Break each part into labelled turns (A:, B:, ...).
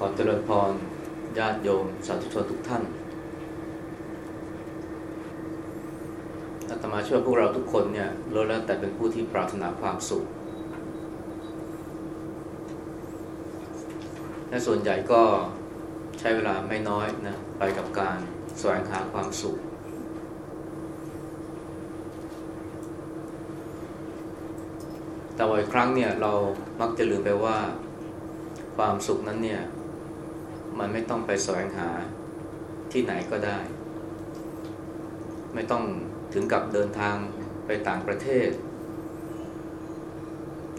A: ขอเจริญพรญาติโยมสาธุชนทุกท่านอาตมาเชื่อพวกเราทุกคนเนี่ยล้วนแล้วแต่เป็นผู้ที่ปรารถนาความสุข และส่วนใหญ่ก็ใช้เวลาไม่น้อยนะไปกับการแสวงหาความสุข แต่บ่อยครั้งเนี่ยเรามักจะลืมไปว่าความสุขนั้นเนี่ย มันไม่ต้องไปแสวงหาที่ไหนก็ได้ ไม่ต้องถึงกับเดินทางไปต่างประเทศ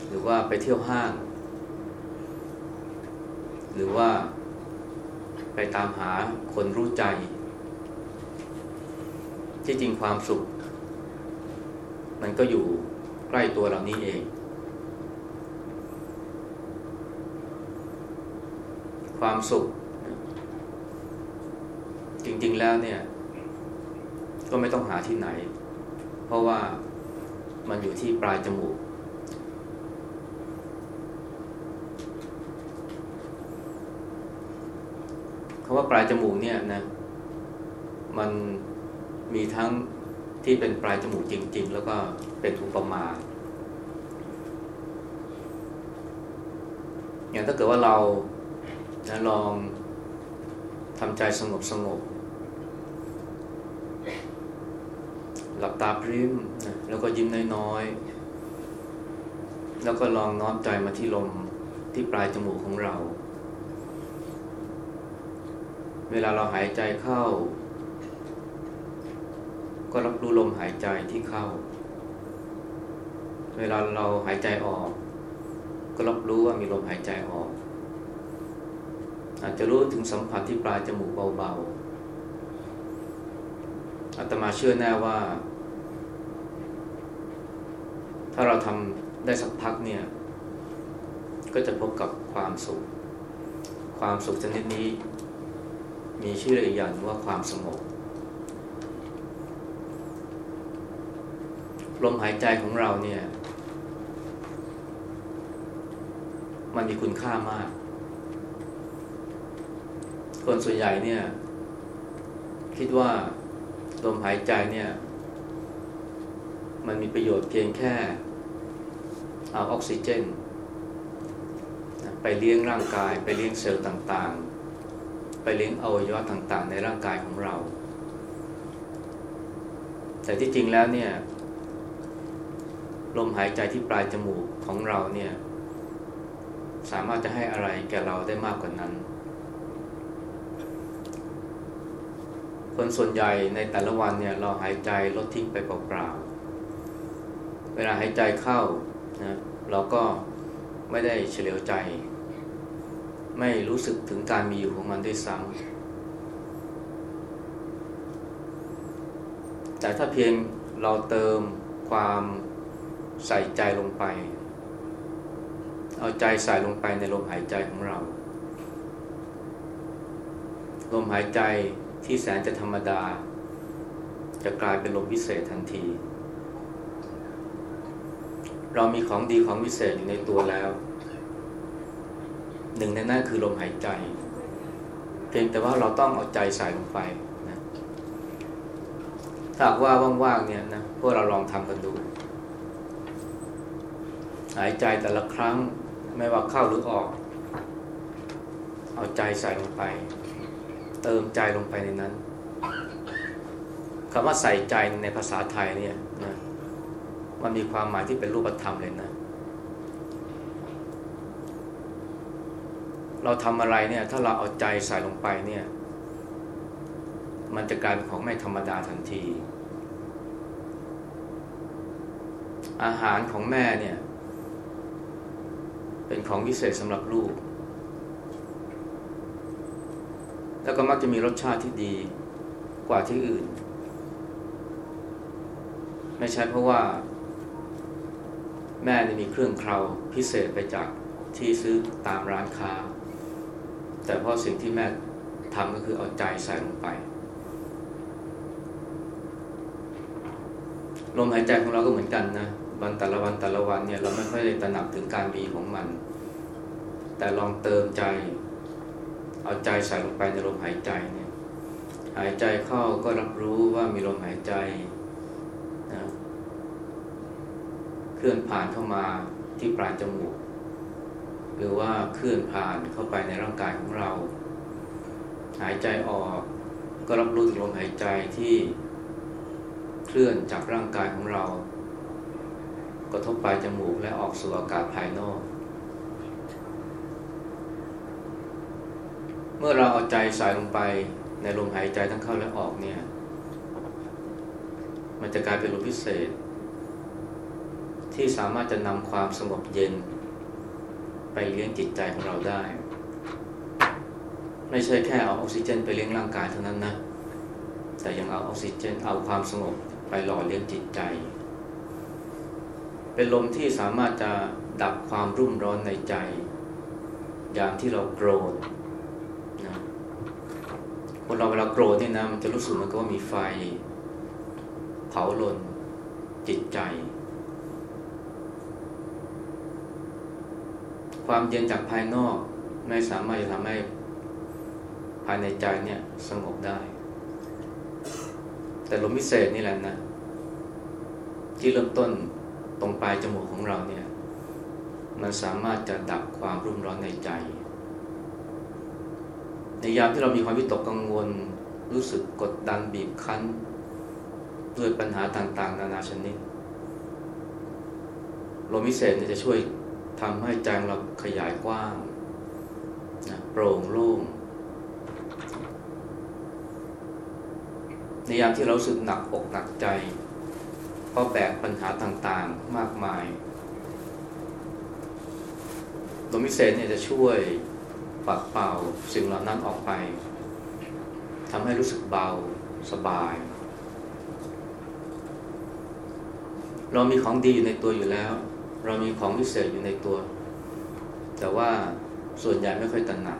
A: หรือว่าไปเที่ยวห้าง หรือว่าไปตามหาคนรู้ใจ ที่จริงความสุข มันก็อยู่ใกล้ตัวเรานี่เอง ความสุข ริง ๆแล้วเนี่ย ก็ไม่ต้องหาที่ไหน เพราะว่ามันอยู่ที่ปลายจมูก คำว่าปลายจมูกเนี่ยนะ มันมีทั้งที่เป็นปลายจมูกจริง ๆ แล้วก็เป็นอุปมาอย่างถ้าเกิดว่าเรานะลองทำใจสงบสงบ หลับตาพริมนะแล้วก็ยิ้มน้อยๆ แล้วก็ลองน้อมใจมาที่ลมที่ปลายจมูกของเรา เวลาเราหายใจเข้า ก็รับรู้ลมหายใจที่เข้า เวลาเราหายใจออก ก็รับรู้ว่ามีลมหายใจออก อาจจะรู้ถึงสัมผัสที่ปลายจมูกเบาๆอาตมาเชื่อแน่ว่า ถ้าเราทำได้สักพักเนี่ย ก็จะพบกับความสุข ความสุขชนิดนี้ มีชื่ออีกอย่างว่าความสงบลมหายใจของเราเนี่ย มันมีคุณค่ามาก คนส่วนใหญ่เนี่ย คิดว่าลมหายใจเนี่ย มันมีประโยชน์เพียงแค่ เอาออกซิเจน ไปเลี้ยงร่างกาย ไปเลี้ยงเซลล์ต่างๆ ไปเลี้ยงอวัยวะต่างๆ ในร่างกายของเรา แต่ที่จริงแล้วเนี่ยลมหายใจที่ปลายจมูกของเราเนี่ยสามารถจะให้อะไรแก่เราได้มากกว่านั้น คนส่วนใหญ่ในแต่ละวันเนี่ยเราหายใจลดทิ้งไปเปล่าๆเวลาหายใจเข้า นะเราก็ไม่ได้เฉลียวใจ ไม่รู้สึกถึงการมีอยู่ของมันด้วยซ้ำแต่ถ้าเพียงเราเติมความใส่ใจลงไป เอาใจใส่ลงไปในลมหายใจของเรา ลมหายใจที่แสนจะธรรมดา จะกลายเป็นลมพิเศษทันที เรามีของดีของพิเศษอยู่ในตัวแล้ว หนึ่งในนั้นคือลมหายใจ เพียงแต่ว่าเราต้องเอาใจใส่ลงไปนะถ้าว่าว่างๆเนี่ยนะพวกเราลองทำกันดู หายใจแต่ละครั้งไม่ว่าเข้าหรือออก เอาใจใส่ลงไป เติมใจลงไปในนั้นคำว่าใส่ใจในภาษาไทยเนี่ยนะ มันมีความหมายที่เป็นรูปธรรมเลยนะ เราทำอะไรเนี่ย ถ้าเราเอาใจใส่ลงไปเนี่ย มันจะกลายเป็นของไม่ธรรมดาทันที อาหารของแม่เนี่ย เป็นของพิเศษสำหรับลูก แล้วก็มักจะมีรสชาติที่ดีกว่าที่อื่น ไม่ใช่เพราะว่า แม่มีเครื่องเคราพิเศษไปจากที่ซื้อตามร้านค้า แต่พราะสิ่งที่แม่ทำก็คือเอาใจใส่ลงไป ลมหายใจของเราก็เหมือนกันนะวันแต่ละวันแต่ละวันเนี่ยเราไม่ค่อยได้ตระหนักถึงการมีของมัน แต่ลองเติมใจ เอาใจใส่ลงไปในลมหายใจเนี่ยหายใจเข้าก็รับรู้ว่ามีลมหายใจนะ เคลื่อนผ่านเข้ามาที่ปลายจมูก หรือว่าเคลื่อนผ่านเข้าไปในร่างกายของเรา หายใจออกก็รับรู้ถึงลมหายใจที่เคลื่อนจากร่างกายของเรา กระทบปลายจมูกและออกสู่อากาศภายนอก เมื่อเราเอาใจใส่ลงไปในลมหายใจทั้งเข้าและออกเนี่ย มันจะกลายเป็นลมพิเศษ ที่สามารถจะนำความสงบเย็น ไปเลี้ยงจิตใจของเราได้ ไม่ใช่แค่เอาออกซิเจนไปเลี้ยงร่างกายเท่านั้นนะ แต่ยังเอาออกซิเจนเอาความสงบไปหล่อเลี้ยงจิตใจ เป็นลมที่สามารถจะดับความรุ่มร้อนในใจอย่างที่เราโกรธนะคนเราเวลาโกรธเนี่ยนะมันจะรู้สึกมือนกับว่ามีไฟ เผาลนจิตใจ ความเย็นจากภายนอกไม่สามารถจะทำให้ภายในใจเนี่ยสงบได้ แต่ลมพิเศษนี่แหละนะ ที่เริ่มต้นตรงปลายจมูกของเราเนี่ย มันสามารถจะดับความรุ่มร้อนในใจ ในยามที่เรามีความวิตกกังวล รู้สึกกดดันบีบคั้น ด้วยปัญหาต่างๆ นานาชนิดลมพิเศษเนี่ยจะช่วย ทำให้ใจเราขยายกว้างนะโปร่งโล่งในยามที่เราสึกหนักอกหนักใจ เพราะแบกปัญหาต่างๆมากมายลมิเศษเนี่ยจะช่วยปัดเป่าสิ่งเหล่านั้นออกไปทำให้รู้สึกเบาสบาย เรามีของดีอยู่ในตัวอยู่แล้ว เรามีของพิเศษอยู่ในตัว แต่ว่าส่วนใหญ่ไม่ค่อยตระหนัก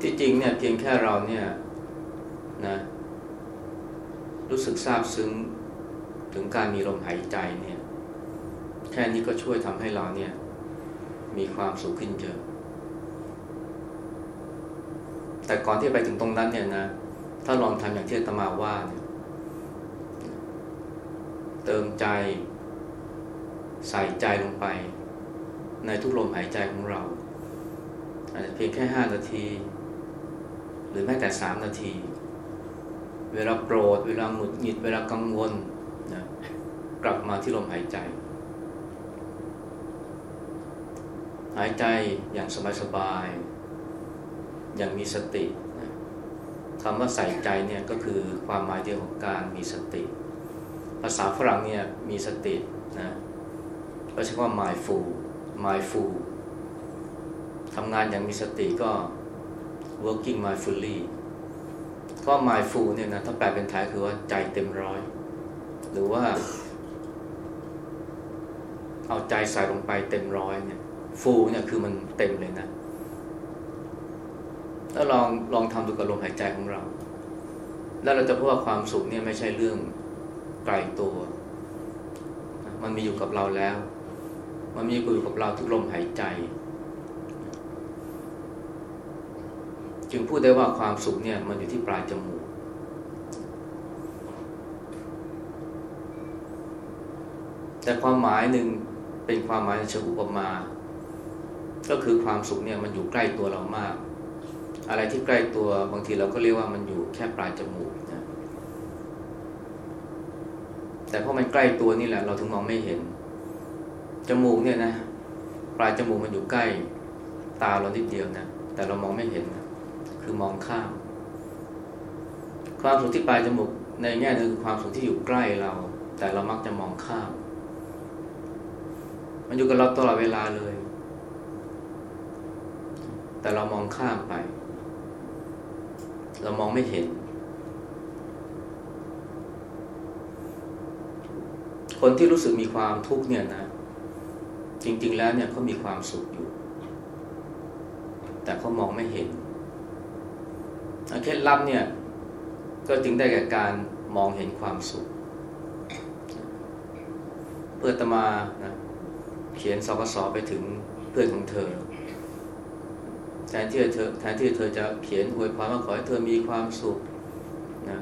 A: ที่จริงเนี่ยเพียงแค่เราเนี่ยนะรู้สึกซาบซึ้งถึงการมีลมหายใจเนี่ย แค่นี้ก็ช่วยทำให้เราเนี่ย มีความสุขขึ้นเยอะ แต่ก่อนที่ไปถึงตรงนั้นเนี่ยนะ ถ้าลองทำอย่างที่อาตมาว่าเนี่ย เติมใจ ใส่ใจลงไป ในทุกลมหายใจของเรา อาจจะเพียงแค่ห้านาที หรือแม้แต่สามนาที เวลาโกรธเวลาหงุดหงิด เวลากังวลนะกลับมาที่ลมหายใจ หายใจอย่างสบายๆอย่างมีสตินะคำว่าใส่ใจเนี่ยก็คือความหมายเดียวของการมีสติ ภาษาฝรั่งเนี่ยมีสตินะก็ใช้คำว่า mindful mindful ทำงานอย่างมีสติก็ working mindfully ก็ mindful เนี่ยนะถ้าแปลเป็นไทยคือว่าใจเต็มร้อย หรือว่า เอาใจใส่ลงไปเต็มร้อยเนี่ย ฟูเนี่ยคือมันเต็มเลยนะแล้วลองลองทำดูกับลมหายใจของเรา แล้วเราจะพบว่าความสุขเนี่ยไม่ใช่เรื่อง ไกลตัว มันมีอยู่กับเราแล้ว มันมีอยู่กับเราทุกลมหายใจ จึงพูดได้ว่าความสุขเนี่ย มันอยู่ที่ปลายจมูก แต่ความหมายหนึ่งเป็นความหมายเชิงอุปมา ก็คือความสุขเนี่ยมันอยู่ใกล้ตัวเรามาก อะไรที่ใกล้ตัวบางทีเราก็เรียกว่ามันอยู่แค่ปลายจมูกนะ แต่เพราะมันใกล้ตัวนี่แหละ เราถึงมองไม่เห็น จมูกเนี่ยนะ ปลายจมูกมันอยู่ใกล้ ตาเรานิดเดียวนะ แต่เรามองไม่เห็นนะคือมองข้าม ความสุขที่ปลายจมูกในแง่นึงคือความสุขที่อยู่ใกล้เรา แต่เรามักจะมองข้าม มันอยู่กับเราตลอดเวลาเลย แต่เรามองข้ามไป เรามองไม่เห็น คนที่รู้สึกมีความทุกข์เนี่ยนะ จริง ๆ แล้วเนี่ยเขามีความสุขอยู่ แต่เขามองไม่เห็นเคล็ดลับเนี่ย ก็จึงได้แก่การมองเห็นความสุข เพื่อตมานะเขียนสกสไปถึงเพื่อนของเธอ แทนที่เธอแทนที่เธอจะเขียนอวยพรว่าขอให้เธอมีความสุขนะ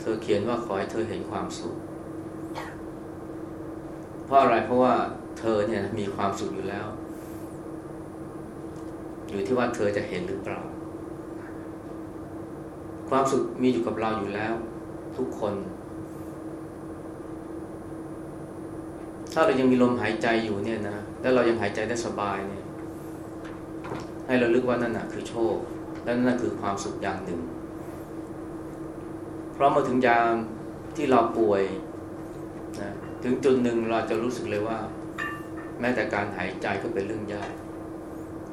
A: เธอเขียนว่าขอให้เธอเห็นความสุข ราะอะไรเพราะว่าเธอเนี่ยมีความสุขอยู่แล้ว อยู่ที่ว่าเธอจะเห็นหรือเปล่า ความสุขมีอยู่กับเราอยู่แล้ว ทุกคน ถ้าเรายังมีลมหายใจอยู่เนี่ยนะแล้วเรายังหายใจได้สบายเนี่ยให้เราลึกว่านั่นน่ะคือโชค และนั่นคือความสุขอย่างหนึ่ง เพราะมาถึงยามที่เราป่วย ถึงจุดหนึ่งเราจะรู้สึกเลยว่า แม้แต่การหายใจก็เป็นเรื่องยาก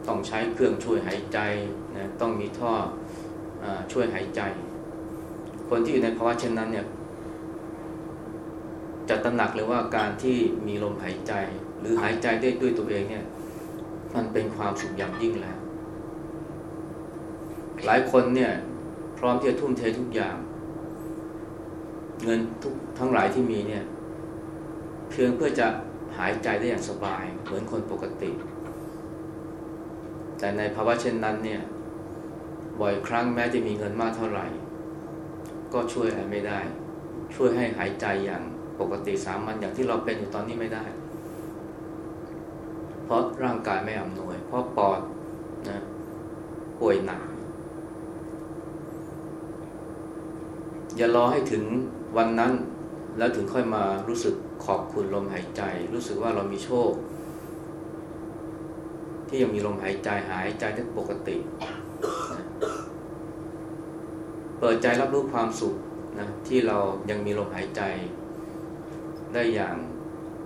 A: ต้องใช้เครื่องช่วยหายใจนะต้องมีท่ออช่วยหายใจ คนที่อยู่ในภาวะเช่นนั้นเนี่ยจะตระหนักเลยว่าการที่มีลมหายใจ หรือหายใจได้ด้วยตัวเองเนี่ย มันเป็นความสุขอย่างยิ่งแล้ว หลายคนเนี่ย พร้อมที่จะทุ่มเททุกอย่าง เงินทุกทั้งหลายที่มีเนี่ย เพียงเพื่อจะหายใจได้อย่างสบายเหมือนคนปกติ แต่ในภาวะเช่นนั้นเนี่ยบ่อยครั้งแม้จะมีเงินมากเท่าไหร่ ก็ช่วยอะไรไม่ได้ ช่วยให้หายใจอย่างปกติสามัญอย่างที่เราเป็นอยู่ตอนนี้ไม่ได้ เพราะร่างกายไม่อำนวย เพราะปอดนะป่วยหนักอย่ารอให้ถึงวันนั้นแล้วถึงค่อยมารู้สึก ขอบคุณลมหายใจ รู้สึกว่าเรามีโชค ที่ยังมีลมหายใจหายใจได้ปกติ เปิดใจรับรู้ความสุขนะที่เรายังมีลมหายใจ ได้อย่าง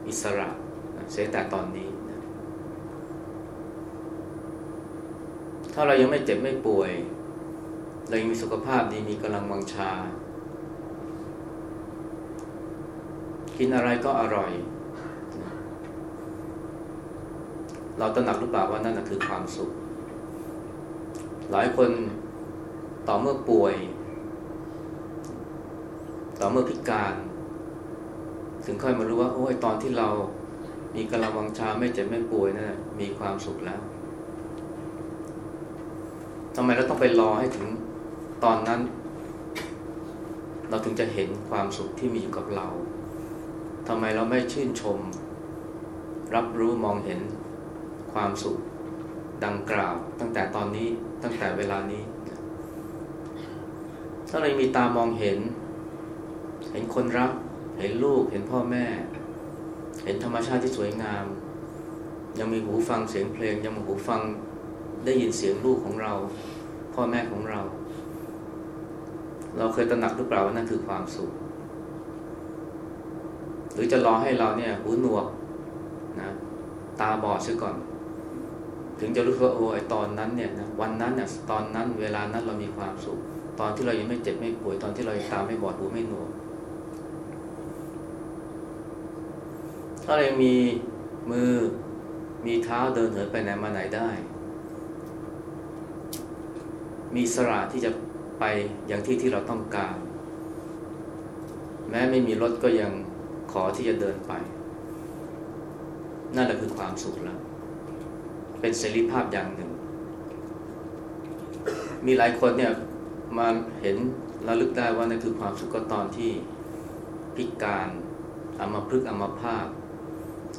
A: อิสระนะเสียแต่ตอนนี้นะถ้าเรายังไม่เจ็บไม่ป่วย เรายังมีสุขภาพดีมีกำลังวังชา กินอะไรก็อร่อย เราตระหนักหรือเปล่าว่านั่นคือความสุข หลายคนต่อเมื่อป่วย ต่อเมื่อพิการ ถึงค่อยมารู้ว่า โอ้ยตอนที่เรามีกำลังวังชาไม่เจ็บไม่ป่วยนะั่นมีความสุขแล้วทำไมเราต้องไปรอให้ถึงตอนนั้น เราถึงจะเห็นความสุขที่มีอยู่กับเรา ทำไมเราไม่ชื่นชม รับรู้มองเห็นความสุขดังกล่าว ตั้งแต่ตอนนี้ตั้งแต่เวลานี้ ถ้าเรามีตามองเห็น เห็นคนรัก เห็นลูกเห็นพ่อแม่ เห็นธรรมชาติที่สวยงาม ยังมีหูฟังเสียงเพลง ยังมีหูฟังได้ยินเสียงลูกของเรา พ่อแม่ของเรา เราเคยตระหนักหรือเปล่าว่านั่นคือความสุข หรือจะรอให้เราเนี่ยหูหนวกนะตาบอดซะก่อน ถึงจะรู้ว่าโอ้ไอตอนนั้นเนี่ยนะวันนั้นเนี่ยตอนนั้นเวลานั้นเรามีความสุข ตอนที่เรายังไม่เจ็บไม่ป่วยตอนที่เราตาไม่บอดหูไม่หนวกถ้าเรายังมีมือมีเท้าเดินเหินไปไหนมาไหนได้ มีสระที่จะไปอย่างที่ที่เราต้องการ แม้ไม่มีรถก็ยัง ขอที่จะเดินไป นั่นแหละคือความสุขแล้ว เป็นเสรีภาพอย่างหนึ่ง มีหลายคนเนี่ยมาเห็นระลึกได้ว่านั่นคือความสุขก็ตอนที่พิการอามาพฤกอามาพาต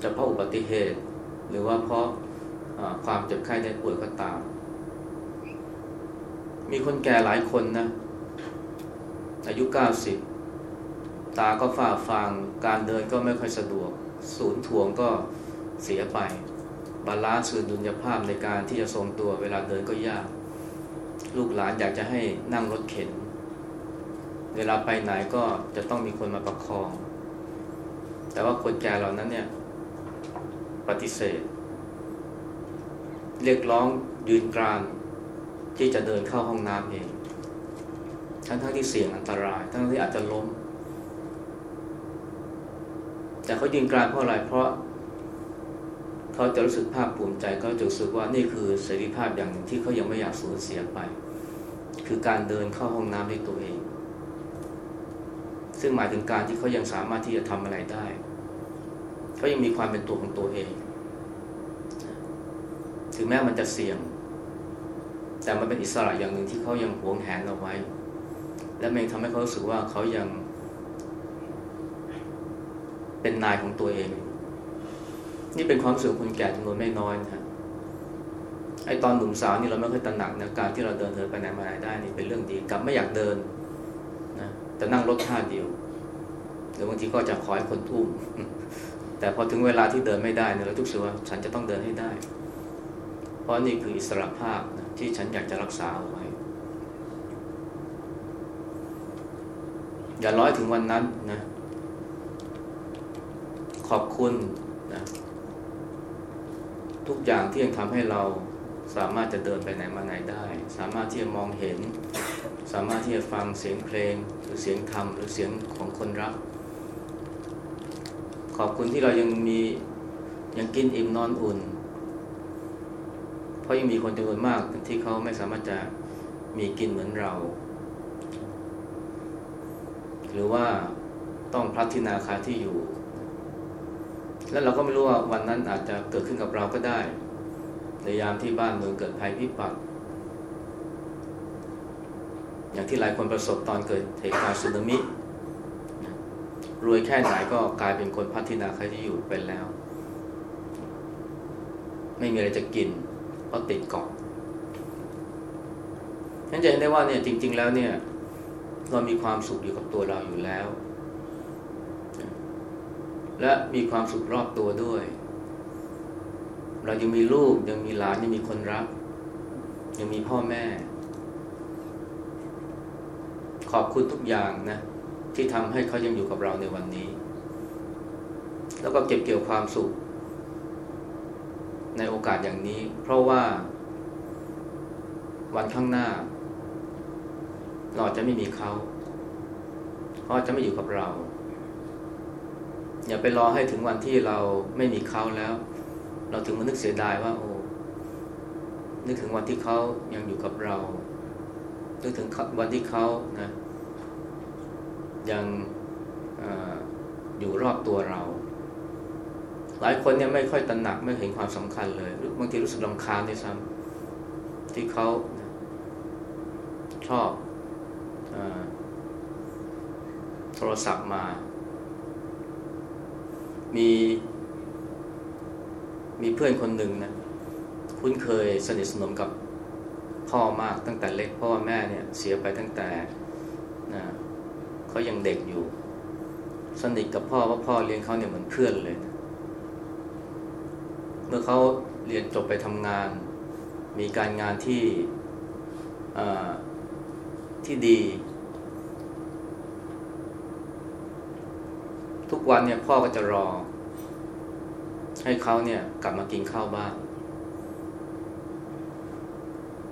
A: จะเพราะอุบัติเหตุ หรือว่าเพราะความเจ็บไข้ได้ป่วยก็ตาม มีคนแก่หลายคนนะ อายุเก้าสิบ ตาก็ฝ้าฟางการเดินก็ไม่ค่อยสะดวก ศูนย์ถ่วงก็เสียไป บาลานซ์คือดุลยภาพในการที่จะทรงตัวเวลาเดินก็ยาก ลูกหลานอยากจะให้นั่งรถเข็น เวลาไปไหนก็จะต้องมีคนมาประคอง แต่ว่าคนแก่เหล่านั้นเนี่ยปฏิเสธ เรียกร้องยืนกรานที่จะเดินเข้าห้องน้ำเอง ทั้งทั้งที่เสี่ยงอันตราย ทั้งที่อาจจะล้ม แต่เขายืนกรานเพราะอะไรเพราะเขาจะรู้สึกภาคภูมิใจเขาจะรู้สึกว่านี่คือเสรีภาพอย่างหนึ่งที่เขายังไม่อยากสูญเสียไป คือการเดินเข้าห้องน้ำด้วยตัวเอง ซึ่งหมายถึงการที่เขายังสามารถที่จะทำอะไรได้เขายังมีความเป็นตัวของตัวเอง ถึงแม้มันจะเสี่ยง แต่มันเป็นอิสระอย่างหนึ่งที่เขายังหวงแหนเอาไว้ และมันทำให้เขารู้สึกว่าเขายัง เป็นนายของตัวเอง นี่เป็นความรู้สึกคนแก่จำนวนไม่น้อยนะไอตอนหนุ่มสาวนี่เราไม่ค่อยตระหนักนะการที่เราเดินเดินไปไหนมาไหนได้นี่เป็นเรื่องดีกลับไม่อยากเดินนะแต่นั่งรถท่าเดียวหรือบางทีก็จะขอให้คนทุ่มแต่พอถึงเวลาที่เดินไม่ได้เนี่ยเราทุกสึกว่าฉันจะต้องเดินให้ได้ เพราะนี่คืออิสระภาพนะที่ฉันอยากจะรักษาเอาไว้ อย่าร้อยถึงวันนั้นนะ ขอบคุณนะทุกอย่างที่ยังทำให้เราสามารถจะเดินไปไหนมาไหนได้ สามารถที่จะมองเห็น สามารถที่จะฟังเสียงเพลง หรือเสียงธรรมหรือเสียงของคนรัก ขอบคุณที่เรายังมียังกินอิ่มนอนอุ่น เพราะยังมีคนจำนวนมากที่เขาไม่สามารถจะมีกินเหมือนเรา หรือว่าต้องพลัดที่นาคาที่อยู่ แล้วเราก็ไม่รู้ว่าวันนั้นอาจจะเกิดขึ้นกับเราก็ได้ ในยามที่บ้านเมืองเกิดภัยพิบัติอย่างที่หลายคนประสบตอนเกิดเหตุการณ์สึนามิรวยแค่ไหนก็กลายเป็นคนพัฒนาใครที่อยู่เป็นแล้ว ไม่มีอะไรจะกินเพราะติดเกาะฉันจะเห็นได้ว่าเนี่ยจริง ๆ แล้วเนี่ย เรามีความสุขอยู่กับตัวเราอยู่แล้ว และมีความสุขรอบตัวด้วย เรายังมีลูกยังมีหลานยังมีคนรัก ยังมีพ่อแม่ ขอบคุณทุกอย่างนะ ที่ทำให้เขายังอยู่กับเราในวันนี้ แล้วก็เก็บเกี่ยวความสุข ในโอกาสอย่างนี้ เพราะว่า วันข้างหน้า เราจะไม่มีเขาเขาจะไม่อยู่กับเรา อย่าไปรอให้ถึงวันที่เราไม่มีเขาแล้ว เราถึงมานึกเสียดายว่า โอ้นึกถึงวันที่เขายังอยู่กับเรา นึกถึงวันที่เขานะยังออยู่รอบตัวเรา หลายคนเนี่ยไม่ค่อยตระหนักไม่เห็นความสำคัญเลยบางทีรู้สึกลำคาญด้วยซ้ำที่เขาชอบอโทรศัพท์มา มี มีเพื่อนคนหนึ่งนะคุ้นเคยสนิทสนมกับพ่อมากตั้งแต่เล็กเพราะว่าแม่เนี่ยเสียไปตั้งแต่นะเขายังเด็กอยู่ สนิทกับพ่อว่าพ่อเลี้ยงเขาเนี่ยเหมือนเพื่อนเลย เมื่อเขาเรียนจบไปทำงาน มีการงานที่ที่ดี ทุกวันเนี่ยพ่อก็จะรอ ให้เขาเนี่ยกลับมากินข้าวบ้าน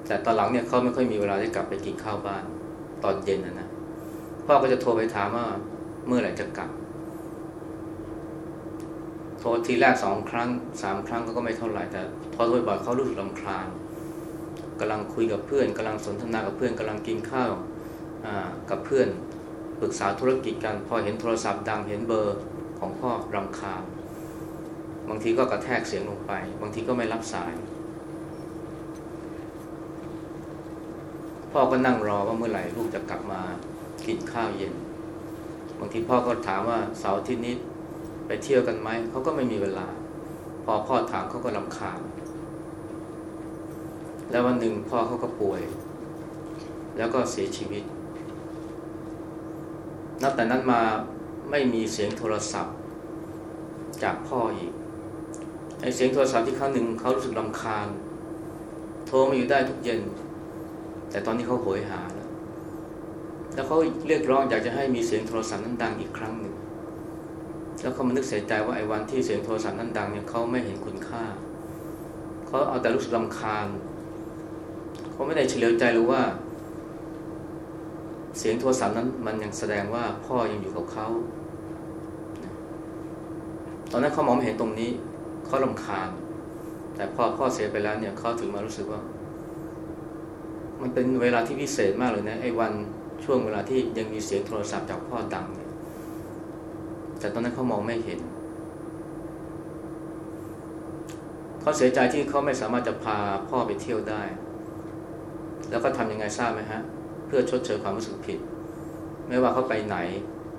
A: แต่ตอนหลังเนี่ยเขาไม่ค่อยมีเวลาได้กลับไปกินข้าวบ้าน ตอนเย็นนะนะพ่อก็จะโทรไปถามว่าเมื่อไหร่จะกลับ โทรทีแรกสองครั้งสามครั้งก็ไม่เท่าไหร่แต่พอโทรบ่อยเขารู้สึกลำคาญกำลังคุยกับเพื่อนกำลังสนทนากับเพื่อนกำลังกินข้าวกับเพื่อนปรึกษาธุรกิจกันพอเห็นโทรศัพท์ดังเห็นเบอร์ของพ่อรำคาญ บางทีก็กระแทกเสียงลงไป บางทีก็ไม่รับสาย พ่อก็นั่งรอว่าเมื่อไหร่ลูกจะกลับมากินข้าวเย็น บางทีพ่อก็ถามว่าเสาร์ที่นี้ไปเที่ยวกันไหม เขาก็ไม่มีเวลา พอพ่อถามเขาก็ลำคาญแล้ววันหนึ่งพ่อเขาก็ป่วย แล้วก็เสียชีวิต นับแต่นั้นมาไม่มีเสียงโทรศัพท์ จากพ่ออีก ไอเสียงโทรศัพท์ที่ครั้งหนึ่งเขารู้สึกลำคาญ โทรมาอยู่ได้ทุกเย็น แต่ตอนนี้เขาโหยหาแล้ว แล้วเขาเรียกร้องอยากจะให้มีเสียงโทรศัพท์นั้นดังอีกครั้งหนึ่ง แล้วเขามานึกเสียใจว่าไอ้วันที่เสียงโทรศัพท์นั้นดังเนี่ยเขาไม่เห็นคุณค่า เขาเอาแต่รู้สึกลำคาญ เขาไม่ได้เฉลียวใจหรือว่า เสียงโทรศัพท์นั้นมันยังแสดงว่าพ่อยังอยู่กับเขา ตอนนั้นเขามองไม่เห็นตรงนี้ เขาลำคาญ แต่พอพ่อเสียไปแล้วเนี่ยเขาถึงมารู้สึกว่า มันเป็นเวลาที่พิเศษมากเลยนะไอ้วันช่วงเวลาที่ยังมีเสียงโทรศัพท์จากพ่อดังเนี่ยแต่ตอนนั้นเขามองไม่เห็นเขาเสียใจที่เขาไม่สามารถจะพาพ่อไปเที่ยวได้ แล้วก็ทำยังไงทราบไหมฮะ เพื่อชดเชยความรู้สึกผิด ไม่ว่าเขาไปไหน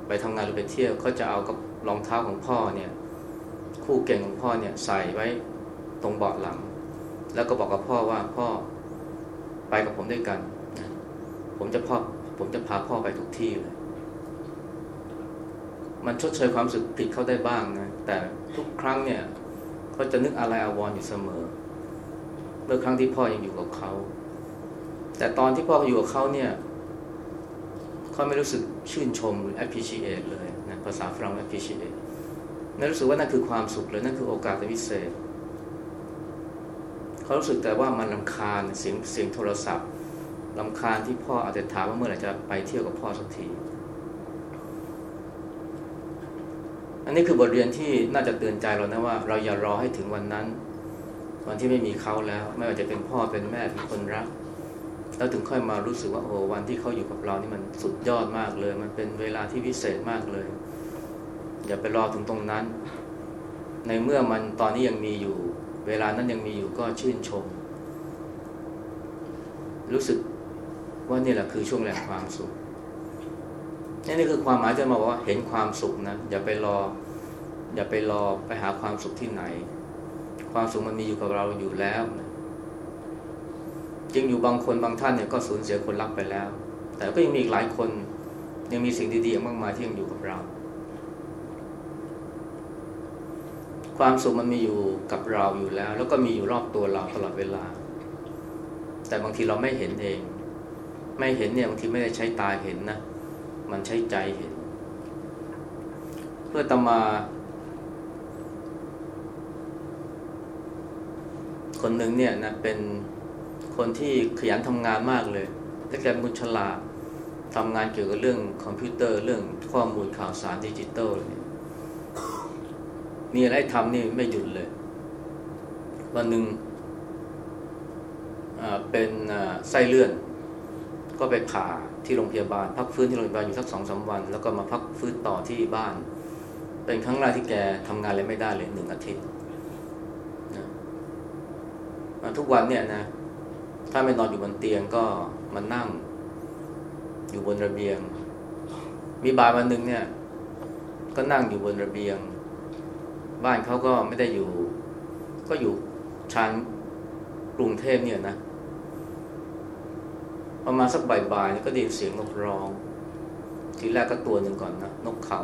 A: ไปทำงานหรือไปเที่ยวเขาจะเอากับรองเท้าของพ่อเนี่ย คู่เก่งของพ่อเนี่ยใส่ไว้ตรงเบาะหลัง แล้วก็บอกกับพ่อว่าพ่อไปกับผมด้วยกัน ผมจะพ่อผมจะพาพ่อไปทุกที่เลย มันชดเชยความสึกผิดเขาได้บ้างนะ แต่ทุกครั้งเนี่ยเขาจะนึกอะไรอาวรณ์อยู่เสมอ เมื่อครั้งที่พ่อยังอยู่กับเขา แต่ตอนที่พ่ออยู่กับเขาเนี่ยเขาไม่รู้สึกชื่นชมหรือ appreciate เลยนะภาษาฝรั่ง appreciate ไม่รู้สึกว่านั่นคือความสุขเลยนั่นคือโอกาสพิเศษ เขารู้สึกแต่ว่ามันลำคาญเสียงเสียงโทรศัพท์ลำคาญที่พ่ออาจจะถามว่าเมื่อไหร่จะไปเที่ยวกับพ่อสักที อันนี้คือบทเรียนที่น่าจะเตือนใจเรานะว่า เราอย่ารอให้ถึงวันนั้น วันที่ไม่มีเขาแล้ว ไม่ว่าจะเป็นพ่อเป็นแม่เป็นคนรักแล้วถึงค่อยมารู้สึกว่าโอ้วันที่เขาอยู่กับเรานี่มันสุดยอดมากเลย มันเป็นเวลาที่พิเศษมากเลย อย่าไปรอถึงตรงนั้น ในเมื่อมันตอนนี้ยังมีอยู่ เวลานั้นยังมีอยู่ก็ชื่นชม รู้สึกว่านี่แหละคือช่วงแห่งความสุขนี่นี่คือความหมายจะมาบอกว่าเห็นความสุขนะอย่าไปรอ อย่าไปรอไปหาความสุขที่ไหน ความสุขมันมีอยู่กับเราอยู่แล้วจริงอยู่บางคนบางท่านเนี่ยก็สูญเสียคนรักไปแล้ว แต่ก็ยังมีอีกหลายคนยังมีสิ่งดีๆมากมายที่ยังอยู่กับเรา ความสุขมันมีอยู่กับเราอยู่แล้ว แล้วก็มีอยู่รอบตัวเราตลอดเวลา แต่บางทีเราไม่เห็นเอง ไม่เห็นเนี่ยบางทีไม่ได้ใช้ตาเห็นนะ มันใช้ใจเห็น เพื่อตมา คนหนึ่งเนี่ยนะเป็นคนที่ขยันทำงานมากเลยแต่แกเป็นคนฉลาดทำงานเกี่ยวกับเรื่องคอมพิวเตอร์เรื่องข้อมูลข่าวสารดิจิตอลเนี่ย มีอะไรทำนี่ไม่หยุดเลย วันหนึ่งเป็นไส้เลื่อน ก็ไปผ่าที่โรงพยาบาล พักฟื้นที่โรงพยาบาลอยู่สักสองสาวัน แล้วก็มาพักฟื้นต่อที่บ้าน เป็นครั้งแรกที่แกทำงานอะไรไม่ได้เลยหนึ่งอาทิตย์นะทุกวันเนี่ยนะถ้าไม่นอนอยู่บนเตียงก็มานั่ง อยู่บนระเบียง มีบ่ายวันหนึ่งเนี่ย ก็นั่งอยู่บนระเบียง บ้านเขาก็ไม่ได้อยู่ ก็อยู่ชั้นกรุงเทพเนี่ยนะ ประมาณสักบ่ายๆก็ได้ยินเสียงนกร้อง ทีแรกก็ตัวหนึ่งก่อนนะ นกเขา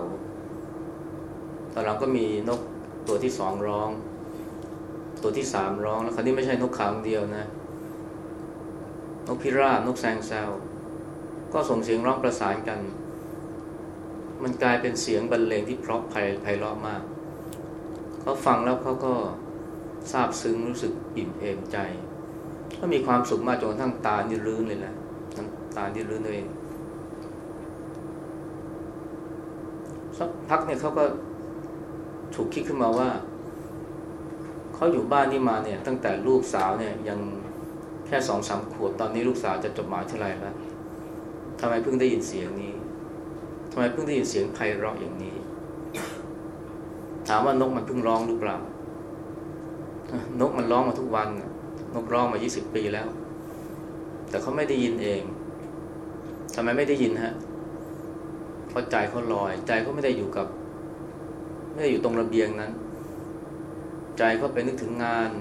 A: ตอนหลังก็มีนกตัวที่สองร้อง ตัวที่สามร้อง แล้วคราวนี้ไม่ใช่นกเขาเดียวนะ นกพิราบนกแซงแซวก็ส่งเสียงร้องประสานกัน มันกลายเป็นเสียงบรรเลงที่เพราะไพเราะมาก เขาฟังแล้วเขาก็ซาบซึ้งรู้สึกอิ่มเอมใจ ก็มีความสุขมากจนกระทั่งตานี่รื้นเลยแหละตาที่รื้นตัวเองสักพักเนี่ยเขาก็ถูกคิดขึ้นมาว่าเขาอยู่บ้านนี่มาเนี่ย ตั้งแต่ลูกสาวเนี่ยยังแค่สองสามขวบตอนนี้ลูกสาวจะจบหมหาวิทยาลัยแล้วทำไมเพิ่งได้ยินเสียงนี้ทำไมเพิ่งได้ยินเสียงไพเราะอย่างนี้ ถามว่านกมันเพิ่งร้องหรือเปล่านกมันร้องมาทุกวันนกร้องมายี่สิบปีแล้ว แต่เขาไม่ได้ยินเองทำไมไม่ได้ยินฮะเพราะใจเขาลอย ใจเขาไม่ได้อยู่กับ ไม่ได้อยู่ตรงระเบียงนั้น ใจเขาไปนึกถึงงาน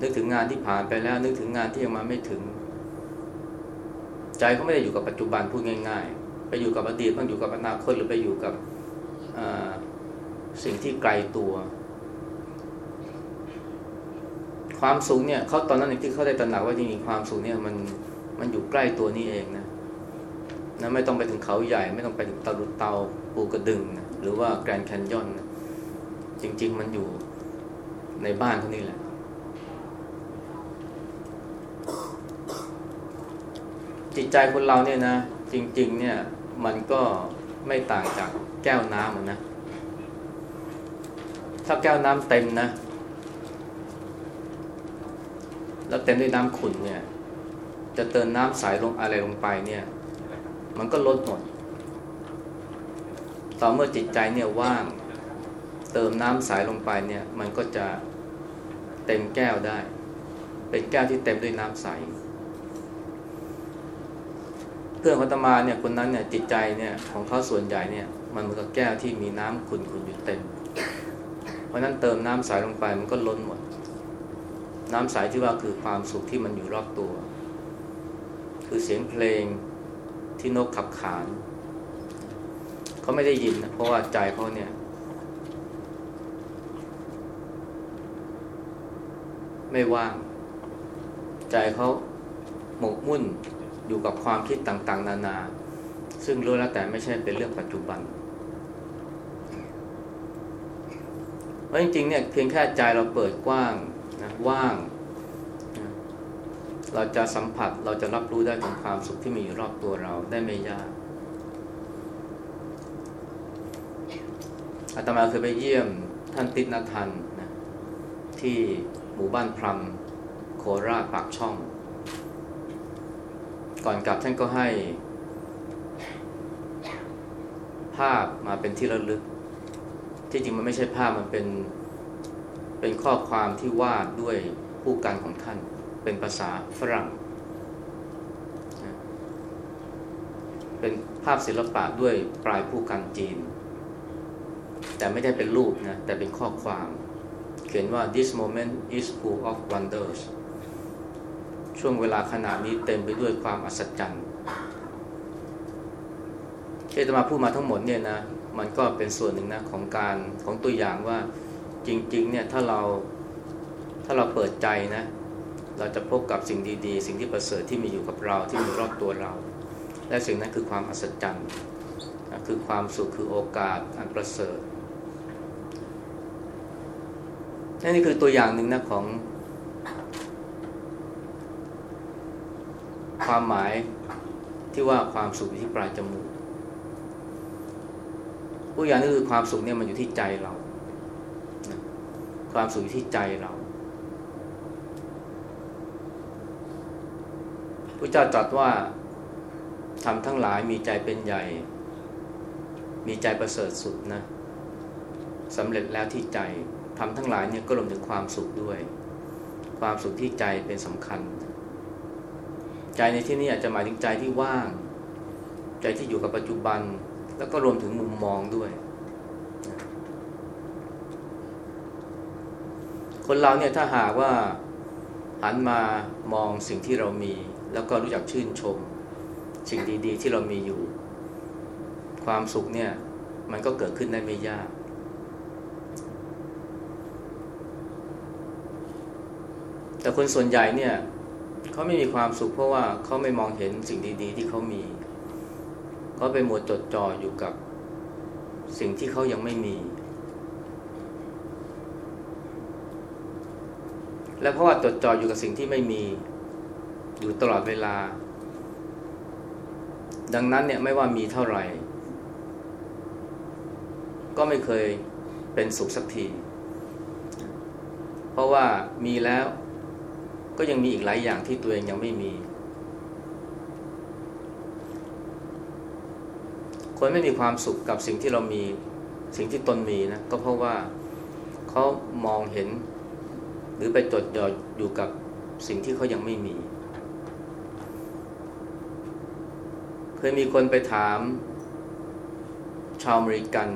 A: นึกถึงงานที่ผ่านไปแล้ว นึกถึงงานที่ยังมาไม่ถึง ใจเขาไม่ได้อยู่กับปัจจุบันพูดง่าย ๆ ไปอยู่กับอดีตบ้างอยู่กับอนาคตหรือไปอยู่กับ สิ่งที่ไกลตัว ความสูงเนี่ยเขาตอนนั้นที่เขาได้ตระหนักว่าจริงๆความสูงเนี่ยมันมันอยู่ใกล้ตัวนี่เองนะนะไม่ต้องไปถึงเขาใหญ่ ไม่ต้องไปถึงตาลุเตาปูกระดึงนะหรือว่าแกรนด์แคนยอนนะจริง ๆ มันอยู่ในบ้านเขานี่แหละจิตใจคนเราเนี่ยนะ จริง ๆ เนี่ยมันก็ไม่ต่างจากแก้วน้ำนะ ถ้าแก้วน้ำเต็มนะ แล้วเต็มด้วยน้ำขุ่นเนี่ย จะเติมน้ำใสลงอะไรลงไปเนี่ย มันก็ลดหมด ต่อเมื่อจิตใจเนี่ยว่าง เติมน้ำใสลงไปเนี่ย มันก็จะเต็มแก้วได้ เป็นแก้วที่เต็มด้วยน้ำใสเพื่อนของตมาเนี่ยคนนั้นเนี่ยจิตใจเนี่ยของเขาส่วนใหญ่เนี่ย มันเหมือนกับแก้วที่มีน้ำขุ่นๆอยู่เต็ม ราะนั้นเติมน้ำใสลงไปมันก็ล้นหมด น้ำใสที่ว่าคือความสุขที่มันอยู่รอบตัว คือเสียงเพลงที่นกขับขานเขาไม่ได้ยินนะเพราะว่าใจเขาเนี่ย ไม่ว่าง ใจเขาหมกมุ่นอยู่กับความคิดต่าง ๆ นานา ซึ่งรู้แล้วแต่ไม่ใช่เป็นเรื่องปัจจุบันเราะจริงๆเนี่ยเพียงแค่ใจเราเปิดกว้างนะว่างนะเราจะสัมผัสเราจะรับรู้ได้ถึงความสุขที่มีอยู่รอบตัวเราได้ไม่ยากอาตมาเคยไปเยี่ยมท่านติณทันนะที่หมู่บ้านพรมโคราชปากช่อง ก่อนกลับท่านก็ให้ ภาพมาเป็นที่ระลึก ที่จริงมันไม่ใช่ภาพมันเป็นเป็นข้อความที่วาดด้วยผู้กันของท่าน เป็นภาษาฝรั่ง เป็นภาพศิลปะด้วยปลายผู้กันจีน แต่ไม่ได้เป็นรูปนะแต่เป็นข้อความ เขียนว่า this moment is full of wonders ช่วงเวลาขณะนี้เต็มไปด้วยความอัศจรรย์ที่จะมาพูดมาทั้งหมดเนี่ยนะ มันก็เป็นส่วนหนึ่งนะของการของตัวอย่างว่าจริงๆเนี่ยถ้าเราถ้าเราเปิดใจนะ เราจะพบกับสิ่งดีๆ สิ่งที่ประเสริฐที่มีอยู่กับเราที่มีรอบตัวเรา และสิ่งนั้นคือความอัศจรรย์คือความสุขคือโอกาสอันประเสริฐนี่คือตัวอย่างหนึ่งนะของ ความหมายที่ว่าความสุขอยู่ที่ปลายจมูก ผู้อย่างนี้คือความสุขเนี่ยมันอยู่ที่ใจเรา ความสุขอยู่ที่ใจเราพระเจ้าตรัสว่าทำทั้งหลายมีใจเป็นใหญ่ มีใจประเสริฐสุดนะสำเร็จแล้วที่ใจทำทั้งหลายเนี่ยก็รวมถึงความสุขด้วย ความสุขที่ใจเป็นสำคัญ ใจในที่นี้อาจจะหมายถึงใจที่ว่าง ใจที่อยู่กับปัจจุบัน แล้วก็รวมถึงมุมมองด้วย คนเราเนี่ยถ้าหากว่าหันมามองสิ่งที่เรามี แล้วก็รู้จักชื่นชม สิ่งดี ๆ ที่เรามีอยู่ ความสุขเนี่ย มันก็เกิดขึ้นได้ไม่ยากแต่คนส่วนใหญ่เนี่ยเขาไม่มีความสุขเพราะว่าเขาไม่มองเห็นสิ่งดี ๆ ที่เขามี เขาไปหมดจดจ่ออยู่กับสิ่งที่เขายังไม่มี และเพราะว่าจดจ่ออยู่กับสิ่งที่ไม่มีอยู่ตลอดเวลา ดังนั้นเนี่ยไม่ว่ามีเท่าไหร่ ก็ไม่เคยเป็นสุขสักที เพราะว่ามีแล้วก็ยังมีอีกหลายอย่างที่ตัวเองยังไม่มี คนไม่มีความสุขกับสิ่งที่เรามีสิ่งที่ตนมีนะก็เพราะว่าเขามองเห็น หรือไปจดจ่ออยู่กับสิ่งที่เขายังไม่มี เคยมีคนไปถาม ชาวอเมริกัน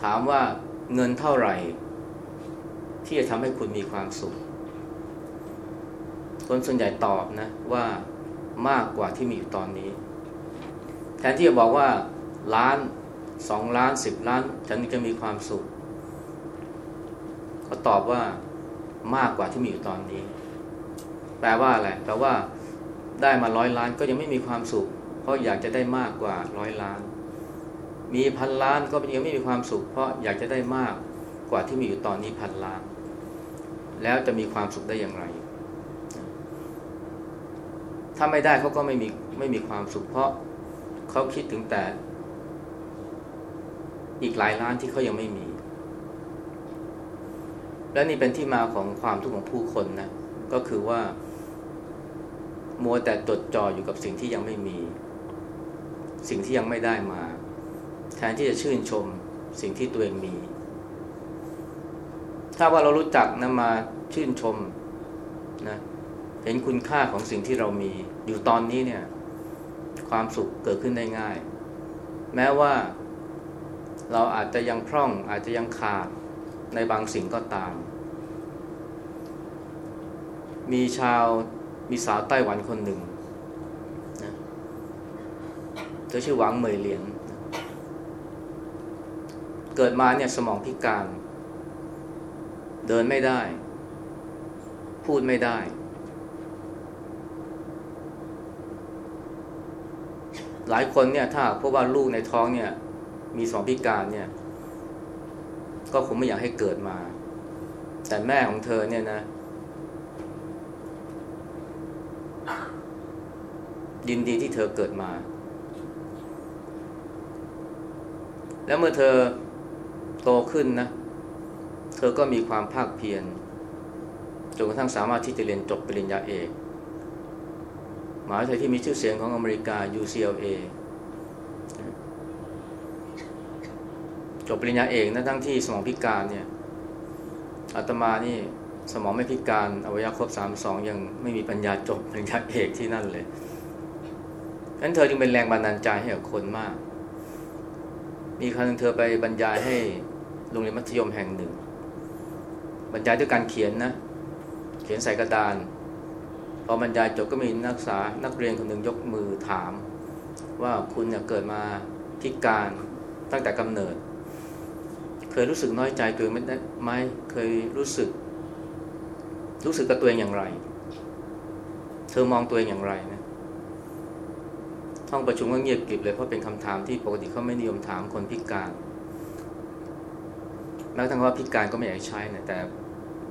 A: ถามว่าเงินเท่าไหร่ ที่จะทำให้คุณมีความสุข คนส่วนใหญ่ตอบนะว่ามากกว่าที่มีอยู่ตอนนี้ แทนที่จะบอกว่าล้านสองล้านสิบล้าน ฉันจะมีความสุขเขาตอบว่ามากกว่าที่มีอยู่ตอนนี้ แปลว่าอะไรแปลว่าได้มาร้อยล้านก็ยังไม่มีความสุข เพราะอยากจะได้มากกว่าร้อยล้าน มีพันล้านก็ยังไม่มีความสุข เพราะอยากจะได้มากกว่าที่มีอยู่ตอนนี้พันล้าน แล้วจะมีความสุขได้อย่างไร ถ้าไม่ได้เขาก็ไม่มีไม่มีความสุข เพราะ เขาคิดถึงแต่ อีกหลายล้านที่เขายังไม่มี และนี่เป็นที่มาของความทุกข์ของผู้คนนะ ก็คือว่า มัวแต่จดจ่ออยู่กับสิ่งที่ยังไม่มี สิ่งที่ยังไม่ได้มา แทนที่จะชื่นชมสิ่งที่ตัวเองมี ถ้าว่าเรารู้จักนะมาชื่นชมนะเห็นคุณค่าของสิ่งที่เรามีอยู่ตอนนี้เนี่ย ความสุขเกิดขึ้นได้ง่าย แม้ว่าเราอาจจะยังพร่องอาจจะยังขาดในบางสิ่งก็ตาม มีชาวมีสาวไต้หวันคนหนึ่งนะเธอชื่อหวังเหมยเหลียนเกิดมาเนี่ยสมองพิการ เดินไม่ได้ พูดไม่ได้ หลายคนเนี่ยถ้าพบว่าลูกในท้องเนี่ย มีสมองพิการเนี่ย ก็คงไม่อยากให้เกิดมา แต่แม่ของเธอเนี่ยนะ ยินดีที่เธอเกิดมา แล้วเมื่อเธอโตขึ้นนะ เธอก็มีความภาคเพียรจนกระทั่งสามารถที่จะเรียนจบปริญญาเอก มหาวิทยาลัยที่มีชื่อเสียงของอเมริกา UCLA จบปริญญาเอกนะทั้งที่สมองพิการเนี่ยอาตมานี่สมองไม่พิการอวัยวะครบสามสองยังไม่มีปัญญาจบปริญญาเอกที่นั่นเลยนั้นเธอจึงเป็นแรงบันดาลใจให้กับคนมาก มีครั้งนึงเธอไปบรรยายให้โรงเรียนมัธยมแห่งหนึ่ง บรรยายด้วยการเขียนนะ เขียนใส่กระดาน พอบรรยายจบก็มีนักศึกษานักเรียนคนหนึ่งยกมือถาม ว่าคุณเนี่ยเกิดมาพิการตั้งแต่กำเนิด เคยรู้สึกน้อยใจเกิดไม่ได้ไหมเคยรู้สึก รู้สึกกับตัวเองอย่างไร เธอมองตัวเองอย่างไรนะห้องประชุมก็เงียบกริบเลยเพราะเป็นคำถามที่ปกติเขาไม่นิยมถามคนพิการแม้กระทั่งว่าพิการก็ไม่อยากใช้นะแต่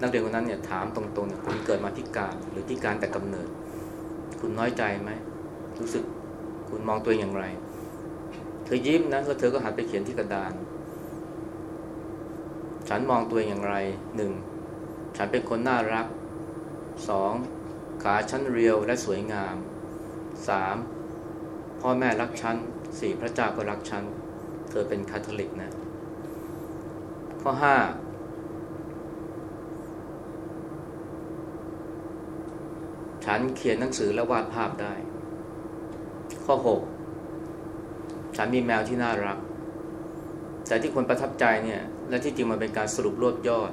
A: นักเรียนคนนั้นเนี่ยถามตรงๆเนี่ยคุณเกิดมาพิการหรือพิการแต่กำเนิด คุณน้อยใจไหมรู้สึกคุณมองตัวเองอย่างไร เธอยิ้มนะแล้วเธอก็หันไปเขียนที่กระดาน ฉันมองตัวเองอย่างไรหนึ่งฉันเป็นคนน่ารักสองขาฉันเรียวและสวยงามสามพ่อแม่รักฉันสี่พระเจ้าก็รักฉัน เธอเป็นคาทอลิกนะ ข้อห้า ฉันเขียนหนังสือและวาดภาพได้ ข้อหกฉันมีแมวที่น่ารัก แต่ที่คนประทับใจเนี่ย และที่จริงมันเป็นการสรุปรวบยอด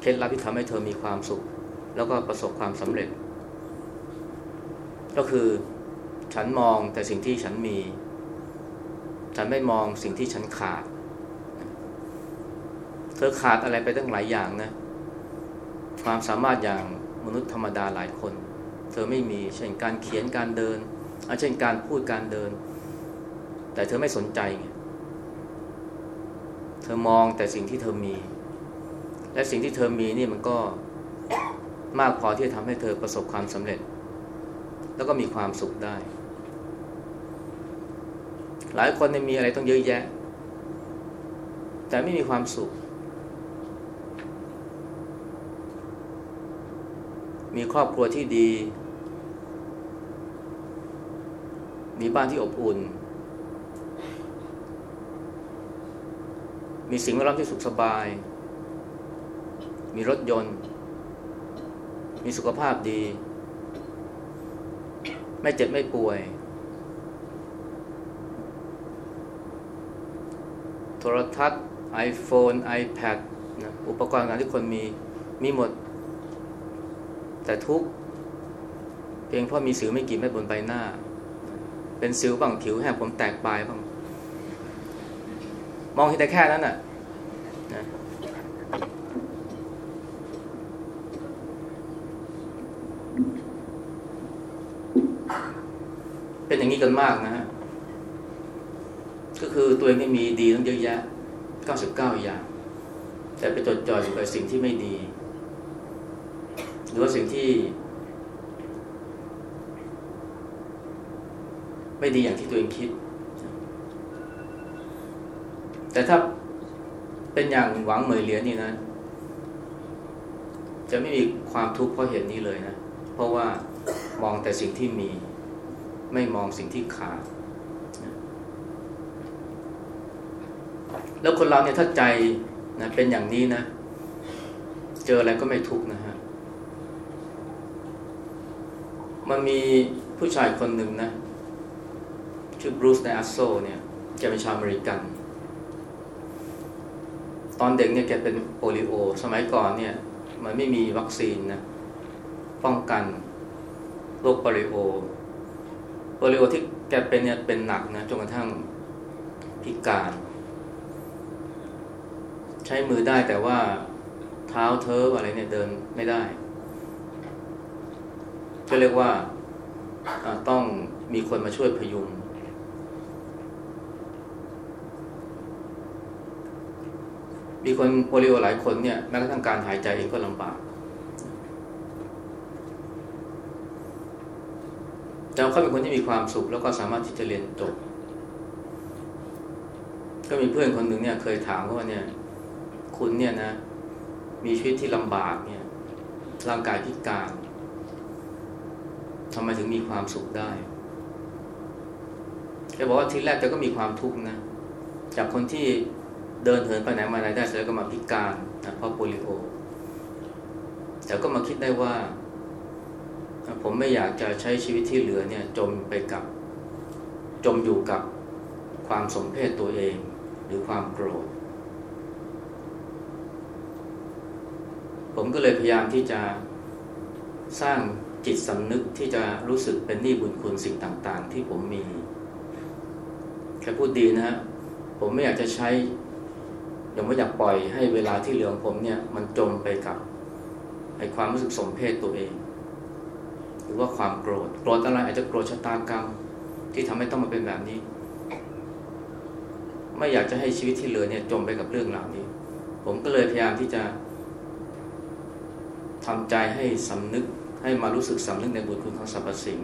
A: เคล็ดลับที่ทำให้เธอมีความสุข แล้วก็ประสบความสำเร็จ ก็คือฉันมองแต่สิ่งที่ฉันมี ฉันไม่มองสิ่งที่ฉันขาด เธอขาดอะไรไปตั้งหลายอย่างนะ ความสามารถอย่างมนุษย์ธรรมดาหลายคน เธอไม่มี เช่นการเขียนการเดินเช่นการพูดการเดิน แต่เธอไม่สนใจไงเธอมองแต่สิ่งที่เธอมี และสิ่งที่เธอมีนี่มันก็มากพอที่จะทำให้เธอประสบความสำเร็จ แล้วก็มีความสุขได้ หลายคนมีอะไรต้องเยอะแยะ แต่ไม่มีความสุข มีครอบครัวที่ดี มีบ้านที่อบอุ่น มีสิ่งแวดล้อมที่สุขสบาย มีรถยนต์ มีสุขภาพดี ไม่เจ็บไม่ป่วย โทรทัศน์ iPhone iPad นะอุปกรณ์งานที่คนมีมีหมด แต่ทุกเพียงเพราะมีสิวไม่กี่เม็ดบนใบหน้า เป็นสิวบ้างผิวแห้งผมแตกปลายบ้าง มองเห็นแต่แค่นั้นน่ะนะเป็นอย่างนี้กันมากนะฮะ ก็คือตัวเองไม่มีดีตั้งเยอะแยะ 99 อย่าง แต่ไปจดจ่ออยู่กับสิ่งที่ไม่ดี หรือว่าสิ่งที่ ไม่ดีอย่างที่ตัวเองคิด แต่ถ้าเป็นอย่างหวังเหมยเหลียนนี่นะ จะไม่มีความทุกข์เพราะเหตุนี้เลยนะ เพราะว่ามองแต่สิ่งที่มี ไม่มองสิ่งที่ขาดแล้วคนเราเนี่ยถ้าใจนะเป็นอย่างนี้นะ เจออะไรก็ไม่ทุกข์นะฮะ มันมีผู้ชายคนหนึ่งนะ ชื่อบรูซไดอัสโซเนี่ยแกเป็นชาวอเมริกัน ตอนเด็กเนี่ยแกเป็นโปลิโอ สมัยก่อนเนี่ยมันไม่มีวัคซีนนะป้องกันโรคโปลิโอโปลิโอที่แกเป็นเนี่ยเป็นหนักนะจนกระทั่งพิการ ใช้มือได้แต่ว่าเท้าเธออะไรเนี่ยเดินไม่ได้ก็เรียกว่าต้องมีคนมาช่วยพยุง มีคนโปลิโอหลายคนเนี่ยแม้กระทั่งการหายใจเองก็ลำบากแต่เขาเป็นคนที่มีความสุขแล้วก็สามารถที่จะเรียนจบ ก็มีเพื่อนคนหนึ่งเนี่ย เคยถามเขาว่าเนี่ย คุณเนี่ยนะ มีชีวิตที่ลำบากเนี่ย ร่างกายพิการทำไมถึงมีความสุขได้แกบอกว่าทีแรกแกก็มีความทุกข์นะ จากคนที่ เดินเหินไปไหนมาไหนได้เสร็จแล้วก็มาพิการนะเพราะโปลิโอ แต่ก็มาคิดได้ว่า ผมไม่อยากจะใช้ชีวิตที่เหลือเนี่ยจมไปกับจมอยู่กับความสมเพศตัวเอง หรือความโกรธ ผมก็เลยพยายามที่จะสร้างจิตสำนึกที่จะรู้สึกเป็นหนี้บุญคุณสิ่งต่าง ๆ ที่ผมมีแค่พูดดีนะฮะผมไม่อยากจะใช้ ยังไม่อยากปล่อยให้เวลาที่เหลือของผมเนี่ย มันจมไปกับไอ้ความรู้สึกสมเพศตัวเอง หรือว่าความโกรธโกรธอะไรอาจจะโกรธชะตากรรม ที่ทำให้ต้องมาเป็นแบบนี้ ไม่อยากจะให้ชีวิตที่เหลือเนี่ยจมไปกับเรื่องเหล่านี้ ผมก็เลยพยายามที่จะทำใจให้สำนึกให้มารู้สึกสำนึกในบุญคุณของสรรพสิ่ง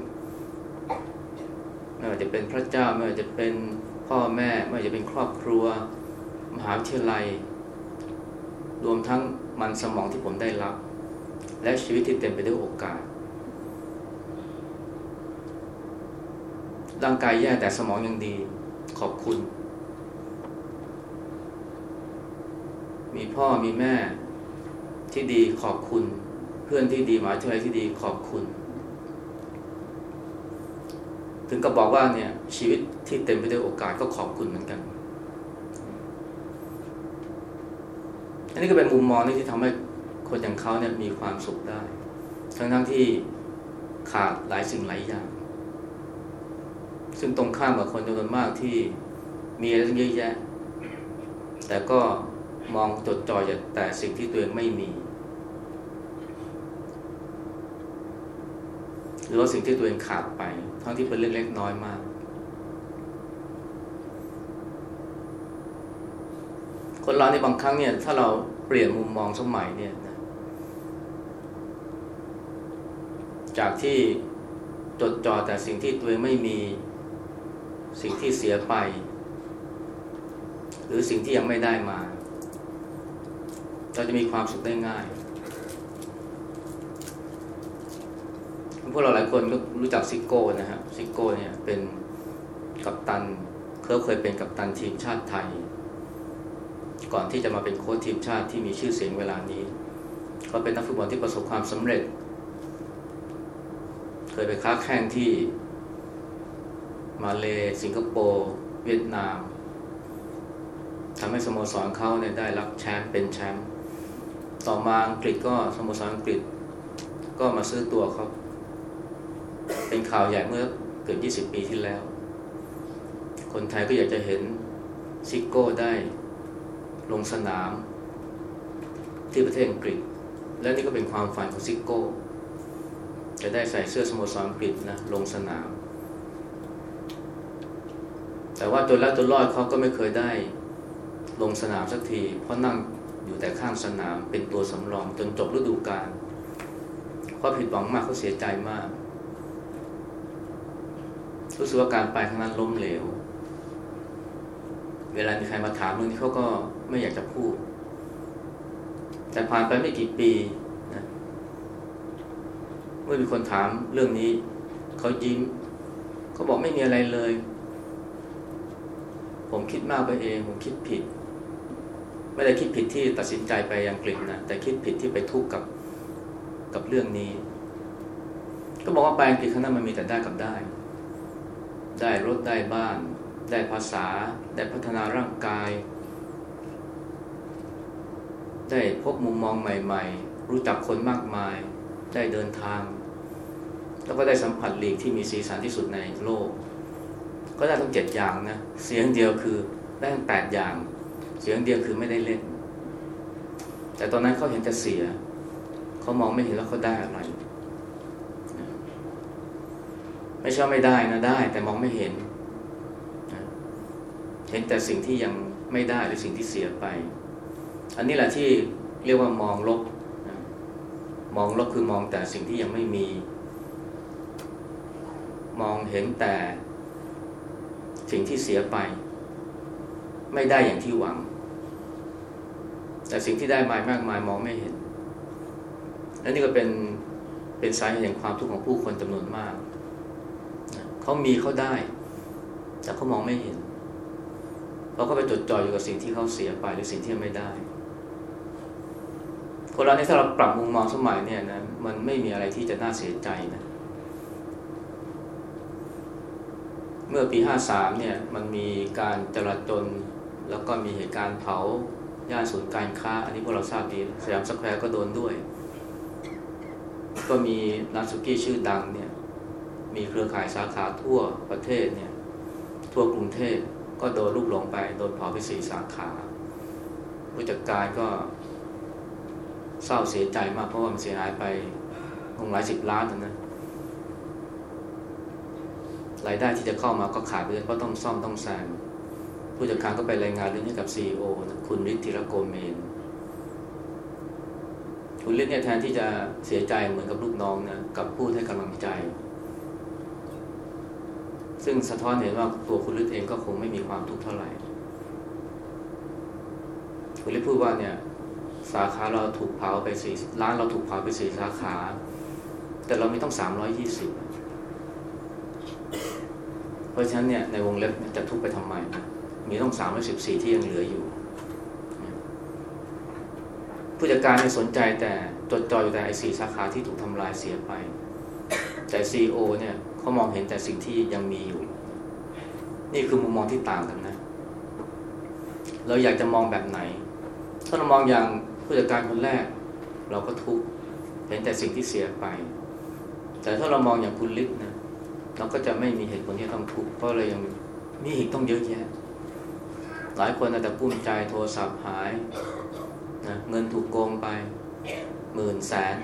A: ไม่ว่าจะเป็นพระเจ้าไม่ว่าจะเป็นพ่อแม่ ไม่ว่าจะเป็นครอบครัว มหาวิทยาลัย รวมทั้งมันสมองที่ผมได้รับ และชีวิตที่เต็มไปด้วยโอกาส ร่างกายแย่แต่สมองยังดี ขอบคุณ มีพ่อมีแม่ที่ดีขอบคุณ เพื่อนที่ดีหมหาวิทยาลัยที่ดีขอบคุณ ถึงกับบอกว่าเนี่ยชีวิตที่เต็มไปด้วยโอกาสก็ขอบคุณเหมือนกัน อั นนี้ก็เป็นมุมมองที่ทำให้คนอย่างเขาเนี่ยมีความสุขได้ ทั้งทั้งที่ขาดหลายสิ่งหลายอย่าง ซึ่งตรงข้ามกับคนจำนวนมากที่มีอะไรเยอะแยะ แต่ก็มองจดจ่อแต่สิ่งที่ตัวเองไม่มี หรือว่าสิ่งที่ตัวเองขาดไป ทั้งที่เป็นเล็กๆน้อยมาก คนเราในบางครั้งเนี่ย ถ้าเราเปลี่ยนมุมมองสมัยเนี่ยนะจากที่จดจ่อแต่สิ่งที่ตัวเองไม่มีสิ่งที่เสียไป หรือสิ่งที่ยังไม่ได้มา เราจะมีความสุขได้ง่ายพวกเราหลายคนก็รู้จักซิโก้นะฮะซิโก้เนี่ยเป็นกัปตันเขาเคยเป็นกัปตันทีมชาติไทย ก่อนที่จะมาเป็นโค้ชทีมชาติที่มีชื่อเสียงเวลานี้ เขาเป็นนักฟุตบอลที่ประสบความสำเร็จ เคยไปค้าแข่งที่มาเลสิงคโปร์เวียดนามทำให้สโมสรเขาเนี่ยได้รับแชมป์เป็นแชมป์ต่อมาอังกฤษก็สโมสรอังกฤษ ก็มาซื้อตัวเขาเป็นข่าวใหญ่เมื่อเกือบ 20 ปีที่แล้ว คนไทยก็อยากจะเห็นซิโก้ได้ ลงสนาม ที่ประเทศอังกฤษ และนี่ก็เป็นความฝันของซิโก้ จะได้ใส่เสื้อสโมสรอังกฤษนะลงสนาม แต่ว่าจนแล้วจนรอดเขาก็ไม่เคยได้ลงสนามสักที เพราะนั่งอยู่แต่ข้างสนามเป็นตัวสำรองจนจบฤดูกาลเขาผิดหวังมากเขาเสียใจมากรู้สึกว่าการไปครั้งนั้นล้มเหลว เวลามีใครมาถามเรื่องนี้เขาก็ ไม่อยากจะพูด แต่ผ่านไปไม่กี่ปีนะเมื่อมีคนถามเรื่องนี้ เขายิ้มเขาบอกไม่มีอะไรเลย ผมคิดมากไปเอง ผมคิดผิด ไม่ได้คิดผิดที่ตัดสินใจไปอังกฤษนะแต่คิดผิดที่ไปทุกข์กับกับเรื่องนี้ ก็บอกว่าไปอังกฤษครั้งนั้นมันมีแต่ได้กับได้ ได้รถได้บ้าน ได้ภาษา ได้พัฒนาร่างกาย ได้พบมุมมองใหม่ๆ รู้จักคนมากมาย ได้เดินทาง แล้วก็ได้สัมผัสลีกที่มีสีสันที่สุดในโลก ก็ได้ทั้งเจ็ดอย่างนะ เสียงเดียวคือได้ทั้งแปดอย่าง เสียงเดียวคือไม่ได้เล่น แต่ตอนนั้นเขาเห็นแต่เสีย เขามองไม่เห็นแล้วเขาได้อะไรไม่ใช่ไม่ได้นะได้ แต่มองไม่เห็น เห็นแต่สิ่งที่ยังไม่ได้หรือสิ่งที่เสียไป อันนี้แหละที่เรียกว่ามองลบมองลบคือมองแต่สิ่งที่ยังไม่มี มองเห็นแต่สิ่งที่เสียไป ไม่ได้อย่างที่หวัง แต่สิ่งที่ได้มามากมายมองไม่เห็นและนี่ก็เป็นเป็นสาเหตุแห่งความทุกข์ของผู้คนจำนวนมาก เขามีเขาได้ แต่เขามองไม่เห็น เราก็ไปจดจ่ออยู่กับสิ่งที่เขาเสียไปหรือสิ่งที่ไม่ได้ คนเราเนี่ยถ้าเราปรับมุมมองสมัยเนี่ยนะมันไม่มีอะไรที่จะน่าเสียใจนะเมื่อปีห้าสามเนี่ยมันมีการจราจนแล้วก็มีเหตุการณ์เผาย่านศูนย์การค้า อันนี้พวกเราทราบดีสยามสแควร์ก็โดนด้วย ก็มีร้านสุกี้ชื่อดังเนี่ยมีเครือข่ายสาขาทั่วประเทศเนี่ยทั่วกรุงเทพก็โดนลูกหลงไป โดนเผาไปสี่สาขา ผู้จัดการก็ เศร้าเสียใจมากเพราะว่ามันเสียหายไปคงหลายสิบล้านนะรายได้ที่จะเข้ามาก็ขาดไปเลยเพราะต้องซ่อมต้องแซมผู้จัดการก็ไปรายงานเรื่องให้กับซีอนะคุณฤทธิรโกเมน คุณฤทธิ์เนี่ยแทนที่จะเสียใจเหมือนกับลูกน้องนะกับพูดให้กำลังใจ ซึ่งสะท้อนเห็นว่าตัวคุณฤทธิ์เองก็คงไม่มีความทุกข์เท่าไหร่ คุณฤทธิ์พูดว่าเนี่ย สาขาเราถูกเผาไปสี่ร้านเราถูกเผาไปสี่สาขา แต่เราไม่ต้องสามร้อยยี่สิบเพราะฉะนั้นเนี่ยในวงเล็บจะทุกไปทำไม มีต้องสามร้อยสิบสี่ที่ยังเหลืออยู่ ผู้จัดการเนี่ยสนใจแต่จดจ่ออยู่แต่ไอ้สี่สาขาที่ถูกทำลายเสียไป แต่ซีโอเนี่ยเขามองเห็นแต่สิ่งที่ยังมีอยู่ นี่คือมุมมองที่ต่างกันนะ เราอยากจะมองแบบไหนถ้าเรามองอย่าง ผู้จัดการคนแรก เราก็ทุกข์เห็นแต่สิ่งที่เสียไป แต่ถ้าเรามองอย่างคุณลิศนะเราก็จะไม่มีเหตุผลที่ต้องทุกข์เพราะเรายังมีอีกต้องเยอะแยะหลายคนอาจจะกุ้มใจโทรศัพท์หายนะเงินถูกโกงไปหมื่นแสน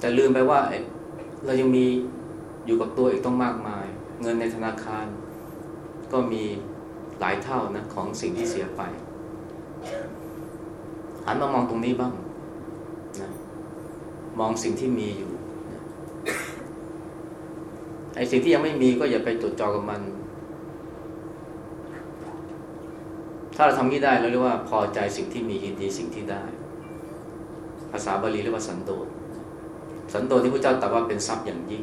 A: แต่ลืมไปว่าเรายังมีอยู่กับตัวอีกต้องมากมาย เงินในธนาคารก็มีหลายเท่านะของสิ่งที่เสียไป หันมามองตรงนี้บ้างนะมองสิ่งที่มีอยู่นะไอ้สิ่งที่ยังไม่มีก็อย่าไปจดจ่อกับมัน ถ้าเราทำนี้ได้เราเรียกว่าพอใจสิ่งที่มียินดีสิ่งที่ได้ ภาษาบาลีเรียกว่าสันโดษสันโดษที่พระเจ้าตรัสว่าเป็นทรัพย์อย่างยิ่ง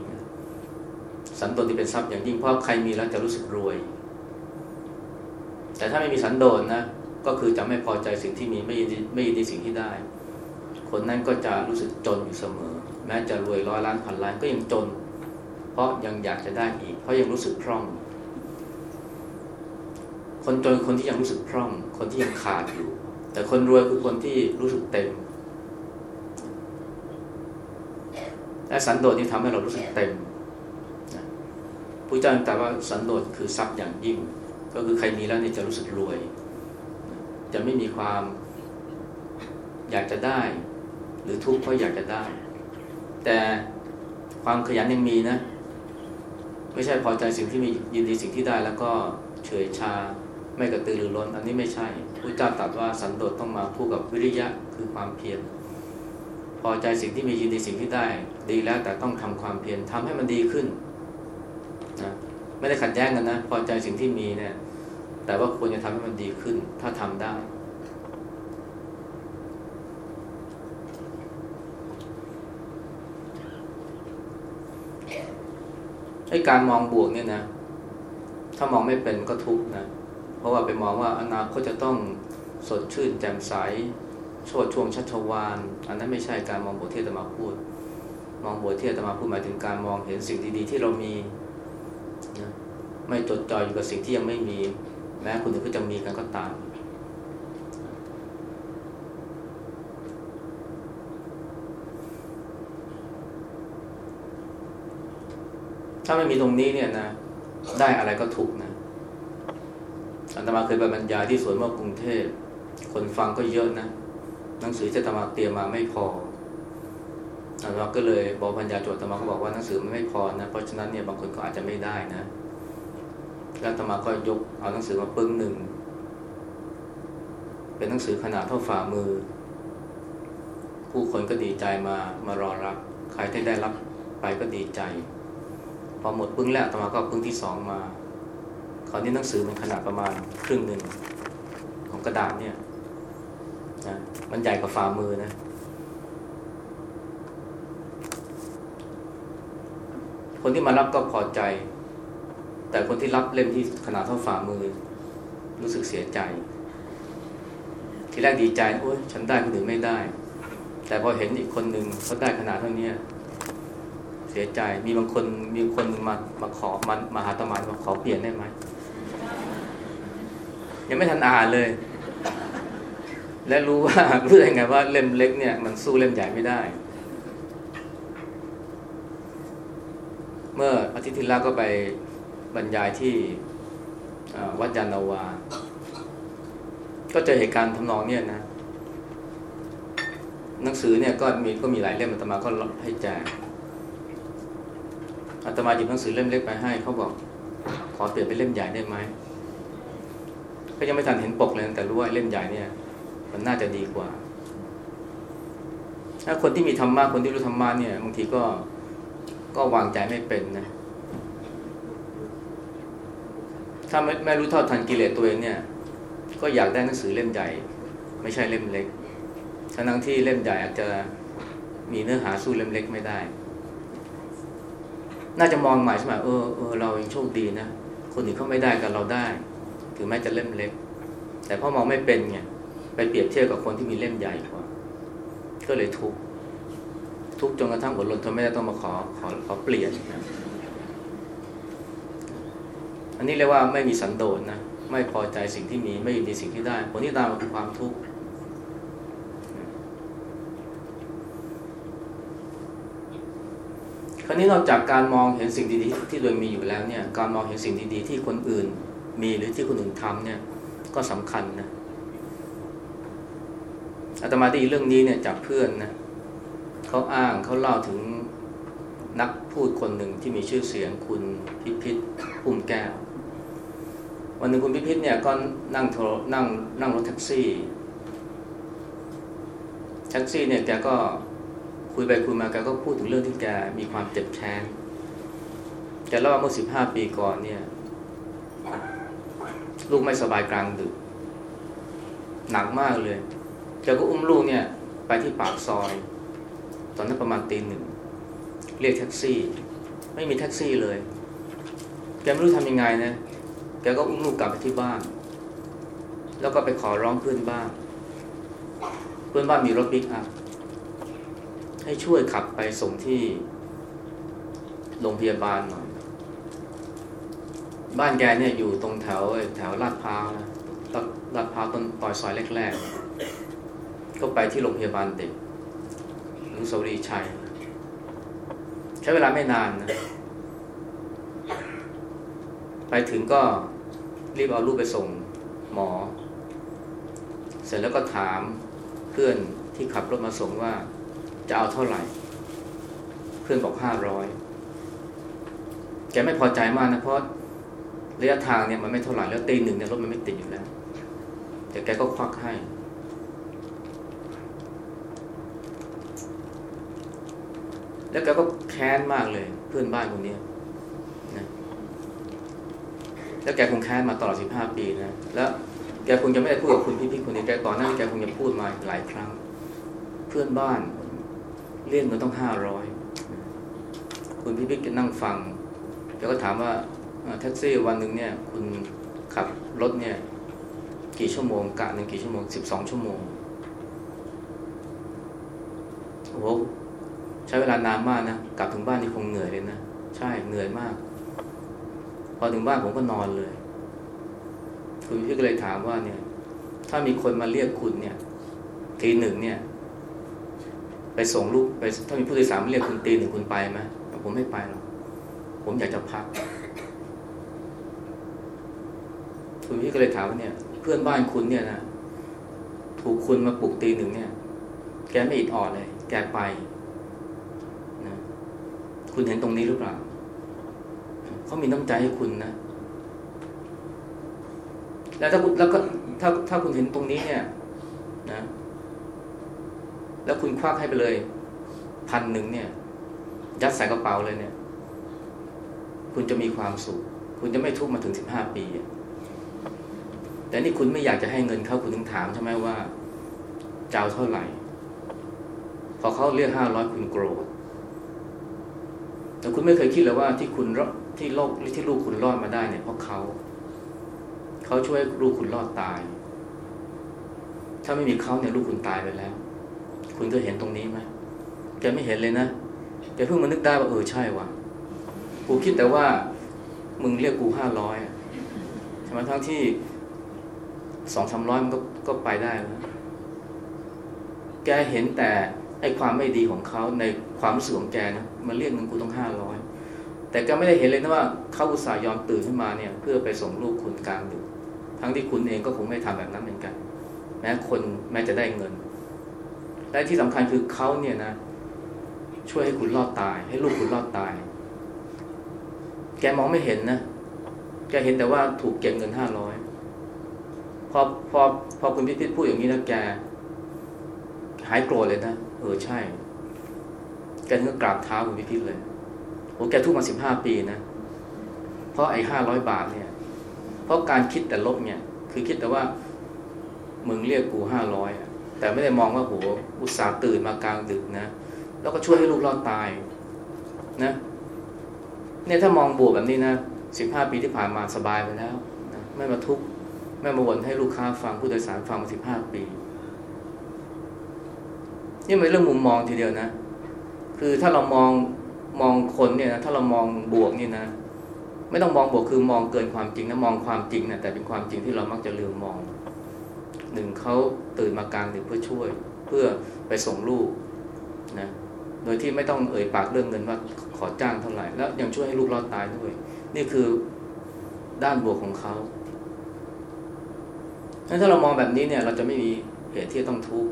A: สันโดษที่เป็นทรัพย์อย่างยิ่งเพราะใครมีแล้วจะรู้สึกรวย แต่ถ้าไม่มีสันโดษนะ ก็คือจะไม่พอใจสิ่งที่มีไม่ยินดีไม่ยินดีสิ่งที่ได้ คนนั้นก็จะรู้สึกจนอยู่เสมอ แม้จะรวยร้อยล้านพันล้านก็ยังจน เพราะยังอยากจะได้อีก เพราะยังรู้สึกพร่อง คนจนคนที่ยังรู้สึกพร่อง คนที่ยังขาดอยู่ แต่คนรวยคือคนที่รู้สึกเต็มและสันโดษนี่ทำให้เรารู้สึกเต็มพระเจ้าตรัสว่าสันโดษคือทรัพย์อย่างยิ่ง ก็คือใครมีแล้วนี่จะรู้สึกรวย จะไม่มีความอยากจะได้ หรือทุกข์เพราะอยากจะได้ แต่ความขยันยังมีนะ ไม่ใช่พอใจสิ่งที่มียินดีสิ่งที่ได้ แล้วก็เฉยชาไม่กระตือรือร้น อันนี้ไม่ใช่พระเจ้าตรัสว่าสันโดษต้องมาคู่กับวิริยะคือความเพียรพอใจสิ่งที่มียินดีสิ่งที่ได้ ดีแล้วแต่ต้องทำความเพียรทำให้มันดีขึ้นนะไม่ได้ขัดแย้งกันนะ พอใจสิ่งที่มีเนี่ย แต่ว่าควรจะทำให้มันดีขึ้น ถ้าทำได้ ไอ้การมองบวกเนี่ยนะ ถ้ามองไม่เป็นก็ทุกข์นะ เพราะว่าไปมองว่าอนาคตจะต้องสดชื่นแจ่มใสโชดช่วงชัชวานอันนั้นไม่ใช่การมองบทที่อาตมาพูด มองบทที่อาตมาพูดหมายถึงการมองเห็นสิ่งดีๆ ที่เรามีนะไม่จดจ่ออยู่กับสิ่งที่ยังไม่มี ม้คนอื่นก็จะมีกันก็ตาม ถ้าไม่มีตรงนี้เนี่ยนะ ได้อะไรก็ถูกนะอาตมาเคยไปบรรยายที่สวนมะกรุงเทพ คนฟังก็เยอะนะ หนังสือที่อาตมาเตรียมมาไม่พออาตมาก็เลยบอกบรรยายจทย์อาตมาก็บอกว่าหนังสือมันไม่พอนะ เพราะฉะนั้นเนี่ยบางคนก็อาจจะไม่ได้นะ แล้วตมาก็ยกเอาหนังสือมาปึ้งหนึ่ง เป็นหนังสือขนาดเท่าฝ่ามือ ผู้คนก็ดีใจมามารอรับ ใครที่ได้รับไปก็ดีใจ พอหมดปึ้งแรกอาตมาก็ปึ้งที่สองมาคราวนี้หนังสือมันขนาดประมาณครึ่งหนึ่งของกระดาษเนี่ยนะมันใหญ่กว่าฝ่ามือนะคนที่มารับก็พอใจ แต่คนที่รับเล่มที่ขนาดเท่าฝ่ามือ รู้สึกเสียใจ ทีแรกดีใจโอ้ยฉันได้คนอื่นไม่ได้ แต่พอเห็นอีกคนหนึ่งเขาได้ขนาดเท่านี้เสียใจมีบางคนมีคนมามาขอมามาหาตมานมาขอเปลี่ยนได้ไหมยังไม่ทันอ่านเลย และรู้ว่ารู้ได้ไงว่าเล่มเล็กเนี่ยมันสู้เล่มใหญ่ไม่ได้ เมื่ออาทิตย์ที่แล้วก็ไป บรรยายที่วัดยานนาวา ก็เจอเหตุการณ์ทำนองเนี่ยนะ หนังสือเนี่ยก็มีก็มีหลายเล่มอาตมาก็ให้แจกอาตมาหยิบหนังสือเล่มเล็กไปให้เขาบอก ขอเปลี่ยนเป็นเล่มใหญ่ได้ไหมก็ยังไม่ทันเห็นปกเลยแต่รู้ว่าเล่มใหญ่เนี่ย มันน่าจะดีกว่า ถ้าคนที่มีธรรมะคนที่รู้ธรรมะเนี่ยบางทีก็ก็วางใจไม่เป็นนะ ถ้าไม่ไม่รู้เท่าทันกิเลสตัวเองเนี่ย ก็อยากได้หนังสือเล่มใหญ่ ไม่ใช่เล่มเล็กทั้งที่เล่มใหญ่อาจจะมีเนื้อหาสู้เล่มเล็กไม่ได้ น่าจะมองใหม่ใช่ไหมเออเออเรายังโชคดีนะคนอื่นเขาไม่ได้กันเราได้ ถึงแม้จะเล่มเล็ก แต่พอมองไม่เป็นไงไปเปรียบเทียบกับคนที่มีเล่มใหญ่กว่าก็เลยทุกทุกจนกระทั่งอดรนทนไม่ได้ต้องมาขอขอขอเปลี่ยนนะ อันนี้เรียกว่าไม่มีสันโดษนะไม่พอใจสิ่งที่มีไม่ยินดีสิ่งที่ได้ ผลที่ตามมาคือความทุกข์คราวนี้นอกจากการมองเห็นสิ่งดีๆที่ตัวเองมีอยู่แล้วเนี่ย การมองเห็นสิ่งดีๆที่คนอื่นมีหรือที่คนอื่นทำเนี่ยก็สำคัญนะอาตมาได้ยินเรื่องนี้เนี่ยจากเพื่อนนะเขาอ้างเขาเล่าถึงนักพูดคนหนึ่งที่มีชื่อเสียงคุณพิพิธพุ่มแก้ว วันหนึ่งคุณพิพิธเนี่ยก็นั่งโทรนั่งนั่งรถแท็กซี่แท็กซี่เนี่ยแกก็คุยไปคุยมาแกก็พูดถึงเรื่องที่แกมีความเจ็บแค้นแกเล่าว่าเมื่อสิบห้าปีก่อนเนี่ยลูกไม่สบายกลางดึก หนักมากเลยแกก็อุ้มลูกเนี่ย ไปที่ปากซอย ตอนนั้นประมาณตีหนึ่งเรียกแท็กซี่ ไม่มีแท็กซี่เลย แกไม่รู้ทำยังไงนะ แกก็อุ้มลูกกลับไปที่บ้าน แล้วก็ไปขอร้องเพื่อนบ้าน เพื่อนบ้านมีรถปิกอัพให้ช่วยขับไปส่งที่โรงพยาบาลหน่อย บ้านแกเนี่ยอยู่ตรงแถวแถวลาดพร้าวนะลาดพร้าวต้นต่อยซอยแรกๆ ก็ไปที่โรงพยาบาลเด็กนุสวรีชัย ใช้เวลาไม่นานนะ ไปถึงก็รีบเอาลูกไปส่งหมอ เสร็จแล้วก็ถามเพื่อนที่ขับรถมาส่งว่าจะเอาเท่าไหร่ เพื่อนบอกห้าร้อยแกไม่พอใจมากนะเพราะระยะทางเนี่ยมันไม่เท่าไหร่แล้วตีหนึ่งเนี่ยรถมันไม่ติดอยู่แล้ว แต่แกก็ควักให้ แล้วแกก็แค้นมากเลยเพื่อนบ้านคนนี้ แล้วแกคงแค้นมาตลอดสิบห้าปีนะ แล้วแกคงจะไม่ได้พูดกับคุณพี่พี่คนนี้แกก่อนหน้าแกคงจะพูดมาหลายครั้ง เพื่อนบ้านเรียกเงินต้องห้าร้อยคุณพี่พี่จะนั่งฟังแกก็ถามว่าแท็กซี่วันหนึ่งเนี่ย คุณขับรถเนี่ย กี่ชั่วโมงกะหนึ่งกี่ชั่วโมงสิบสองชั่วโมงโอ้ใช้เวลานานมากนะกลับถึงบ้านนี่คงเหนื่อยเลยนะ ใช่เหนื่อยมาก พอถึงบ้านผมก็นอนเลย คุณพี่ก็เลยถามว่าเนี่ย ถ้ามีคนมาเรียกคุณเนี่ย ทีหนึ่งเนี่ย ไปส่งลูกไป ถ้ามีผู้โดยสารมาเรียกคุณตีหนึ่งคุณไปไหมผมไม่ไปหรอกผมอยากจะพัก คุณพี่ก็เลยถามว่าเนี่ย เพื่อนบ้านคุณเนี่ยนะถูกคุณมาปลุกตีหนึ่งเนี่ย แกไม่อิดออดเลย แกไปนะคุณเห็นตรงนี้หรือเปล่า เขามีน้ำใจให้คุณนะ แล้วถ้าคุณแล้วก็ถ้าถ้าคุณเห็นตรงนี้เนี่ย นะ แล้วคุณควักให้ไปเลยพันหนึ่งเนี่ย ยัดใส่กระเป๋าเลยเนี่ย คุณจะมีความสุข คุณจะไม่ทุกข์มาถึงสิบห้าปี แต่นี่คุณไม่อยากจะให้เงินเขาคุณถึงถามใช่ไหมว่าจะเอาเท่าไหร่ พอเขาเรียกห้าร้อยคุณโกรธแต่คุณไม่เคยคิดเลยว่าที่คุณ ที่โลกที่ลูกคุณรอดมาได้เนี่ยเพราะเขา เขาช่วยลูกคุณรอดตาย ถ้าไม่มีเขาเนี่ยลูกคุณตายไปแล้ว คุณเคยเห็นตรงนี้ไหมแกไม่เห็นเลยนะแกเพิ่งมานึกได้ว่าเออใช่ว่ะกูคิดแต่ว่า มึงเรียกกูห้าร้อยใช่ไหมทั้งที่สองสามร้อยมันก็ก็ไปได้แล้วแกเห็นแต่ไอ้ความไม่ดีของเขาในความรู้สึกของแกนะมันเรียกเงินกูต้องห้าร้อย แต่แกไม่ได้เห็นเลยนะว่าเขาอุตส่าห์ยอมตื่นขึ้นมาเนี่ย เพื่อไปส่งลูกคุณกลางดึกทั้งที่คุณเองก็คงไม่ทำแบบนั้นเหมือนกัน แม้คนแม้จะได้เงิน และที่สำคัญคือเขาเนี่ยนะ ช่วยให้คุณรอดตาย ให้ลูกคุณรอดตาย แกมองไม่เห็นนะแกเห็นแต่ว่าถูกเก็บเงินห้าร้อยพอพอพอคุณพิพิธพูดอย่างนี้นะแก หายโกรธเลยนะเออใช่แกถึงกราบเท้าคุณพิพิธเลย โอ้แกทุกมาสิบห้าปีนะ เพราะไอ้ห้าร้อยบาทเนี่ย เพราะการคิดแต่ลบเนี่ย คือคิดแต่ว่า มึงเรียกกูห้าร้อยแต่ไม่ได้มองว่าโหอุตส่าห์ตื่นมากลางดึกนะ แล้วก็ช่วยให้ลูกรอดตายนะเนี่ยถ้ามองบวกแบบนี้นะสิบห้าปีที่ผ่านมาสบายไปแล้วนะไม่มาทุกข์ไม่มาบ่นให้ลูกค้าฟังผู้โดยสารฟังมาสิบห้าปี นี่เป็นเรื่องมุมมองทีเดียวนะ คือถ้าเรามอง มองคนเนี่ยนะถ้าเรามองบวกนี่นะ ไม่ต้องมองบวกคือมองเกินความจริงนะมองความจริงนะแต่เป็นความจริงที่เรามักจะลืมมองหนึ่งเขาตื่นมากลางดึกเพื่อช่วย เพื่อไปส่งลูกนะโดยที่ไม่ต้องเอ่ยปากเรื่องเงินว่าขอจ้างเท่าไหร่แล้วยังช่วยให้ลูกรอดตายด้วย นี่คือด้านบวกของเขาถ้าเรามองแบบนี้เนี่ย เราจะไม่มีเหตุที่ต้องทุกข์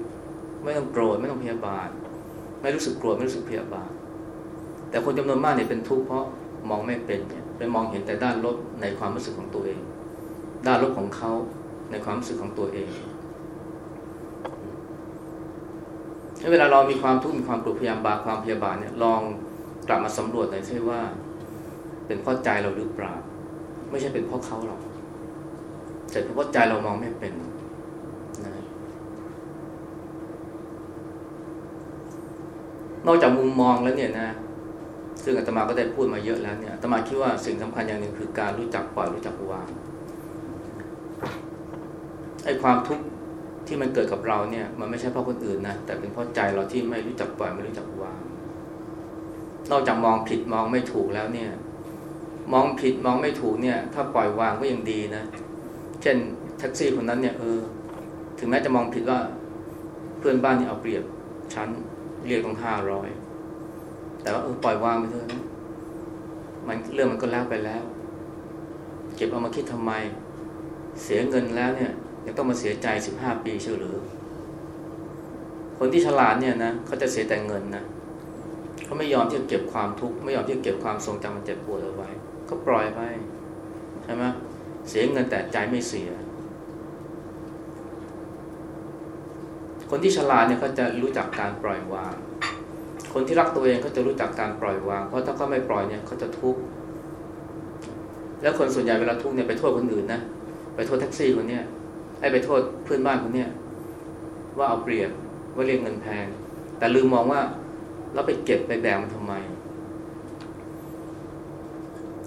A: ไม่ต้องโกรธไม่ต้องพยาบาท ไม่รู้สึกโกรธไม่รู้สึกพยาบาท แต่คนจำนวนมากเนี่ยเป็นทุกข์เพราะมองไม่เป็นเนี่ยไปมองเห็นแต่ด้านลบในความรู้สึกของตัวเอง ด้านลบของเขาในความรู้สึกของตัวเองเวลาเรามีความทุกข์มีความโกรธพยาบาความพยาบาทเนี่ยลองกลับมาสำรวจหน่อยใช่ว่า เป็นเพราะใจเราหรือเปล่า ไม่ใช่เป็นเพราะเขาหรอกแต่เพราะใจเรามองไม่เป็นนะนอกจากมุมมองแล้วเนี่ยนะ ซึ่งอาตมาก็ได้พูดมาเยอะแล้วเนี่ยอาตมาคิดว่าสิ่งสำคัญอย่างหนึ่งคือการรู้จักปล่อยรู้จักวางไอ้ความทุกข์ที่มันเกิดกับเราเนี่ยมันไม่ใช่เพราะคนอื่นนะแต่เป็นเพราะใจเราที่ไม่รู้จักปล่อยไม่รู้จักวาง นอกจากมองผิดมองไม่ถูกแล้วเนี่ย มองผิดมองไม่ถูกเนี่ย ถ้าปล่อยวางก็ยังดีนะ เช่นแท็กซี่คนนั้นเนี่ยเออ ถึงแม้จะมองผิดว่าเพื่อนบ้านเนี่ยเอาเปรียบฉันเรียกต้องห้าร้อย แต่ว่าเออปล่อยวางไปเถอะนะมันเรื่องมันก็แล้วไปแล้ว เก็บเอามาคิดทำไม เสียเงินแล้วเนี่ยยังต้องมาเสียใจสิบห้าปีเชื่อหรือ คนที่ฉลาดเนี่ยนะเขาจะเสียแต่เงินนะเขาไม่ยอมที่จะเก็บความทุกข์ไม่ยอมที่จะเก็บความทรงจำมันเจ็บปวดเอาไว้ ก็ปล่อยไปใช่ไหมเสียเงินแต่ใจไม่เสีย คนที่ฉลาดเนี่ยเขาจะรู้จักการปล่อยวาง คนที่รักตัวเองเขาจะรู้จักการปล่อยวาง เพราะถ้าเขาไม่ปล่อยเนี่ยเขาจะทุกข์แล้วคนส่วนใหญ่เวลาทุกข์เนี่ยไปโทษคนอื่นนะไปโทษแท็กซี่คนเนี้ยไอ้ไปโทษเพื่อนบ้านคนเนี้ยว่าเอาเปรียบว่าเรียกเงินแพง แต่ลืมมองว่าเราไปเก็บไปแบกมันทำไม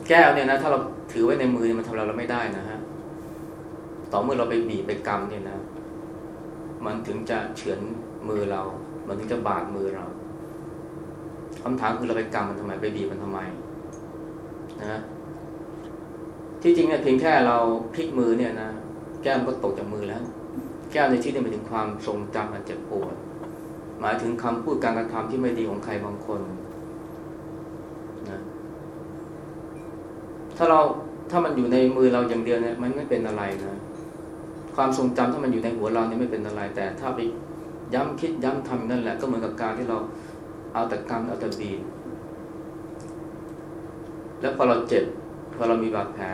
A: แก้วเนี่ยนะ ถ้าเราถือไว้ในมือมันทำเราเราไม่ได้นะฮะต่อเมื่อเราไปบีบไปกำเนี่ยนะ มันถึงจะเฉือนมือเรา มันถึงจะบาดมือเรา คำถามคือเราไปกำมันทำไมไปบีบมันทำไมนะที่จริงเนี่ยเพียงแค่เราพลิกมือเนี่ยนะแก้มก็ตกจากมือแล้ว แก้มในที่นี้หมายถึงความทรงจำอันเจ็บปวด หมายถึงคำพูดการกระทำที่ไม่ดีของใครบางคนนะถ้าเราถ้ามันอยู่ในมือเราอย่างเดียวเนี่ยมันไม่เป็นอะไรนะความทรงจำถ้ามันอยู่ในหัวเราเนี่ยไม่เป็นอะไร แต่ถ้าไปย้ำคิดย้ำทำนั่นแหละก็เหมือนกับการที่เรา เอาแต่กรรมเอาแต่บีบแล้วพอเราเจ็บพอเรามีบาดแผล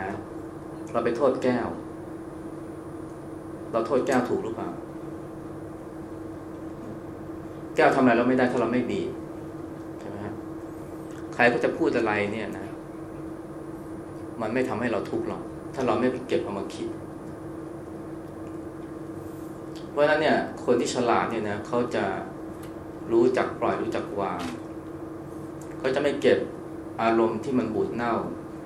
A: เราไปโทษแก้ว เราโทษแก้วถูกหรือเปล่า แก้วทำอะไรเราไม่ได้ถ้าเราไม่บีบใช่ไหมครับใครก็จะพูดอะไรเนี่ยนะ มันไม่ทำให้เราทุกข์หรอก ถ้าเราไม่ไปเก็บเอามาคิดเพราะฉะนั้นเนี่ย คนที่ฉลาดเนี่ยนะเขาจะ รู้จักปล่อยรู้จักวางเขาจะไม่เก็บอารมณ์ที่มันบูดเน่า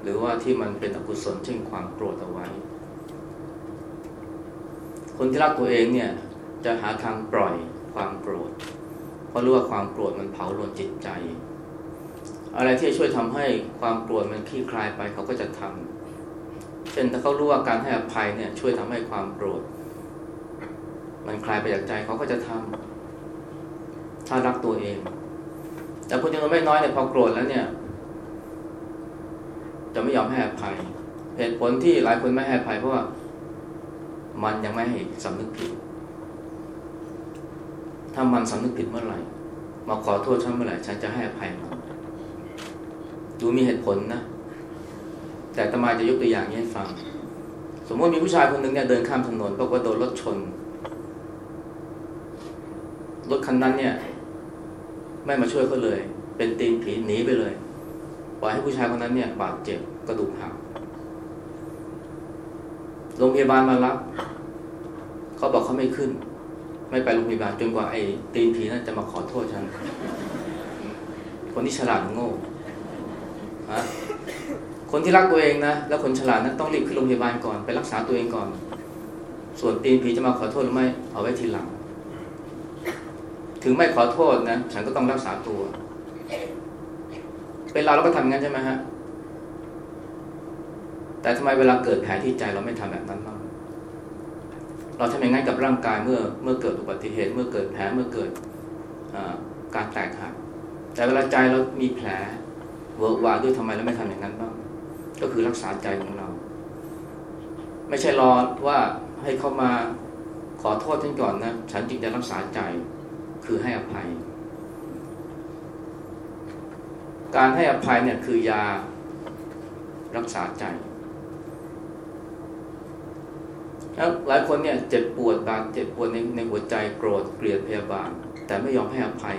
A: หรือว่าที่มันเป็นอกุศลเช่นความโกรธเอาไว้ คนที่รักตัวเองเนี่ยจะหาทางปล่อยความโกรธ เพราะรู้ว่าความโกรธมันเผาลนจิตใจ อะไรที่ช่วยทำให้ความโกรธมันคลี่คลายไปเขาก็จะทำเช่นถ้าเขารู้ว่าการให้อภัยเนี่ยช่วยทำให้ความโกรธ มันคลายไปจากใจเขาก็จะทำ ถ้ารักตัวเอง แต่คนจำนวนไม่น้อยเนี่ยพอโกรธแล้วเนี่ย จะไม่ยอมให้อภัยเหตุผลที่หลายคนไม่ให้อภัยเพราะว่ามันยังไม่ให้สำนึกผิด ถ้ามันสำนึกผิดเมื่อไหร่ มาขอโทษฉันเมื่อไหร่ ฉันจะให้อภัยมันดูมีเหตุผลนะ แต่ตมาจะยกตัวอย่างนี้ให้ฟัง สมมติมีผู้ชายคนหนึ่งเนี่ยเดินข้ามถนนปรากฏโดนรถชน รถคันนั้นเนี่ย ไม่มาช่วยเขาเลย เป็นตีนผีหนีไปเลยปล่อยให้ผู้ชายคนนั้นเนี่ยบาดเจ็บกระดูกหักโรงพยาบาลมารับเขาบอกเขาไม่ขึ้น ไม่ไปโรงพยาบาลจนกว่าไอ้ตีนผีนั้นจะมาขอโทษฉัน คนที่ฉลาดโง่ฮะคนที่รักตัวเองนะแล้วคนฉลาดนั้นต้องรีบขึ้นโรงพยาบาลก่อนไปรักษาตัวเองก่อน ส่วนตีนผีจะมาขอโทษหรือไม่เอาไว้ทีหลัง ถึงไม่ขอโทษนะฉันก็ต้องรักษาตัว เป็นเราเราก็ทำงั้นใช่ไหมฮะ แต่ทำไมเวลาเกิดแผลที่ใจเราไม่ทำแบบนั้นบ้างเราทำอย่างนั้นกับร่างกายเมื่อเมื่อเกิดอุบัติเหตุเมื่อเกิดแผลเมื่อเกิดการแตกหักแต่เวลาใจเรามีแผลเวิร์กวาด้วยทำไมเราไม่ทำอย่างนั้นบ้างก็คือรักษาใจของเรา ไม่ใช่รอว่าให้เขามาขอโทษฉันก่อนนะ ฉันจึงจะรักษาใจ คือให้อภัย การให้อภัยเนี่ยคือยารักษาใจ แล้วหลายคนเนี่ยเจ็บปวดบาดเจ็บปวดในในหัวใจโกรธเกลียดพยาบาท แต่ไม่ยอมให้อภัย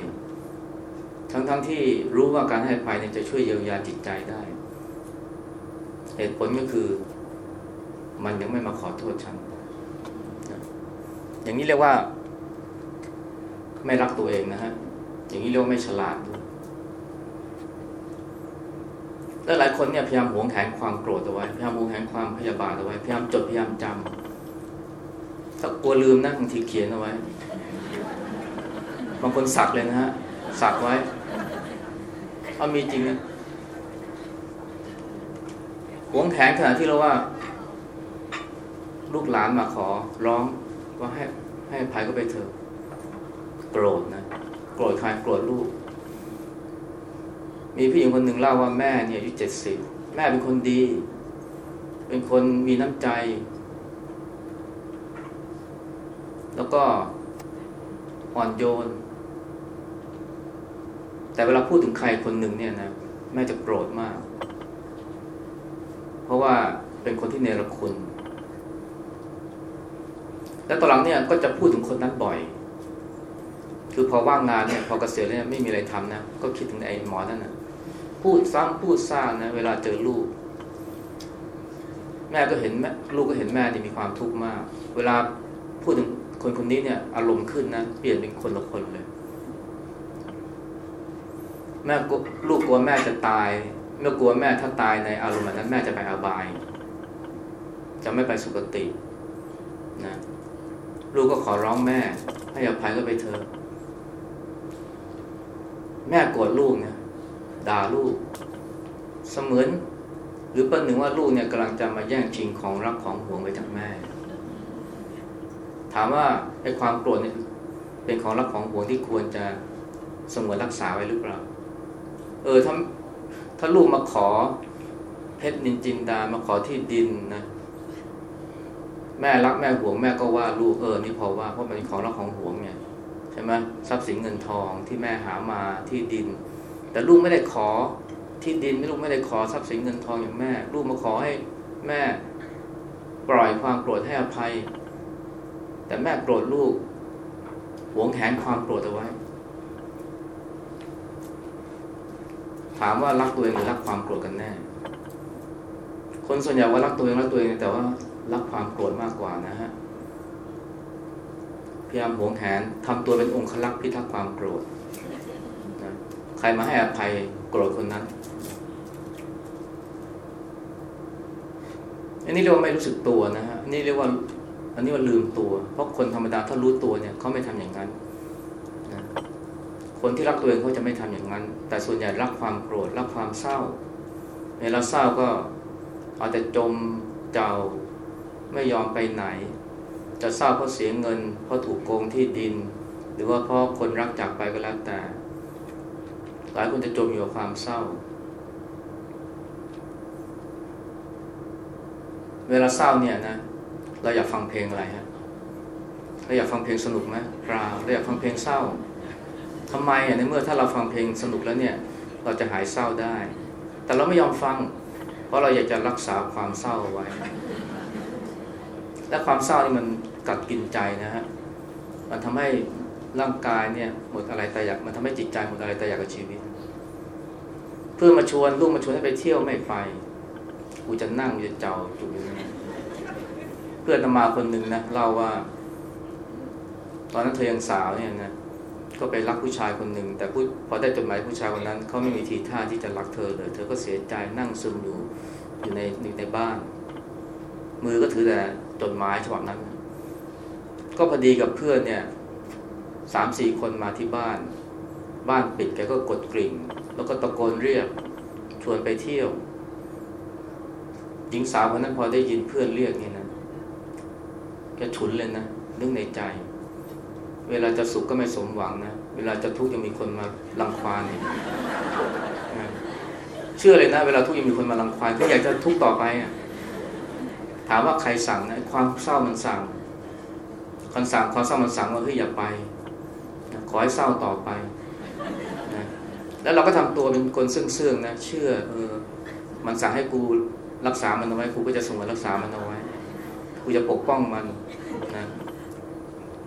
A: ทั้งๆทที่รู้ว่าการให้อภัยเนี่ยจะช่วยเยียวยาจิตใจได้ เหตุผลก็คือ มันยังไม่มาขอโทษฉัน อย่างนี้เรียกว่า ไม่รักตัวเองนะฮะ อย่างนี้เรียกว่าไม่ฉลาดด้วยแล้วหลายคนเนี่ยพยายามหวงแหนความโกรธเอาไว้ พยายามหวงแหนความพยาบาทเอาไว้ พยายามจดพยายามจำถ้ากลัวลืมนะบางทีเขียนเอาไว้ บางคนสักเลยนะฮะ สักไว้ เอามีจริงนะหวงแหนขณะที่เราว่า ลูกหลานมาขอร้องว่าให้ให้ภัยก็ไปเถอะ โกรธนะโกรธใครโกรธลูก มีผู้หญิงคนหนึ่งเล่าว่าแม่เนี่ยอายุเจ็ดสิบแม่เป็นคนดี เป็นคนมีน้ำใจ แล้วก็อ่อนโยน แต่เวลาพูดถึงใครคนหนึ่งเนี่ยนะแม่จะโกรธมาก เพราะว่าเป็นคนที่เนรคุณ แล้วตอนหลังเนี่ยก็จะพูดถึงคนนั้นบ่อย คือพอว่างงานเนี่ยพอเกษียณเนี่ยไม่มีอะไรทำนะ ก็คิดถึงไอ้หมอนั่นนะพูดซ้ำพูดสร้างนะเวลาเจอลูก แม่ก็เห็นแม่ลูกก็เห็นแม่นี่มีความทุกข์มาก เวลาพูดถึงคนคนนี้เนี่ย อารมณ์ขึ้นนะเปลี่ยนเป็นคนละคนเลย แม่ลูกกลัวแม่จะตายเมื่อกลัวแม่ถ้าตายในอารมณ์นั้น แม่จะไปอาบาย จะไม่ไปสุคตินะลูกก็ขอร้องแม่ ให้อภัยก็ไปเถอะ แม่โกรธลูกเนะด่าลูก เสมือน หรือประหนึ่งว่าลูกเนี่ยกำลังจะมาแย่งชิงของรักของห่วงไปจากแม่ ถามว่าไอ้ความโกรธเนี่ยเป็นของรักของห่วงที่ควรจะสงวนรักษาไว้หรือเปล่า เออถ้าถ้าลูกมาขอเพชรนินจินดามาขอที่ดินนะแม่รักแม่ห่วงแม่ก็ว่าลูกเออนี่พอว่าเพราะมันเป็นของรักของห่วงไงใช่ไหมทรัพย์สินเงินทองที่แม่หามาที่ดิน แต่ลูกไม่ได้ขอที่ดินไม่ลูกไม่ได้ขอทรัพย์สินเงินทองอย่างแม่ ลูกมาขอให้แม่ปล่อยความโกรธให้อภัย แต่แม่โกรธลูกหวงแหนความโกรธเอาไว้ ถามว่ารักตัวเองหรือรักความโกรธกันแน่ คนส่วนใหญ่ว่ารักตัวเองรักตัวเองแต่ว่ารักความโกรธมากกว่านะฮะ พยายามหวงแหนทำตัวเป็นองค์ลักษ์พิทักษ์ความโกรธนะใครมาให้อภัยโกรธคนนั้น อันนี้เรียกว่าไม่รู้สึกตัวนะฮะนนี้เรียกว่า อันนี้ว่าลืมตัว เพราะคนธรรมดาถ้ารู้ตัวเนี่ยเขาไม่ทำอย่างนั้นนะคนที่รักตัวเองเขาจะไม่ทำอย่างนั้น แต่ส่วนใหญ่รักความโกรธรักความเศร้าเวลาเศร้าก็เอาแต่จมเจ้าไม่ยอมไปไหน จะเศร้าเพราะเสียเงิน เพราะถูกโกงที่ดิน หรือว่าเพราะคนรักจากไปก็แล้วแต่ หลายคนจะจมอยู่กับความเศร้า เวลาเศร้าเนี่ยนะ เราอยากฟังเพลงอะไรฮะเราอยากฟังเพลงสนุกไหมเปล่าเราอยากฟังเพลงเศร้าทำไมอะในเมื่อถ้าเราฟังเพลงสนุกแล้วเนี่ย เราจะหายเศร้าได้ แต่เราไม่ยอมฟัง เพราะเราอยากจะรักษาความเศร้าไว้ และความเศร้านี่มัน กัดกินใจนะฮะมันทำให้ร่างกายเนี่ยหมดอะไรแต่อยากมันทำให้จิตใจหมดอะไรแต่อยากกับชีวิต เพื่อมาชวนลูกมาชวนให้ไปเที่ยวไม่ไปกูจะนั่งกูจะเจ้าอยู่เพื่อนมาคนหนึ่งนะเล่าว่า ตอนนั้นเธอยังสาวเนี่ยนะก็ไปรักผู้ชายคนหนึ่งแต่ผู้พอได้จดหมายผู้ชายคนนั้นเขาไม่มีทีท่าที่จะรักเธอเลย เธอก็เสียใจนั่งซึมอยู่อยู่ในในบ้าน มือก็ถือแต่จดหมายฉบับนั้น ก็พอดีกับเพื่อนเนี่ยสามสี่คนมาที่บ้าน บ้านปิดแกก็กดกริ่ง แล้วก็ตะโกนเรียกชวนไปเที่ยว หญิงสาวคนนั้นพอได้ยินเพื่อนเรียกนี่นะแกฉุนเลยนะนึกในใจ เวลาจะสุขก็ไม่สมหวังนะ เวลาจะทุกข์ยังมีคนมาลังควานเนี่ยเชื่อเลยนะ เวลาทุกข์ยังมีคนมาลังควานก็อยากจะทุกข์ต่อไปอะถามว่าใครสั่งนะความเศร้ามันสั่ง คำสั่งความเศร้ามันสั่งว่าเฮ้ยอย่าไปนะขอให้เศร้าต่อไปนะแล้วเราก็ทำตัวเป็นคนเสื่องๆนะเชื่อเออมันสั่งให้กูรักษามันเอาไว้กูก็จะสงวนรักษามันเอาไว้กูจะปกป้องมันนะ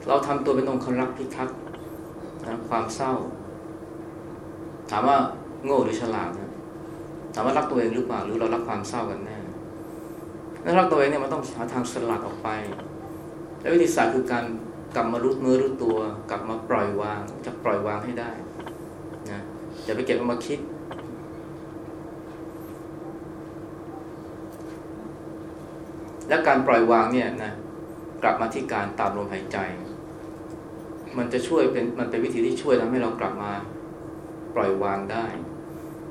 A: เราทำตัวเป็นองค์รักษ์พิทักษ์นะความเศร้า ถามว่าโง่หรือฉลาดนะถามว่ารักตัวเองหรือเปล่าหรือเรารักความเศร้ากันแน่แล้วรักตัวเองเนี่ยมันต้องหาทางสลัดออกไป และวิธีศาสตร์คือการกลับมารู้เนื้อรู้ตัว กลับมาปล่อยวางจะปล่อยวางให้ได้นะอย่าไปเก็บมาคิด และการปล่อยวางเนี่ยนะกลับมาที่การตามลมหายใจ มันจะช่วยเป็นมันเป็นวิธีที่ช่วยทำให้เรากลับมาปล่อยวางได้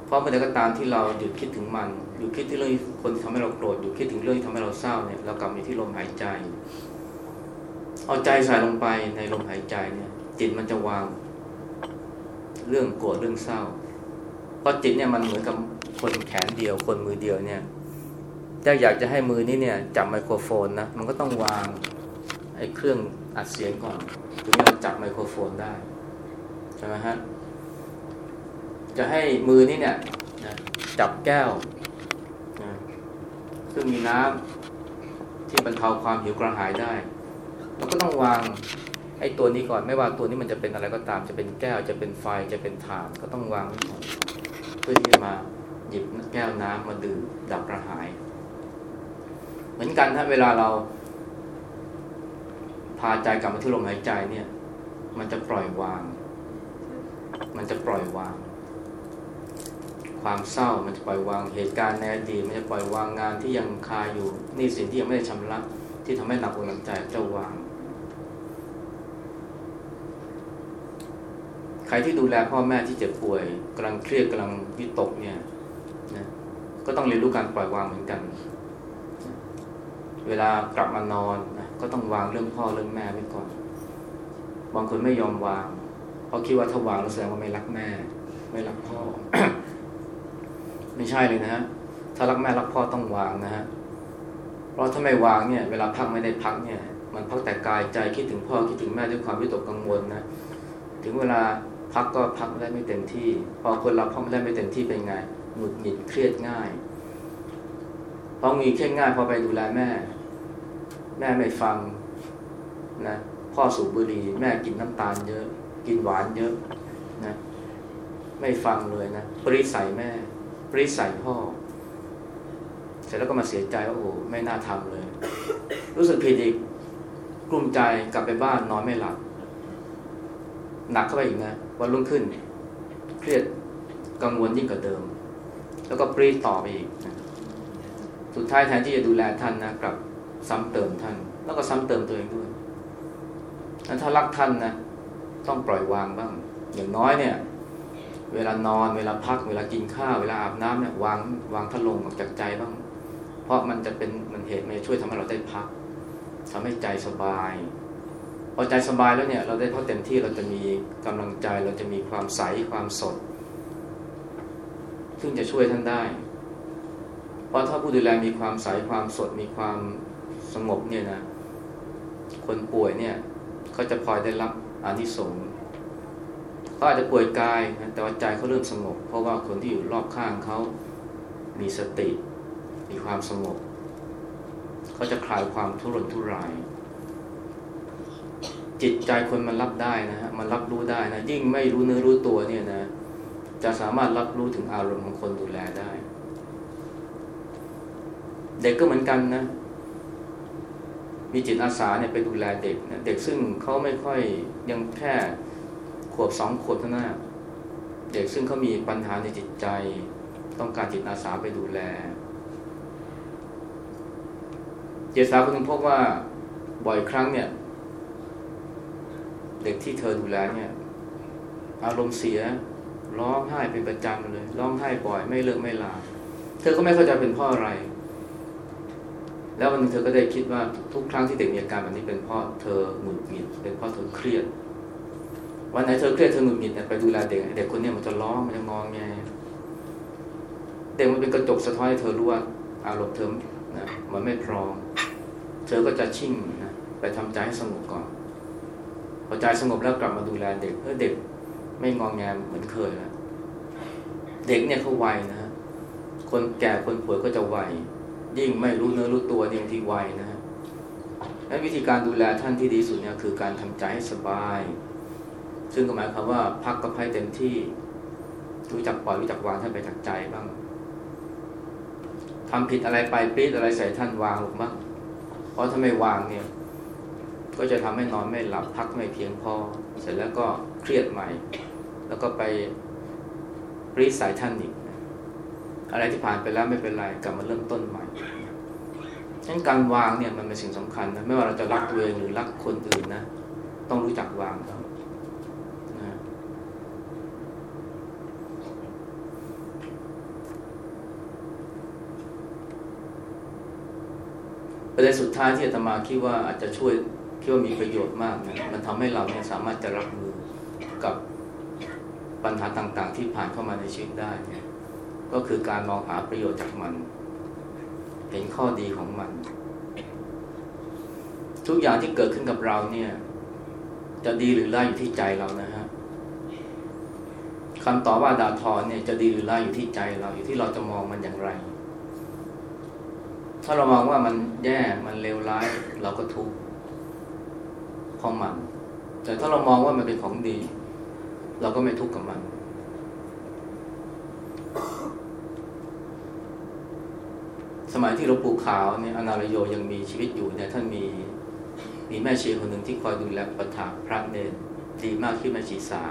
A: เพราะเมื่อใดก็ตามที่เราหยุดคิดถึงมัน หยุดคิดที่เรื่องคนที่ทำให้เราโกรธหยุดคิดถึงเรื่องที่ทำให้เราเศร้าเนี่ยเรากลับมาที่ลมหายใจ เอาใจใส่ลงไปในลมหายใจเนี่ย จิตมันจะวาง เรื่องโกรธเรื่องเศร้าเพราะจิตเนี่ยมันเหมือนกับคนแขนเดียว คนมือเดียวเนี่ยถ้าอยากจะให้มือนี้เนี่ยจับไมโครโฟนนะมันก็ต้องวางไอ้เครื่องอัดเสียงก่อนถึงจะจับไมโครโฟนได้ใช่ไหมฮะจะให้มือนี้เนี่ยจับแก้วซึ่งมีน้ำที่บรรเทาความหิวกระหายได้ เราก็ต้องวางไอ้ตัวนี้ก่อนไม่ว่าตัวนี้มันจะเป็นอะไรก็ตามจะเป็นแก้วจะเป็นไฟจะเป็นถ่านก็ต้องวางก่อนเพื่อที่จะมาหยิบแก้วน้ำมาดื่มดับกระหาย เหมือนกันถ้าเวลาเรา พาใจกลับมาที่ลมหายใจเนี่ย มันจะปล่อยวาง มันจะปล่อยวาง ความเศร้ามันจะปล่อยวางเหตุการณ์ในอดีตมันจะปล่อยวางงานที่ยังคาอยู่นี่สินที่ยังไม่ได้ชำระที่ทำให้หนักอกหนักใจจ้าวาง ใค รที่ดูแลพ่อแม่ที่เจ็บป่วยกำลังเครียดกำลังวิตกเนี่ยนะก็ต้องเรียนรู้การปล่อยวางเหมือนกัน เวลากลับมานอนนะก็ต้องวางเรื่องพ่อเรื่องแม่ไว้ก่อน บางคนไม่ยอมวาง เพราะคิดว่าถ้าวางแล้วแสดงว่าไม่รักแม่ ไม่รักพ่อ ไม่ใช่เลยนะฮะถ้ารักแม่รักพ่อต้องวางนะฮะเพราะถ้าไม่วางเนี่ย เวลาพักไม่ได้พักเนี่ย มันพักแต่กายใจคิดถึงพ่อคิดถึงแม่ด้วยความวิตกกังวลนะ ถึงเวลา พักก็พักได้ไม่เต็มที่ พอคนเราพักไม่ได้ไม่เต็มที่เป็นไงหงุดหงิดเครียดง่ายพอมีเครียดง่ายพอไปดูแลแม่ แม่ไม่ฟังนะพ่อสูบบุหรี่แม่กินน้ำตาลเยอะ กินหวานเยอะนะไม่ฟังเลยนะปริใส่แม่ ปริใส่พ่อ เสร็จแล้วก็มาเสียใจว่าโอ้ไม่น่าทำเลย รู้สึกผิดอีกกลุ้มใจกลับไปบ้านนอนไม่หลับหนักเข้าไปอีกนะ วันรุ่งขึ้น เครียดกังวลยิ่งกว่าเดิม แล้วก็ปรีดต่อไปอีกนะสุดท้ายแทนที่จะดูแลท่านนะกลับซ้ำเติมท่าน แล้วก็ซ้ำเติมตัวเองด้วยถ้ารักท่านนะต้องปล่อยวางบ้าง อย่างน้อยเนี่ย เวลานอนเวลาพัก เวลากินข้าวเวลาอาบน้ำเนี่ยวางวางท่าลงออกจากใจบ้าง เพราะมันจะเป็นมันเหตุมันช่วยทำให้เราได้พักทำให้ใจสบาย พอใจสบายแล้วเนี่ยเราได้พักเต็มที่เราจะมีกำลังใจเราจะมีความใสความสด ซึ่งจะช่วยท่านได้ เพราะถ้าผู้ดูแลมีความใสความสดมีความสงบเนี่ยนะ คนป่วยเนี่ยเขาจะพลอยได้รับอานิสงส์เขาอาจจะป่วยกายนะแต่ว่าใจเขาเริ่มสงบ เพราะว่าคนที่อยู่รอบข้างเขามีสติ มีความสงบเขาจะคลายความทุรนทุราย จิตใจคนมันรับได้นะฮะมันรับรู้ได้นะยิ่งไม่รู้เนื้อรู้ตัวเนี่ยนะ จะสามารถรับรู้ถึงอารมณ์ของคนดูแลได้ เด็กก็เหมือนกันนะ มีจิตอาสาเนี่ยไปดูแลเด็กนะเด็กซึ่งเขาไม่ค่อยยังแค่ขวบสองขวบเท่านั้นเด็กซึ่งเขามีปัญหาในจิตใจ ต้องการจิตอาสาไปดูแลเจสาวคนหนึ่งพบว่าบ่อยครั้งเนี่ย เด็กที่เธอดูแลเนี่ย อารมณ์เสียร้องไห้เป็นประจำเลยร้องไห้บ่อยไม่เลิกไม่ลา เธอก็ไม่เข้าใจเป็นเพ่ออะไร แล้ววันนึงเธอก็ได้คิดว่าทุกครั้งที่เด็กมีอาการแบบนี้เป็นเพราะเธอหงุดหงิดเป็นเพราะเธอเครียด วันไหนเธอเครียดเธอหงุดหงิดเนี่ยไปดูแลเด็กเด็กคนนี้มันจะร้องมันจะงองแงเด็กมันเป็นกระจกสะท้อนให้เธอรู้ว่าอารมณ์เธอนะมันไม่พร้อม เธอก็จะชิ่งนะไปทำใจให้สงบก่อน อใจสงบแล้วกลับมาดูแลเด็กเออเด็กไม่งองแงเหมือนเคยแล้วเด็กเนี่ยเขาไวนะฮะคนแก่คนป่วยก็จะไวยิ่งไม่รู้เนื้อรู้ตัวยิ่งที่ไวนะฮะและวิธีการดูแลท่านที่ดีสุดเนี่ยคือการทำใจให้สบาย ซึ่งก็หมายความว่าพักกับให้เต็มที่รู้จักปล่อยรู้จักวางท่านไปจากใจบ้างทำผิดอะไรไปปรีดอะไรใส่ท่านวางลงบ้างเพราะถ้าไม่วางเนี่ย ก็จะทำให้นอนไม่หลับพักไม่เพียงพอ เสร็จแล้วก็เครียดใหม่ แล้วก็ไปปรีดใส่ท่านอีก อะไรที่ผ่านไปแล้วไม่เป็นไรกลับมาเริ่มต้นใหม่ฉะนั้นการวางเนี่ยมันเป็นสิ่งสำคัญนะไม่ว่าเราจะรักตัวเองหรือรักคนอื่นนะ ต้องรู้จักวางเขานะประเด็นสุดท้ายที่อาตมาคิดว่าอาจจะช่วย คิดว่ามีประโยชน์มากนะมันทำให้เราเนี่ยสามารถจะรับมือกับปัญหาต่างๆ ที่ผ่านเข้ามาในชีวิตได้เนี่ยก็คือการมองหาประโยชน์จากมัน เห็นข้อดีของมัน ทุกอย่างที่เกิดขึ้นกับเราเนี่ย จะดีหรือร้ายอยู่ที่ใจเรานะฮะคำตอบว่าดาทอเนี่ยจะดีหรือร้ายอยู่ที่ใจเราอยู่ที่เราจะมองมันอย่างไร ถ้าเรามองว่ามันแย่มันเลวร้ายเราก็ทุกข์ เพราะมัน แต่ถ้าเรามองว่ามันเป็นของดี เราก็ไม่ทุกข์กับมัน สมัยที่หลวงปู่ขาวเนี่ยอนาลโยยังมีชีวิตอยู่เนี่ยท่านมีมีแม่ชีคนหนึ่งที่คอยดูแลประถาพระเนรดีมากที่แม่ชีสา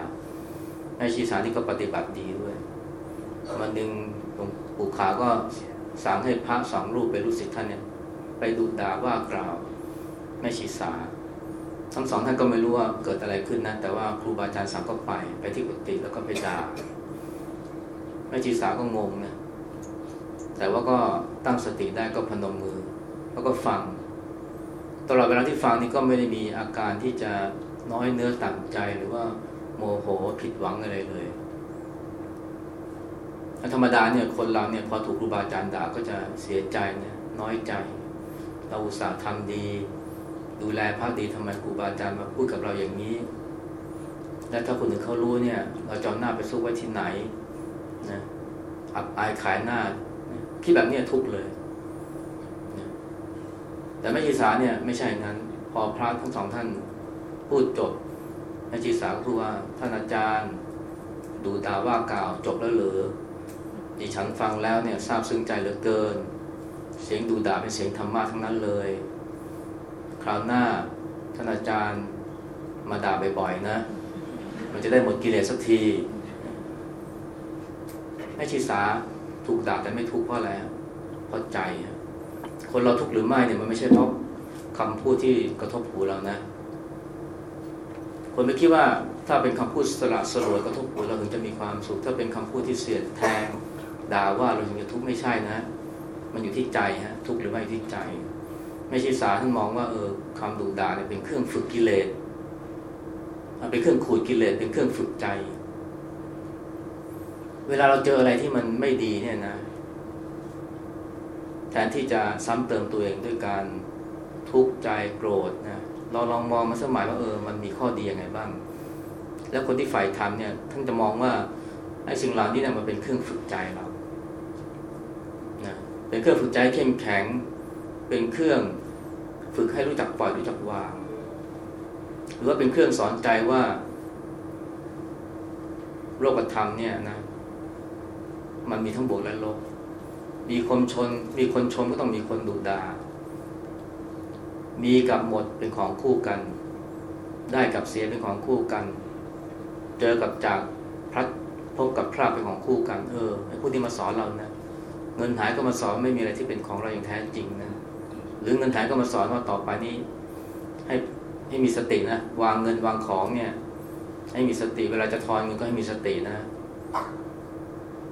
A: แม่ชีสานี่ก็ปฏิบัติดีด้วยวันหนึ่งหลวงปู่ขาวก็สั่งให้พระสองรูปเป็นลูกศิษย์ท่านเนี่ยไปดูด่าว่ากล่าวแม่ชีสา ทั้งสองท่านก็ไม่รู้ว่าเกิดอะไรขึ้นนะ แต่ว่าครูบาอาจารย์สั่งก็ไปไปที่กุฏิแล้วก็ไปด่าแม่ชีสาก็งงนะแต่ว่าก็ตั้งสติได้ก็พนมมือ แล้วก็ฟัง ตลอดเวลาที่ฟังนี่ก็ไม่ได้มีอาการที่จะน้อยเนื้อต่ำใจหรือว่าโมโหผิดหวังอะไรเลยธรรมดาเนี่ยคนเราเนี่ยพอถูกครูบาอาจารย์ด่าก็จะเสียใจเนี่ยน้อยใจ เราอุตส่าห์ทำดี ดูแลพระดีทำไมครูบาอาจารย์มาพูดกับเราอย่างนี้ และถ้าคนอื่นเขารู้เนี่ย เราจะหน้าไปซุกไว้ที่ไหนนะอับอายขายหน้าคิดแบบนี้ทุกเลย แต่แม่ชีสาเนี่ยไม่ใช่งั้น พอพระทั้งสองท่านพูดจบแม่ชีสาก็พูว่าท่านอาจารย์ ดูดาว่ากล่าวจบแล้วเหรือดิฉันฟังแล้วเนี่ยทราบซึ้งใจเหลือเกิน เสียงดูด่าเป็นเสียงธรรมะทั้งนั้นเลย คราวหน้าท่านอาจารย์มาด่าบ่อยๆนะ มันจะได้หมดกิเลสสักทีแม่ชีสาถูกด่าแต่ไม่ทุกข์เพราะอะไรเพราะใจ คนเราทุกข์หรือไม่เนี่ยมันไม่ใช่เพราะคำพูดที่กระทบหูเรานะ คนไม่คิดว่าถ้าเป็นคำพูดสละสลวยกระทบหูเราถึงจะมีความสุข ถ้าเป็นคำพูดที่เสียดแทงด่าว่าเราถึงจะทุกข์ไม่ใช่นะ มันอยู่ที่ใจฮะทุกข์หรือไม่ที่ใจ ไม่ใช่สาท่านมองว่าเออคำดุด่าเนี่ยเป็นเครื่องฝึกกิเลสเป็นเครื่องขูดกิเลสเป็นเครื่องฝึกใจ เวลาเราเจออะไรที่มันไม่ดีเนี่ยนะ แทนที่จะซ้ำเติมตัวเองด้วยการทุกข์ใจโกรธนะเราลองมองมาสมัยว่าเออ มันมีข้อดียังไงบ้าง แล้วคนที่ฝ่ายทำเนี่ยท่านจะมองว่าไอ้สิ่งเหล่านี้เนี่ยมันเป็นเครื่องฝึกใจเรานะเป็นเครื่องฝึกใจเข้มแข็ง เป็นเครื่อง ฝึกให้รู้จักปล่อยรู้จักวาง หรือว่าเป็นเครื่องสอนใจว่า โลกธรรมเนี่ยนะ มันมีทั้งบวกและลบ มีคนชน มีคนชมก็ต้องมีคนดุดามีกับหมดเป็นของคู่กัน ได้กับเสียเป็นของคู่กัน เจอกับจากพระพบกับพระเป็นของคู่กัน เออไอ้ผู้ที่มาสอนเรานะ เงินหายก็มาสอนไม่มีอะไรที่เป็นของเราอย่างแท้จริงนะ หรือเงินหายก็มาสอนว่าต่อไปนี้ ให้ให้มีสตินะวางเงินวางของเนี่ย ให้มีสติเวลาจะทอนเงินก็ให้มีสตินะ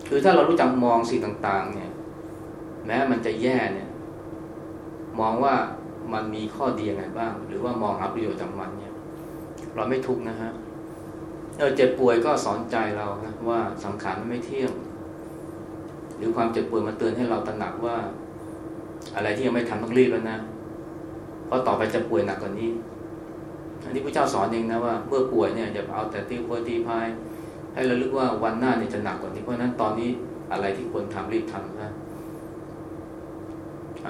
A: คือถ้าเรารู้จักมองสิ่งต่าง ๆ เนี่ย แม้มันจะแย่เนี่ย มองว่ามันมีข้อดียังไงบ้าง หรือว่ามองหาประโยชน์จากมันเนี่ย เราไม่ทุกนะฮะเออเจ็บป่วยก็สอนใจเรานะว่าสังขารมันไม่เที่ยง หรือความเจ็บป่วยมาเตือนให้เราตระหนักว่า อะไรที่ยังไม่ทำต้องรีบแล้วนะ เพราะต่อไปจะป่วยหนักกว่านี้ อันนี้พระเจ้าสอนเองนะว่าเมื่อป่วยเนี่ยอย่าเอาแต่ตีโพตีพาย ให้เราลึกว่าวันหน้าเนี่ยจะหนักกว่านี้ เพราะนั้นตอนนี้อะไรที่ควรทำรีบทำนะ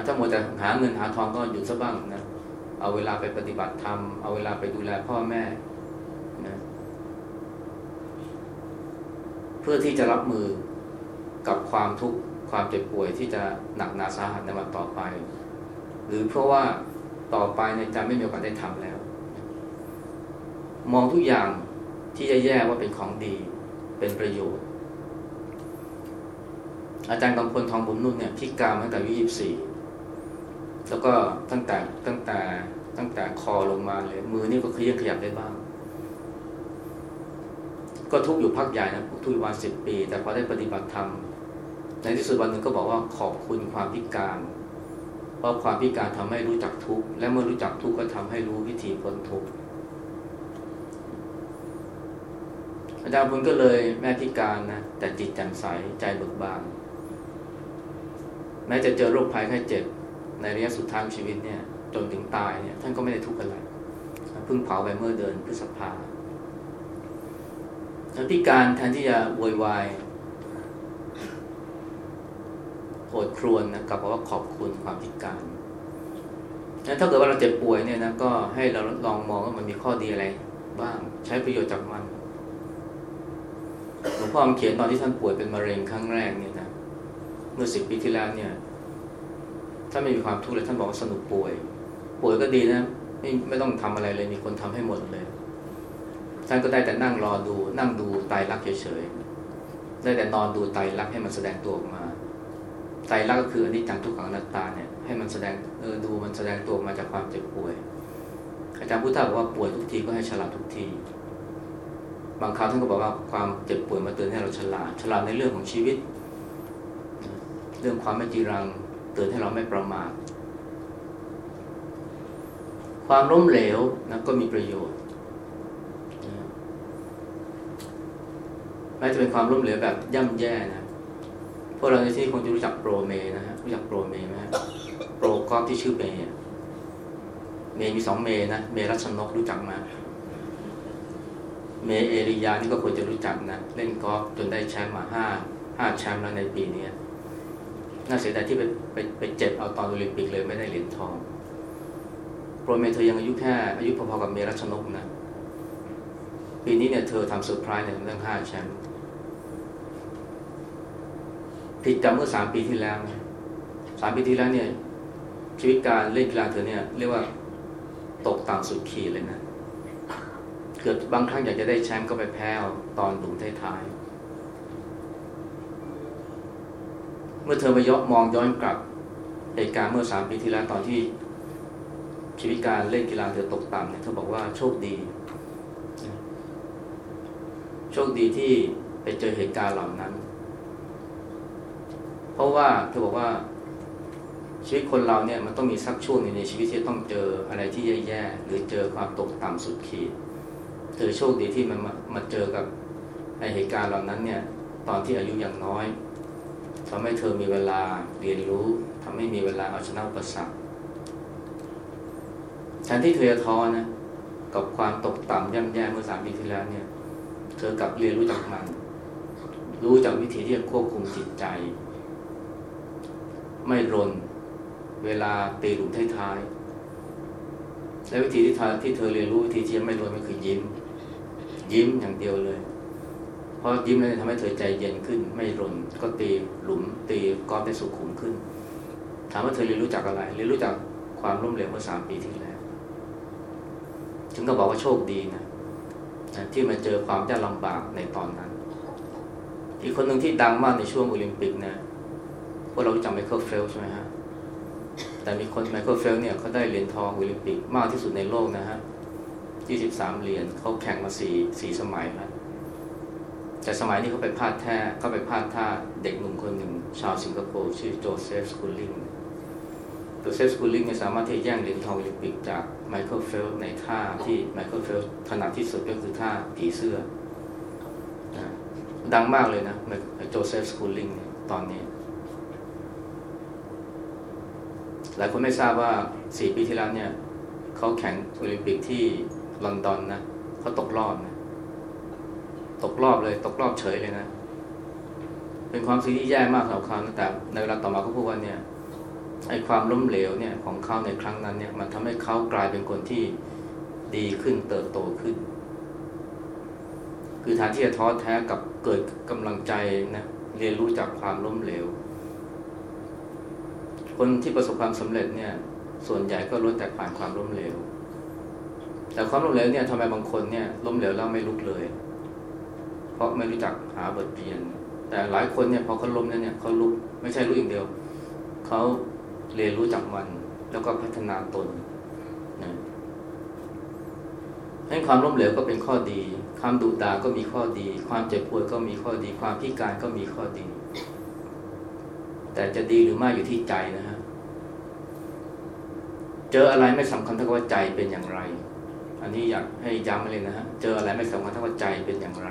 A: ถ้าหมดแต่หาเงินหาทองก็หยุดซะบ้างนะ เอาเวลาไปปฏิบัติธรรม เอาเวลาไปดูแลพ่อแม่นะเพื่อที่จะรับมือกับความทุกข์ ความเจ็บป่วยที่จะหนักหนาสาหัสในวันต่อไป หรือเพราะว่าต่อไปเนี่ยจะไม่มีโอกาสได้ทำแล้ว มองทุกอย่างที่จะแย่ว่าเป็นของดีเป็นประโยชน์ อาจารย์กำพลทองบุญนุ่นเนี่ยพิการตั้งแต่อายุยี่สี่แล้วก็ตั้งแต่ตั้งแต่ตั้งแต่คอลงมาเลย มือนี่ก็เคลื่อนขยับได้บ้าง ก็ทุกอยู่พักใหญ่นะทุกวันสิบปี แต่พอได้ปฏิบัติธรรม ในที่สุดวันหนึ่งก็บอกว่าขอบคุณความพิการ เพราะความพิการทำให้รู้จักทุกข์และเมื่อรู้จักทุกข์ก็ทำให้รู้วิธีพ้นทุกข์อาจารย์พุนก็เลยแม่พิการนะแต่จิตแจ่มใสใจเบิกบานแม้จะเจอโรคภัยไข้เจ็บ ในระยะสุดท้ายชีวิตเนี่ย จนถึงตายเนี่ย ท่านก็ไม่ได้ทุกข์อะไรเพิ่งเผาไปเมื่อเดือนพฤษภาพิการแทนที่จะโวยวาย โหดครวนนะกลับบอกว่าขอบคุณความพิการนั้นถ้าเกิดว่าเราเจ็บป่วยเนี่ยนะก็ให้เราลองมองว่ามันมีข้อดีอะไร บ้างใช้ประโยชน์จากมันหลวงพ่อเขียนตอนที่ท่านป่วยเป็นมะเร็งครั้งแรกเนี่ยนะเมื่อสิบปีที่แล้วเนี่ยถ้าไม่มีความทุกข์เลยท่านบอกว่าสนุกป่วย ป่วยก็ดีนะไม่ไม่ต้องทำอะไรเลยมีคนทำให้หมดเลยท่านก็ได้แต่นั่งรอดู นั่งดูไตรักเฉยๆได้แต่นอนดูไตรักให้มันแสดงตัวออกมา ไตรลักษณ์ก็คืออนิจจังทุกขังอนัตตาเนี่ยให้มันแสดงเออดูมันแสดงตัวมาจากความเจ็บป่วย อาจารย์พุทธาบอกว่าป่วยทุกทีก็ให้ฉลาดทุกที บางคราวท่านก็บอกว่าความเจ็บป่วยมาเตือนให้เราฉลาด ฉลาดในเรื่องของชีวิต เรื่องความไม่จีรังเตือนให้เราไม่ประมาทความล้มเหลวนะก็มีประโยชน์แม้จะเป็นความล้มเหลวแบบย่ำแย่นะ พวกเราในที่คงจะรู้จักโปรเมนะฮะรู้จักโปรเมไหมโปรกอล์ฟที่ชื่อเมย์เมย์มีสองเมย์นะเมย์รัชนกรู้จักมาเมย์เอริยานี่ก็ควรจะรู้จักนะเล่นกอล์ฟจนได้แชมป์มาห้าห้าแชมป์แล้วในปีนี้น่าเสียดายที่ไปไปไปเจ็บเอาตอนโอลิมปิกเลยไม่ได้เหรียญทองโปรเมย์เธอยังอายุแค่อายุพอๆกับเมย์รัชนกนะ ปีนี้เนี่ยเธอทำเซอร์ไพรส์เนี่ยทั้งห้าแชมป์ ผิดจากเมื่อสามปีที่แล้วสามปีที่แล้วเนี่ยชีวิตการเล่นกีฬาเธอเนี่ยเรียกว่าตกต่ำสุดขีดเลยนะเกิดบบางครั้งอยากจะได้แชมป์ก็ไปแพ้ตอนหลุมท้ายๆเมื่อเธอไปย้อนมองย้อนกลับเหตุการณ์เมื่อสามปีที่แล้วตอนที่ชีวิตการเล่นกีฬาเธอตกต่ำเนี่ยเธอบอกว่าโชคดี โชคดีที่ไปเจอเหตุการณ์เหล่านั้น ราะว่าเธอบอกว่าชีวิตคนเราเนี่ยมันต้องมีสักช่วงในชีวิตที่ต้องเจออะไรที่แย่ๆหรือเจอความตกต่ำสุดขีด เธอโชคดีที่มันมามาเจอกับไอเหตุการณ์เหล่านั้นเนี่ย ตอนที่อายุยังน้อยทำให้เธอมีเวลาเรียนรู้ทำให้มีเวลาเอาชนะอุปสรรคแทนที่เธอจะท้อนะกับความตกต่ำย่ำแย่เมื่อสามปีที่แล้วเนี่ย เธอกลับเรียนรู้จากมัน รู้จากวิธีที่จะควบคุมจิตใจ ไม่รน เวลาตีหลุมท้ายๆและวิธีที่เธอที่เธอเรียนรู้วิธีที่จะไม่รนก็คือยิ้ม ยิ้มอย่างเดียวเลยเพราะยิ้มแล้วทำให้เธอใจเย็นขึ้น ไม่รนก็ตีหลุม ตีกอล์ฟได้สุขุมขึ้น ถามว่าเธอเรียนรู้จากอะไร เรียนรู้จากความล้มเหลวเมื่อสามปีที่แล้วถึงก็บอกว่าโชคดีนะที่มาเจอความยากลำบากในตอนนั้น อีกคนหนึ่งที่ดังมากในช่วงโอลิมปิกนะ พวกเรารู้จักไมเคิลเฟลป์สใช่ไหมฮะแต่มีคนไมเคิลเฟลป์สเนี่ยเขาได้เหรียญทองโอลิมปิกมากที่สุดในโลกนะฮะ23 เหรียญเขาแข่งมาสี่สี่สมัยแล้วแต่สมัยนี้เขาไปพลาดแท้เขาไปพลาดท่าเด็กหนุ่มคนหนึ่ง ชาวสิงคโปร์ชื่อโจเซฟสกูลิงโจเซฟสกูลิงเนี่ยสามารถที่จะแย่งเหรียญทองโอลิมปิกจากไมเคิลเฟลป์สในท่าที่ไมเคิลเฟลป์สถนัดที่สุดก็คือท่าผีเสื้อ ดังมากเลยนะโจเซฟสกูลิงตอนนี้ หลายคนไม่ทราบว่าสี่ปีที่แล้วเนี่ยเขาแข่งโอลิมปิกที่ลอนดอนนะเขาตกรอบนะตกรอบเลย ตกรอบเฉยเลยนะ เป็นความสิ่งที่แย่มากสำหรับเขาแต่ในเวลาต่อมาเขาพูดว่าเนี่ยไอ้ความล้มเหลวเนี่ยของเขาในครั้งนั้นเนี่ยมันทำให้เขากลายเป็นคนที่ดีขึ้นเติบโตขึ้น คือฐานที่จะท้อแท้กับเกิดกำลังใจนะเรียนรู้จากความล้มเหลว คนที่ประสบความสำเร็จเนี่ย ส่วนใหญ่ก็ล้วนแต่ผ่านความล้มเหลว แต่ความล้มเหลวเนี่ยทำไมบางคนเนี่ยล้มเหลวแล้วไม่ลุกเลย เพราะไม่รู้จักหาบทเรียน แต่หลายคนเนี่ยพอเขาล้มแล้วเนี่ยเขาลุกไม่ใช่ลุกอย่างเดียว เขาเรียนรู้จากมัน แล้วก็พัฒนาตนนะให้ความล้มเหลวก็เป็นข้อดี ความดุดาก็มีข้อดี ความเจ็บปวดก็มีข้อดี ความพิการก็มีข้อดี แต่จะดีหรือไม่อยู่ที่ใจนะฮะเจออะไรไม่สำคัญเท่ากับว่าใจเป็นอย่างไร อันนี้อยากให้ย้ำเลยนะฮะเจออะไรไม่สำคัญเท่ากับใจเป็นอย่างไร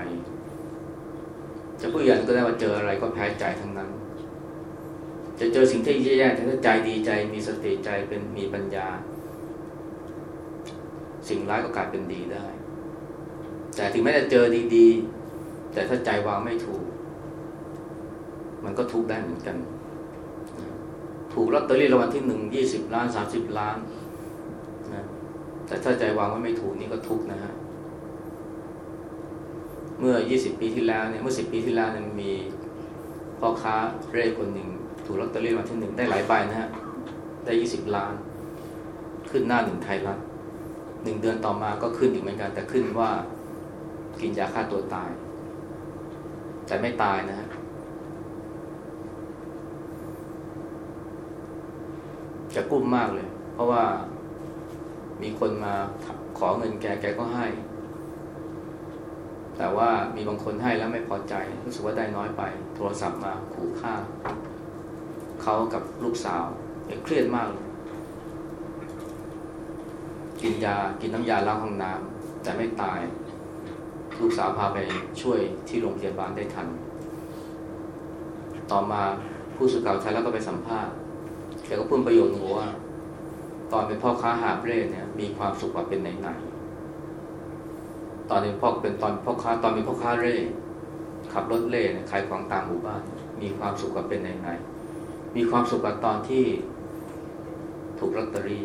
A: จะพูดอย่างก็ได้ว่าเจออะไรก็แพ้ใจทั้งนั้น จะเจอสิ่งที่แย่ๆแต่ถ้าใจดีใจมีสติใจเป็นมีปัญญา สิ่งร้ายก็กลายเป็นดีได้ แต่ถึงแม้จะเจอดีๆ แต่ถ้าใจวางไม่ถูก มันก็ทุกข์ได้เหมือนกัน ถูกลอตเตอรี่รางวัลที่หนึ่งยี่สิบล้านสามสิบล้านนะแต่ถ้าใจวางว่าไม่ถูกนี่ก็ทุกนะฮะเมื่อยี่สิบปีที่แล้วเนี่ยเมื่อสิบปีที่แล้วเนี่ยมีพ่อค้าเร่คนหนึ่งถูกลอตเตอรี่รางวัลที่หนึ่งได้หลายใบนะฮะได้ยี่สิบล้าน ขึ้นหน้าหนึ่งไทยรัฐหนึ่งเดือนต่อมาก็ขึ้นอีกเหมือนกัน แต่ขึ้นว่ากินยาฆ่าตัวตาย แต่ไม่ตายนะฮะ จะกุ้มมากเลย เพราะว่ามีคนมาขอเงินแกแกก็ให้ แต่ว่ามีบางคนให้แล้วไม่พอใจ รู้สึกว่าได้น้อยไป โทรศัพท์มาขู่ฆ่าเขากับลูกสาวเครียดมากเลยกินยากินน้ำยาล้างห้องน้ำแต่ไม่ตาย ลูกสาวพาไปช่วยที่โรงพยาบาลได้ทัน ต่อมาผู้สื่อข่าวไทยแล้วก็ไปสัมภาษณ์ แกก็พูดประโยชน์หนูว่าตอนเป็นพ่อค้าหาเร่เนี่ย มีความสุขกว่าเป็นไหนๆตอนเป็นพ่อเป็นตอนพ่อค้าตอนเป็นพ่อค้าเร่ขับรถเร่ขายของตามหมู่บ้าน มีความสุขกว่าเป็นไหนๆมีความสุขกว่าตอนที่ถูกลอตเตอรี่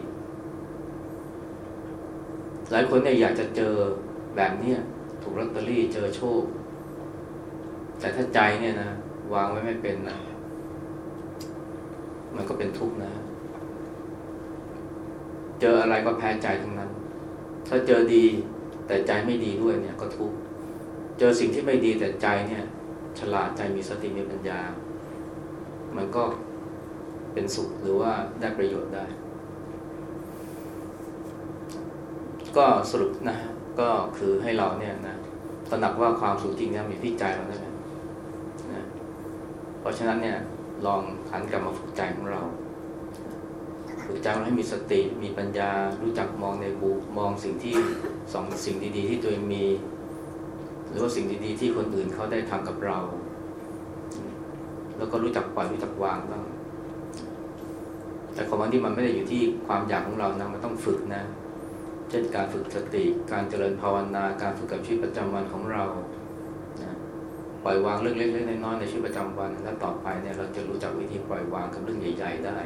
A: หลายคนเนี่ยอยากจะเจอแบบเนี้ยถูกลอตเตอรี่เจอโชค แต่ถ้าใจเนี่ยนะวางไว้ไม่เป็นนะ มันก็เป็นทุกข์นะ เจออะไรก็แพ้ใจทั้งนั้น ถ้าเจอดีแต่ใจไม่ดีด้วยเนี่ยก็ทุกข์ เจอสิ่งที่ไม่ดีแต่ใจเนี่ย ฉลาดใจมีสติมีปัญญา มันก็เป็นสุขหรือว่าได้ประโยชน์ได้ ก็สรุปนะ ก็คือให้เราเนี่ยนะตระหนักว่าความสุขจริงเนี่ยมีที่ใจเรานั่นแหละนะเพราะฉะนั้นเนี่ย ลองหันกลับมาฝึกใจของเราฝึกใจเราให้มีสติมีปัญญารู้จักมองในบูมองสิ่งที่สองสิ่งดีๆ ที่ตัวเองมี หรือว่าสิ่งดีๆ ที่คนอื่นเขาได้ทำกับเรา แล้วก็รู้จักปล่อยรู้จักวางบ้างแต่ของมันที่มันไม่ได้อยู่ที่ความอยากของเรานะมันต้องฝึกนะ เช่นการฝึกสติการเจริญภาวนาการฝึกกับชีวิตประจำวันของเรา ปล่อยวางเรื่องเล็กๆน้อยๆในชีวิตประจำวัน แล้วต่อไปเนี่ยเราจะรู้จักวิธีปล่อยวางกับเรื่องใหญ่ ๆ ได้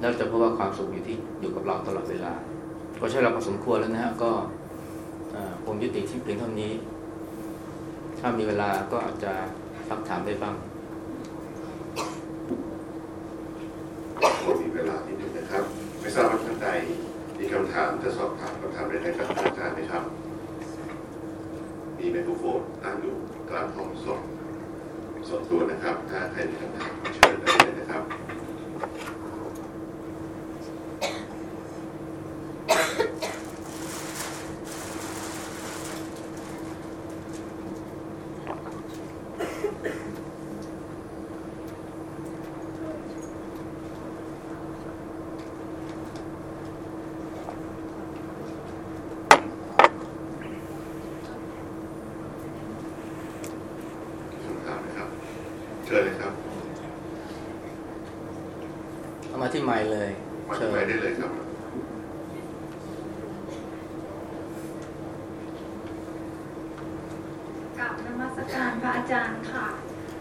A: แล้วจะพบว่าความสุขอยู่ที่อยู่กับเราตลอดเวลา ก็ใช่เราพอสมควรแล้วนะฮะก็ผมยุติที่เพียงเท่านี้ ถ้ามีเวลาก็อาจจะสักถามได้บ้าง
B: มีเวลานิดนึงนะครับ ไม่ทราบว่าท่านใดมีคำถามจะสอบถามคำถามใดๆกับท่านอาจารย์ไหมครับ มีไมโครโฟนตั้งอยู่กลางห้องสองสองตัวนะครับ ถ้าใครมีคำถามเชิญได้เลยนะครับ คำถามนะครับ เชิญเลยครับ
A: เอามาที่ไมค์เลย
B: มา
A: เชิ
B: ที่
A: ญ
B: ไหนได้เลยครับ
C: กับนมัสการพระอาจารย์ค่ะ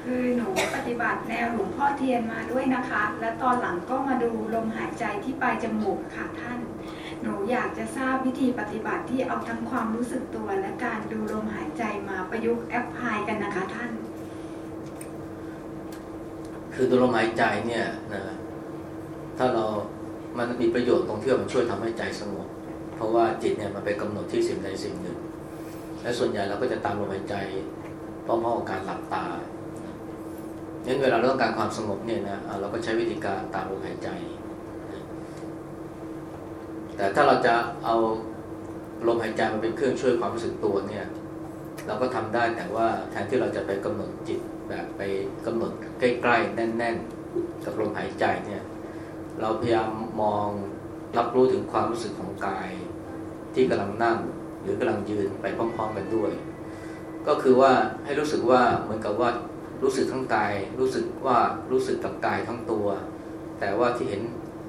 C: คือหนูปฏิบัติแนวหลวงพ่อเทียนมาด้วยนะคะ และตอนหลังก็มาดูลมหายใจที่ปลายจมูกค่ะท่าน หนูอยากจะทราบวิธีปฏิบัติที่เอาทั้งความรู้สึกตัวและการดูลมหายใจมาประยุกต์ apply กันนะคะท่าน
A: คือตัวลมหายใจเนี่ยนะถ้าเรามันมีประโยชน์ตรงที่ว่ามันช่วยทำให้ใจสงบ เพราะว่าจิตเนี่ยมันไปกำหนดที่สิ่งใดสิ่งหนึ่ง และส่วนใหญ่เราก็จะตามลมหายใจพร้อมๆกับการหลับตางั้นเวลาเราต้องการความสงบเนี่ยนะเราก็ใช้วิธีการตามลมหายใจ แต่ถ้าเราจะเอาลมหายใจมาเป็นเครื่องช่วยความรู้สึกตัวเนี่ย เราก็ทำได้แต่ว่าแทนที่เราจะไปกำหนดจิตแบบไปกำหนดใกล้ๆแน่น ๆ กับลมหายใจเนี่ย เราพยายามมองรับรู้ถึงความรู้สึกของกายที่กำลังนั่ง หรือกำลังยืนไปพร้อมๆกันด้วย ก็คือว่าให้รู้สึกว่าเหมือนกับว่ารู้สึกทั้งกาย รู้สึกว่ารู้สึกกับกายทั้งตัว แต่ว่าที่เห็น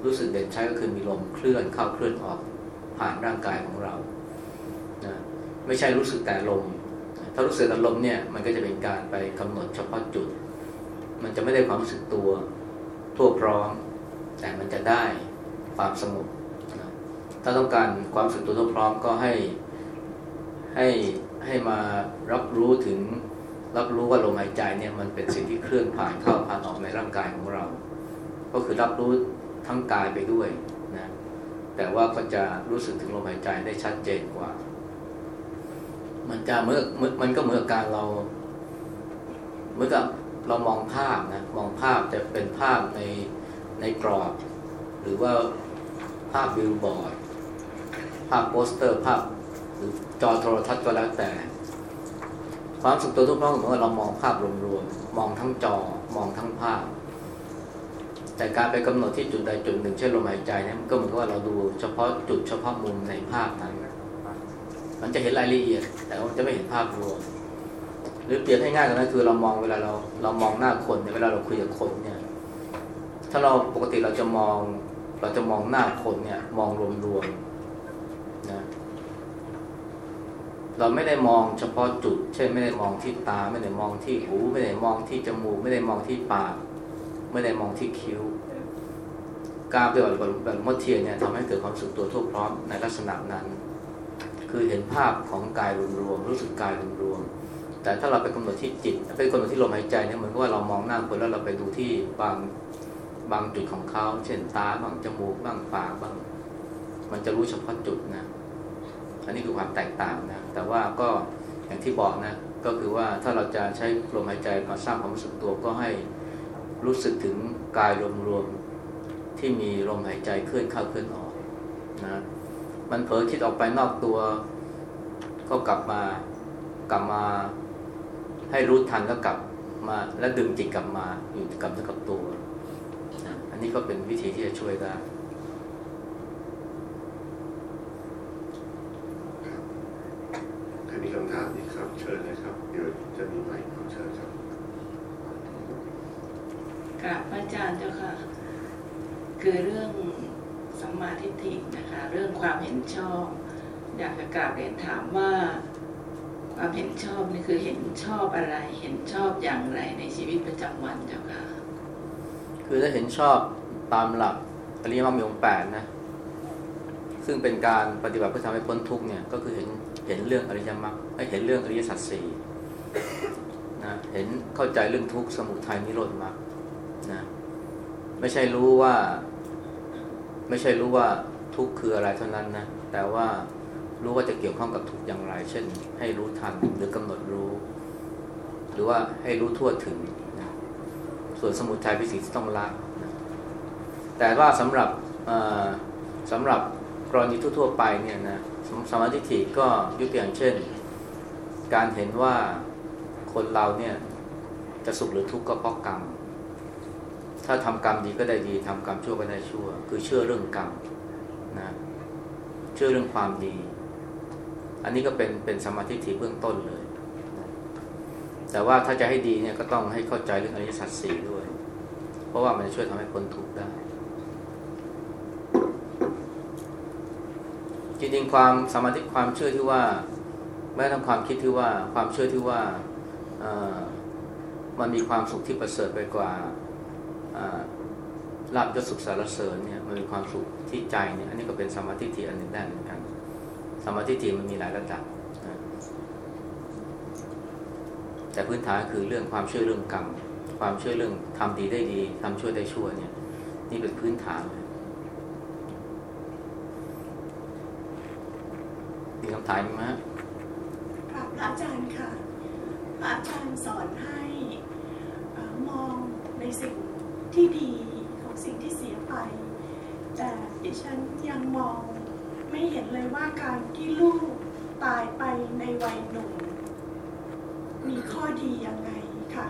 A: รู้สึกเด่นชัดก็คือมีลมเคลื่อนเข้าเคลื่อนออกผ่านร่างกายของเรานะไม่ใช่รู้สึกแต่ลม ถ้ารู้สึกแต่ลมเนี่ยมันก็จะเป็นการไปกำหนดเฉพาะจุด มันจะไม่ได้ความรู้สึกตัวทั่วพร้อม แต่มันจะได้ความสงบถ้าต้องการความรู้สึกตัวทั่วพร้อมก็ให้ ให้ให้มารับรู้ถึงรับรู้ว่าลมหายใจเนี่ยมันเป็นสิ่งที่เคลื่อนผ่านเข้าผ่านออกในร่างกายของเรา ก็คือรับรู้ทั้งกายไปด้วยนะแต่ว่าก็จะรู้สึกถึงลมหายใจได้ชัดเจนกว่า มันจะเมื่อมันก็เหมือนการเราเหมือนกับเรามองภาพนะมองภาพจะเป็นภาพในในกรอบ หรือว่าภาพบิลบอร์ดภาพโปสเตอร์ภาพหรือ จอโทรทัศน์ก็แล้วแต่ ความสึกตัวทุกข์ร้อนเหมือนว่าเรามองภาพรวมๆมองทั้งจอมองทั้งภาพ แต่การไปกำหนดที่จุดใดจุดหนึ่งเช่นลมหายใจเนี่ยมันก็เหมือนกับว่าเราดู เฉพาะจุดเฉพาะมุมในภาพนั้นมันจะเห็นรายละเอียด แต่ว่าจะไม่เห็นภาพรวมหรือเปรียบให้ง่ายกว่านั้นคือเรามองเวลาเราเรามองหน้าคนเนี่ยเวลาเราคุยกับคนเนี่ย ถ้าเราปกติเราจะมอง เราจะมองหน้าคนเนี่ย มองรวมๆนะ เราไม่ได้มองเฉพาะจุด เช่นไม่ได้มองที่ตา ไม่ได้มองที่หู ไม่ได้มองที่จมูก ไม่ได้มองที่ปาก ไม่ได้มองที่คิ้ว การปฏิบัติแบบมดเทียนเนี่ยทำให้เกิดความรู้สึกตัวทั่วพร้อมในลักษณะนั้น คือเห็นภาพของกายรวมๆรู้สึกกายรวมๆแต่ถ้าเราไปกำหนดที่จิตไปกำหนดที่ลมหายใจเนี่ยเหมือนกับว่าเรามองหน้าคนแล้วเราไปดูที่บางบางจุดของเขา เช่นตาบางจมูกบางปากบาง มันจะรู้เฉพาะจุดนะ อันนี้คือความแตกต่างนะแต่ว่าก็อย่างที่บอกนะก็คือว่าถ้าเราจะใช้ลมหายใจมาสร้างความรู้สึกตัวก็ให้รู้สึกถึงกายรวมๆที่มีลมหายใจเคลื่อนเข้าเคลื่อนออกนะมันเผลอคิดออกไปนอกตัว ก็กลับมากลับมาให้รู้ทันแล้วกลับมาแล้วดึงจิตกลับมาอยู่กับเนื้อกับตัว อันนี้ก็เป็นวิธีที่จะช่วยได้
B: ใครมีคำ ถามอีกครับเชิญเลยครับ เดี๋ยวจะมีไมค์ครับเชิญครับ
D: กราบพระอาจารย์เจ้าค่ะ คือเรื่องสัมมาทิฏฐินะคะ เรื่องความเห็นชอบ อยากจะกราบเรียนถามว่า ความเห็นชอบนี่คือเห็นชอบอะไร เห็นชอบอย่างไรในชีวิตประจำวันเจ้าค่ะ
A: คือถ้าเห็นชอบตามหลักอริยมรรคมีองค์แปดนะ ซึ่งเป็นการปฏิบัติเพื่อทำให้พ้นทุกข์เนี่ยก็คือเห็น เห็นเรื่องอริยมรรคให้เห็นเรื่องอริยสัจสี่นะเห็นเข้าใจเรื่องทุกข์สมุทัยนิโรธมรรคนะไม่ใช่รู้ว่า ไม่ใช่รู้ว่าทุกข์คืออะไรเท่านั้นนะแต่ว่ารู้ว่าจะเกี่ยวข้องกับทุกข์อย่างไร เช่น ให้รู้ทันหรือกำหนดรู้ หรือว่าให้รู้ทั่วถึงนะส่วนสมุทัยเป็นสิ่งที่ต้องละนะแต่ว่าสำหรับเอ่อสำหรับกรณีทั่วๆไปเนี่ยนะ สมสมาธิฏฐิก็ยกตัวอย่างเช่น การเห็นว่าคนเราเนี่ยจะสุขหรือทุกข์ก็เพราะกรรม ถ้าทำกรรมดีก็ได้ดีทำกรรมชั่วก็ได้ชั่ว คือเชื่อเรื่องกรรมนะเชื่อเรื่องความดี อันนี้ก็เป็นเป็นสมาธิฏฐิเบื้องต้นเลยแต่ว่าถ้าจะให้ดีเนี่ยก็ต้องให้เข้าใจเรื่องอริยสัจสี่ด้วย เพราะว่ามันช่วยทำให้พ้นทุกข์ได้ จริงๆความสมาธิความเชื่อที่ว่าแม้ทั้งความคิดที่ว่าความเชื่อที่ว่าเออมันมีความสุขที่ประเสริฐไปกว่าอลาบยศสุขสารเสริญเนี่ยมันมีความสุขที่ใจเนี่ยอันนี้ก็เป็นสมาธิที่อันหนึ่งได้เหมือนกันสมาธิที่มันมีหลายระดับแต่พื้นฐานคือเรื่องความเชื่อเรื่องกรรม ความเชื่อเรื่องทำดีได้ดีทำชั่วได้ชั่วเนี่ย นี่เป็นพื้นฐานเลย มีคำถามไหมฮะ
E: ค่ะพระอาจารย์ค่ะ พระอาจารย์สอนให้เอ่อมองในสิ่งที่ดีของสิ่งที่เสียไป แต่ดิฉันยังมองไม่เห็นเลยว่าการที่ลูกตายไปในวัยหนุ่ม มีข้อดียังไงค่ะ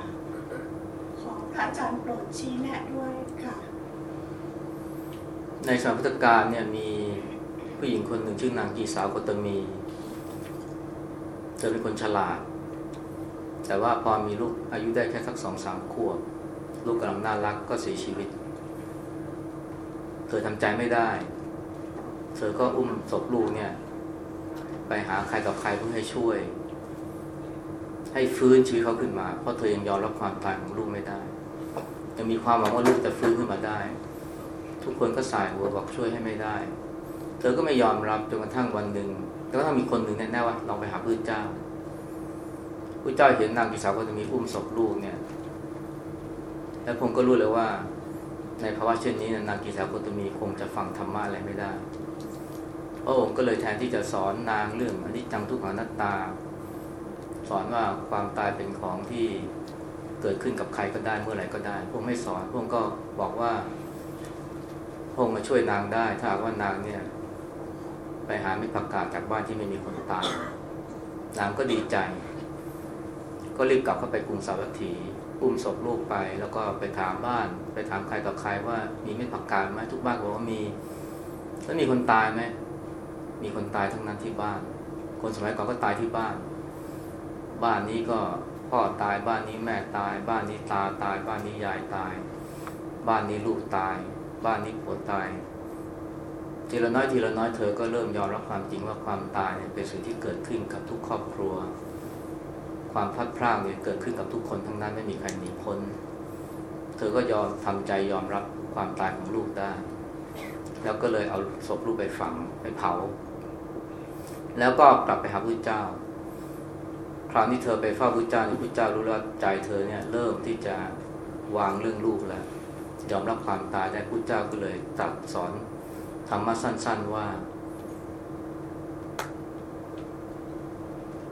E: ขอพระอาจารย์โปรดชี้แนะด้วยค่ะ
A: ในสมัยพุทธกาลเนี่ยมี ผู้หญิงคนหนึ่งชื่อนางกีสาวโคตมี เธอเป็นคนฉลาด แต่ว่าพอมีลูกอายุได้แค่สักสองสามขวบ ลูกกำลังน่ารักก็เสียชีวิต เธอทำใจไม่ได้ เธอก็อุ้มศพลูกเนี่ย ไปหาใครต่อใครเพื่อให้ช่วย ให้ฟื้นชีวิตเขาขึ้นมา เพราะเธอยังยอมรับความตายของลูกไม่ได้ยังมีความหวังว่าลูกจะฟื้นขึ้นมาได้ ทุกคนก็สายหัวบอกช่วยให้ไม่ได้ ธอก็ไม่ยอมรับจนกระทั่งวันหนึ่งแล้วก็มีคนหนึ่งแน่ๆว่าลองไปหาพระเจ้าพระเจ้าเห็นนางกิสาวก็จะมีอุ้มศพลูกเนี่ย แล้วผมก็รู้เลยว่า ในภาวะเช่นนี้นางกิสาวโคตมีคงจะฟังธรรมะอะไรไม่ได้พระองค์ก็เลยแทนที่จะสอนนางเรื่องอนิจจังทุกขังอนัตตา สอนว่าความตายเป็นของที่เกิดขึ้นกับใครก็ได้เมื่อไหร่ก็ได้พระองค์ไม่สอนพระองค์ก็บอกว่าพงมาช่วยนางได้ ถ้าว่านางเนี่ย ไปหาไม่ประกาศจากบ้านที่ไม่มีคนตายนางก็ดีใจ ก็รีบกลับเข้าไปกรุงสาวัตถีอุ้มศพลูกไปแล้วก็ไปถามบ้าน ไปถามใครต่อใครว่ามีไม่ประกาศไหมทุกบ้านบอกว่ามีแล้วมีคนตายไหมมีคนตายทั้งนั้นที่บ้าน คนสมัยก่อนก็ตายที่บ้าน บ้านนี้ก็พ่อตายบ้านนี้แม่ตาย บ้านนี้ตาตาย บ้านนี้ยายตาย บ้านนี้ลูกตาย บ้านนี้ผัวตาย ทีละน้อยทีละน้อยเธอก็เริ่มยอมรับความจริงว่าความตายเป็นสิ่งที่เกิดขึ้นกับทุกครอบครัว ความพลัดพรากเนี่ยเกิดขึ้นกับทุกคนทั้งนั้นไม่มีใครหนีพ้น เธอก็ยอมทำใจยอมรับความตายของลูกได้ แล้วก็เลยเอาศพลูกไปฝังไปเผา แล้วก็กลับไปหาพระเจ้า คราวนี้เธอไปเฝ้าพระเจ้าเนี่ยพระเจ้ารู้ว่าใจเธอเนี่ยเริ่มที่จะวางเรื่องลูกแล้วยอมรับความตายได้พระเจ้าก็เลยตรัสสอน ธรรมะสั้น ๆว่า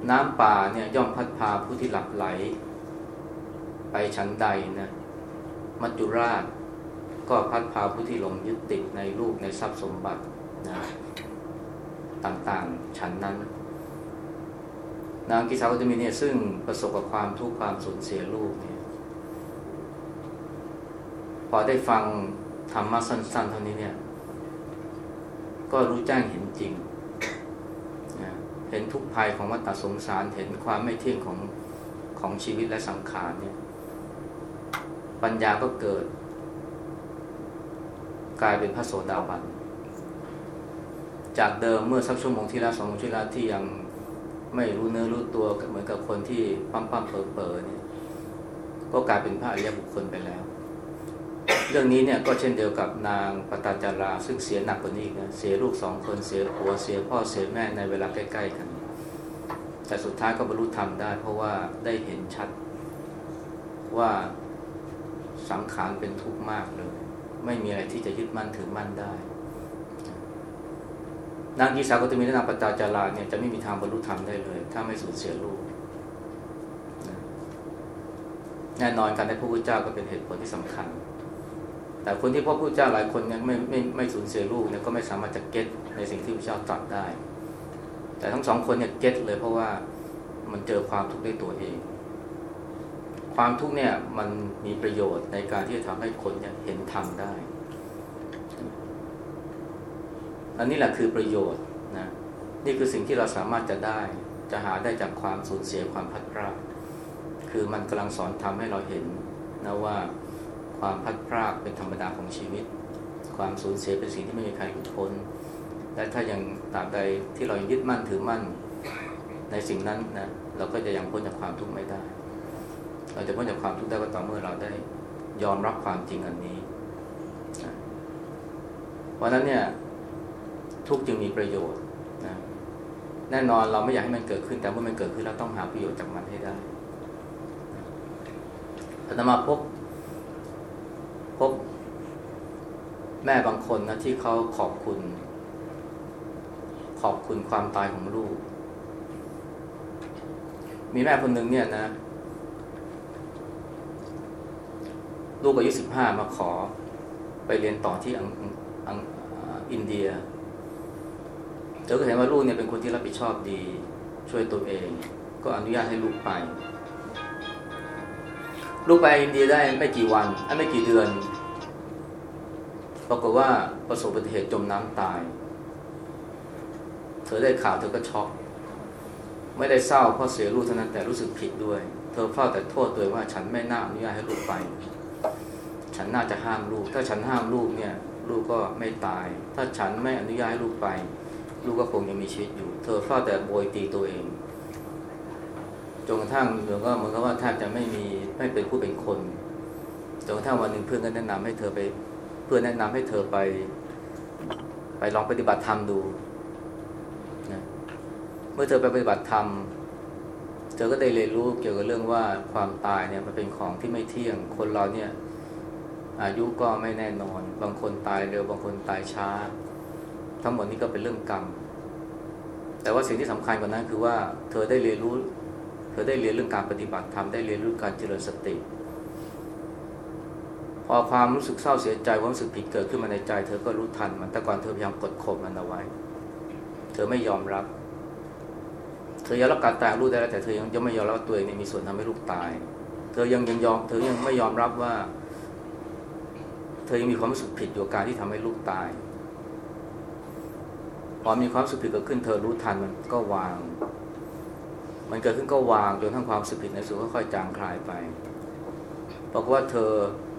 A: น้ำป่าเนี่ยย่อมพัดพาผู้ที่หลับไหล ไปชั้นใดนะมัจจุราชก็พัดพาผู้ที่หลงยึดติดในรูปในทรัพย์สมบัตินะต่างๆชั้นนั้น นางกิสาวตมีเนี่ยซึ่งประสบกับความทุกข์ความสูญเสียลูกเนี่ยพอได้ฟังธรรมะสั้นๆเท่านี้เนี่ย ก็รู้แจ้งเห็นจริงนะเห็นทุกภัยของวัฏสงสาร เห็นความไม่เที่ยงของของชีวิตและสังขารเนี่ย ปัญญาก็เกิด กลายเป็นพระโสดาบัน จากเดิมเมื่อสักชั่วโมงที่แล้วสองชั่วโมงที่แล้วที่ยังไม่รู้เนื้อรู้ตัวเหมือนกับคนที่ปั้มปั้มเผลอเผลอเนี่ย ก็กลายเป็นพระอริยบุคคลไปแล้ว เรื่องนี้เนี่ยก็เช่นเดียวกับนางปตาจาราซึ่งเสียหนักกว่านี้นะเสียลูกสองคนเสียผัวเสียพ่อเสียแม่ในเวลาใกล้ๆกัน แต่สุดท้ายก็บรรลุธรรมได้ เพราะว่าได้เห็นชัดว่าสังขารเป็นทุกข์มากเลย ไม่มีอะไรที่จะยึดมั่นถือมั่นได้ นางกีสาก็จะมีนางปตาจาราเนี่ยจะไม่มีทางบรรลุธรรมได้เลย ถ้าไม่สูญเสียลูกแน่นอนการได้พระพุทธเจ้าก็เป็นเหตุผลที่สำคัญ แต่คนที่พบพระพุทธเจ้าหลายคนเนี่ยไม่ไม่ไม่สูญเสียลูกเนี่ยก็ไม่สามารถจะเก็ตในสิ่งที่พระเจ้าตรัสได้ แต่ทั้งสองคนเนี่ยเก็ตเลยเพราะว่ามันเจอความทุกข์ด้วยตัวเอง ความทุกข์เนี่ยมันมีประโยชน์ในการที่จะทำให้คนเนี่ยเห็นธรรมได้ อันนี้แหละคือประโยชน์นะนี่คือสิ่งที่เราสามารถจะได้ จะหาได้จากความสูญเสียความพัดพรากคือมันกำลังสอนทำให้เราเห็นนะว่า ความพัดพรากเป็นธรรมดาของชีวิต ความสูญเสียเป็นสิ่งที่ไม่มีใครหลุดพ้น และถ้ายังตราบใดที่เรายังยึดมั่นถือมั่นในสิ่งนั้นนะเราก็จะยังพ้นจากความทุกข์ไม่ได้ เราจะพ้นจากความทุกข์ได้ก็ต่อเมื่อเราได้ยอมรับความจริงอันนี้ เพราะนั้นเนี่ยทุกจึงมีประโยชน์นะแน่นอนเราไม่อยากให้มันเกิดขึ้น แต่เมื่อมันเกิดขึ้นเราต้องหาประโยชน์จากมันให้ได้อาตมาพบ พบแม่บางคนนะที่เขาขอบคุณ ขอบคุณความตายของลูก มีแม่คนหนึ่งเนี่ยนะ ลูกอายุสิบห้ามาขอ ไปเรียนต่อที่อังอังอินเดียเธอก็เห็นว่าลูกเนี่ยเป็นคนที่รับผิดชอบดี ช่วยตัวเอง ก็อนุญาตให้ลูกไป ลูกไปอินเดียได้ไม่กี่วันไม่กี่เดือน ปรากฏว่าประสบอุบัติเหตุจมน้ำตาย เธอได้ข่าวเธอก็ช็อก ไม่ได้เศร้าเพราะเสียลูกเท่านั้นแต่รู้สึกผิดด้วย เธอเฝ้าแต่โทษตัวว่าฉันไม่น่าอนุญาตให้ลูกไป ฉันน่าจะห้ามลูก ถ้าฉันห้ามลูกเนี่ยลูกก็ไม่ตาย ถ้าฉันไม่อนุญาตให้ลูกไป ลูกก็คงยังมีชีวิตอยู่ เธอเฝ้าแต่โบยตีตัวเอง จนกระทั่งเหมือก็เหมือนกับว่าแทบจะไม่มีไม่เป็นผู้เป็นคนจนกระทั่งวันหนึ่งเพื่อนก็แนะนำให้เธอไป เพื่อนแนะนำให้เธอไป ไปลองปฏิบัติธรรมดูนะเมื่อเธอไปปฏิบัติธรรมเธอก็ได้เรียนรู้เกี่ยวกับเรื่องว่าความตายเนี่ยมันเป็นของที่ไม่เที่ยง คนเราเนี่ย อายุก็ไม่แน่นอน บางคนตายเร็วบางคนตายช้า ทั้งหมดนี้ก็เป็นเรื่องกรรมแต่ว่าสิ่งที่สำคัญกว่านั้นคือว่า เธอได้เรียนรู้ เธอได้เรียนเรื่องการปฏิบัติธรรมได้เรียนรู้การเจริญสติ พอความรู้สึกเศร้าเสียใจความรู้สึกผิดเกิดขึ้นมาในใจ เธอก็รู้ทันมันแต่ก่อนเธอพยายามกดข่มมันเอาไว้ เธอไม่ยอมรับ เธอยอมรับการตายของลูกได้แล้วแต่เธอยังยังไม่ยอมรับตัวเองเนี่ยมีส่วนทำให้ลูกตาย เธอยังยังยอมเธอยังไม่ยอมรับว่า เธอยังมีความรู้สึกผิดอยู่การที่ทำให้ลูกตายพอมีความรู้สึกผิดเกิดขึ้น เธอรู้ทันมันก็วาง มันเกิดขึ้นก็วางจนทั้งความสึกผิดในสุดค่อยๆจางคลายไปเพราะว่าเธอ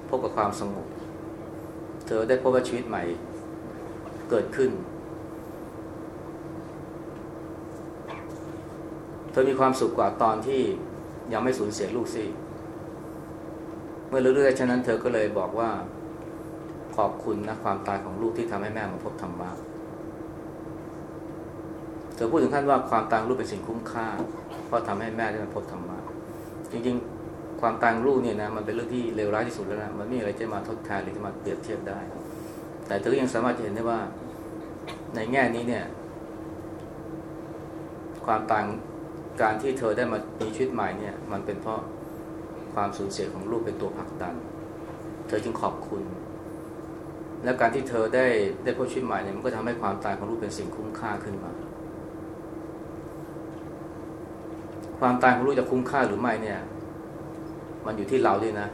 A: พบกับความสงบ เธอได้พบว่าชีวิตใหม่เกิดขึ้น เธอมีความสุขกว่าตอนที่ยังไม่สูญเสียลูกสิเมื่อเรื่อยๆฉะนั้นเธอก็เลยบอกว่าขอบคุณนะความตายของลูกที่ทำให้แม่มาพบธรรมะ เธอพูดถึงขั้นว่าความตายลูกเป็นสิ่งคุ้มค่า เพราะทำให้แม่ได้มาพบธรรมะจริงๆ ความตายลูกเนี่ยนะมันเป็นเรื่องที่เลวร้ายที่สุดแล้วนะมันไม่มีอะไรจะมาทดแทนหรือจะมาเปรียบเทียบได้ แต่เธอยังสามารถจะเห็นได้ว่าในแง่นี้เนี่ย ความต่างการที่เธอได้มามีชีวิตใหม่เนี่ย มันเป็นเพราะความสูญเสียของลูกเป็นตัวผลักดัน เธอจึงขอบคุณ และการที่เธอได้ได้พบชีวิตใหม่เนี่ยมันก็ทำให้ความตายของลูกเป็นสิ่งคุ้มค่าขึ้นมา ความตายของลูกจะคุ้มค่าหรือไม่เนี่ย มันอยู่ที่เราด้วยนะ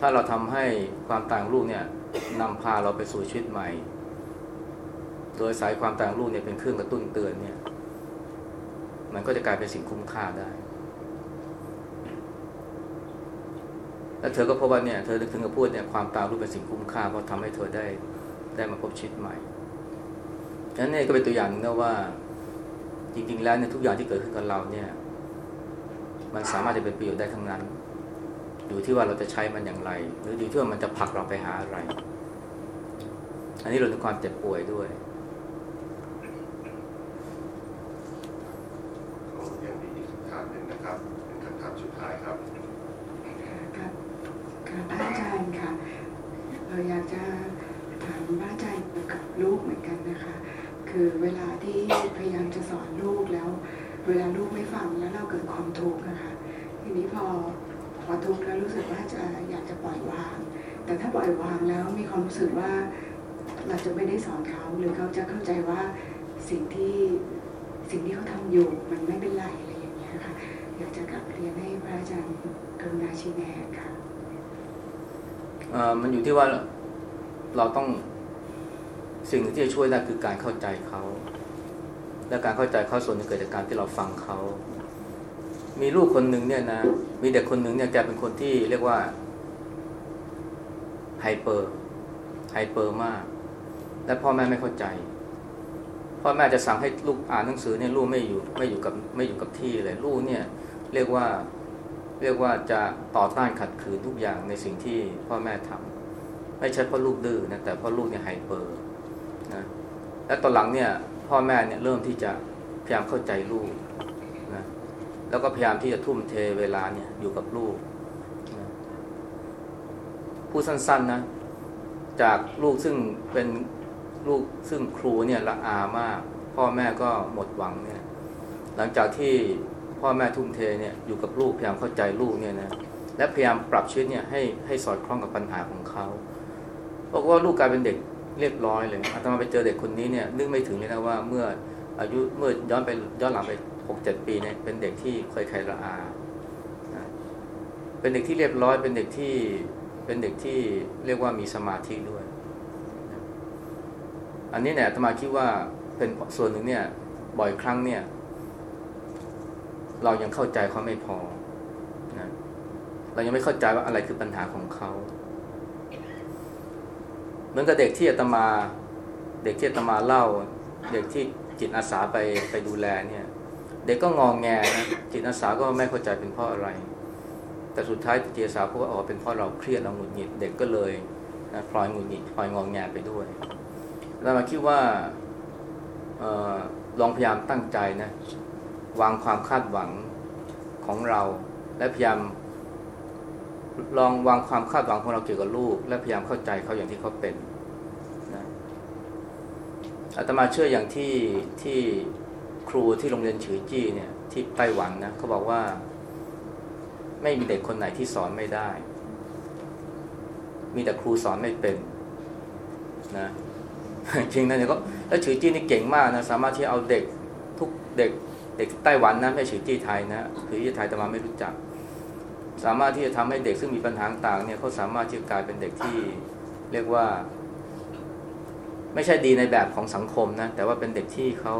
A: ถ้าเราทำให้ความตายของลูกเนี่ยนำพาเราไปสู่ชีวิตใหม่ โดยสายความตายของลูกเนี่ยเป็นเครื่องกระตุ้นเตือนเนี่ย มันก็จะกลายเป็นสิ่งคุ้มค่าได้แล้วเธอก็พบว่าเนี่ยเธอถึงกับพูดเนี่ยความตายลูกเป็นสิ่งคุ้มค่าเพราะทำให้เธอได้ได้มาพบชีวิตใหม่ฉะนั้นนี่ก็เป็นตัวอย่างนึงนะว่า จริง ๆ แล้วเนี่ยทุกอย่างที่เกิดขึ้นกับเราเนี่ย มันสามารถจะเป็นประโยชน์ได้ทั้งนั้น อยู่ที่ว่าเราจะใช้มันอย่างไร หรืออยู่ที่ว่ามันจะผลักเราไปหาอะไร อันนี้เราถึงความเจ็บป่วยด้วย
B: ก็ยังมีอีกคำถามหนึ่งนะครับ เป็นคำถามสุดท้ายครับ
F: ครับค่ะพระอาจารย์ค่ะเราอยากจะถามพระอาจารย์เกี่ยวกับลูกเหมือนกันนะคะ คือเวลาที่พยายามจะสอนลูกแล้ว เวลาลูกไม่ฟังแล้วเราเกิดความทุกข์นะคะ ทีนี้พอพอทุกข์แล้วรู้สึกว่าจะอยากจะปล่อยวาง แต่ถ้าปล่อยวางแล้วมีความรู้สึกว่าเราจะไม่ได้สอนเขาหรือเขาจะเข้าใจว่าสิ่งที่สิ่งที่เขาทำอยู่มันไม่เป็นไรอะไรอย่างเงี้ยค่ะอยากจะกลับเรียนให้พระอาจารย์กรุณาชี้แนะค่ะ
A: มันอยู่ที่ว่าเราต้องสิ่งหนึ่งที่จะช่วยได้คือการเข้าใจเขา และการเข้าใจเขาส่วนนึงเกิดจากการที่เราฟังเขา มีลูกคนหนึ่งเนี่ยนะ มีเด็กคนหนึ่งเนี่ยแกเป็นคนที่เรียกว่าไฮเปอร์ไฮเปอร์มาก และพ่อแม่ไม่เข้าใจ พ่อแม่จะสั่งให้ลูกอ่านหนังสือเนี่ยลูกไม่อยู่ไม่อยู่กับไม่อยู่กับที่เลยลูกเนี่ยเรียกว่าเรียกว่าจะต่อต้านขัดขืนทุกอย่างในสิ่งที่พ่อแม่ทำไม่ใช่เพราะลูกดื้อนะแต่เพราะลูกเนี่ยไฮเปอร์นะและตอนหลังเนี่ย พ่อแม่เนี่ยเริ่มที่จะพยายามเข้าใจลูกนะแล้วก็พยายามที่จะทุ่มเทเวลาเนี่ยอยู่กับลูกนะพูดสั้นๆนะจากลูกซึ่งเป็นลูกซึ่งครูเนี่ยละอามาก พ่อแม่ก็หมดหวังเนี่ย หลังจากที่พ่อแม่ทุ่มเทเนี่ยอยู่กับลูกพยายามเข้าใจลูกเนี่ยนะและพยายามปรับชีวิตเนี่ยให้ให้สอดคล้องกับปัญหาของเขาบอกว่าลูกกลายเป็นเด็ก เรียบร้อยเลยอาตมาไปเจอเด็กคนนี้เนี่ยนึกไม่ถึงเลยนะว่าเมื่ออายุเมื่อย้อนไปย้อนหลังไปหกเจ็ดปีเนี่ยเป็นเด็กที่เคยใครละอาเป็นเด็กที่เรียบร้อย เป็นเด็กที่เป็นเด็กที่เรียกว่ามีสมาธิด้วย อันนี้เนี่ยอาตมาคิดว่าเป็นส่วนหนึ่งเนี่ยบ่อยครั้งเนี่ย เรายังเข้าใจเขาไม่พอนะเรายังไม่เข้าใจว่าอะไรคือปัญหาของเขา มือนกับเด็กที่อาตมา เด็กที่อาตมาเล่า เด็กที่จิตอาสาไปไปดูแลเนี่ย เด็กก็งองแงนะจิตอาสาก็ไม่เข้าใจเป็นเพราะอะไร แต่สุดท้ายจิตอาสาพบว่าอ๋อเป็นเพราะเราเครียดเราหงุดหงิด เด็กก็เลยนะพลอยหงุดหงิดพลอยงองแงไปด้วยแล้วมาคิดว่าออลองพยายามตั้งใจนะวางความคาดหวังของเรา และพยายามลองวางความคาดหวังของเราเกี่ยวกับลูก และพยายามเข้าใจเขาอย่างที่เขาเป็น อาตมาเชื่ออย่างที่ที่ครูที่โรงเรียนฉือจี้เนี่ยที่ไต้หวันนะเขาบอกว่า ไม่มีเด็กคนไหนที่สอนไม่ได้ มีแต่ครูสอนไม่เป็นนะจริงนะเนี่ยก็แล้วฉือจี้นี่เก่งมากนะสามารถที่เอาเด็กทุกเด็ก เด็กไต้หวันนะไม่ฉือจี้ไทยนะฉือจี้ไทยแต่มาไม่รู้จัก สามารถที่จะทำให้เด็กซึ่งมีปัญหาต่างเนี่ยเขาสามารถที่จะกลายเป็นเด็กที่เรียกว่า ไม่ใช่ดีในแบบของสังคมนะ แต่ว่าเป็นเด็กที่เขา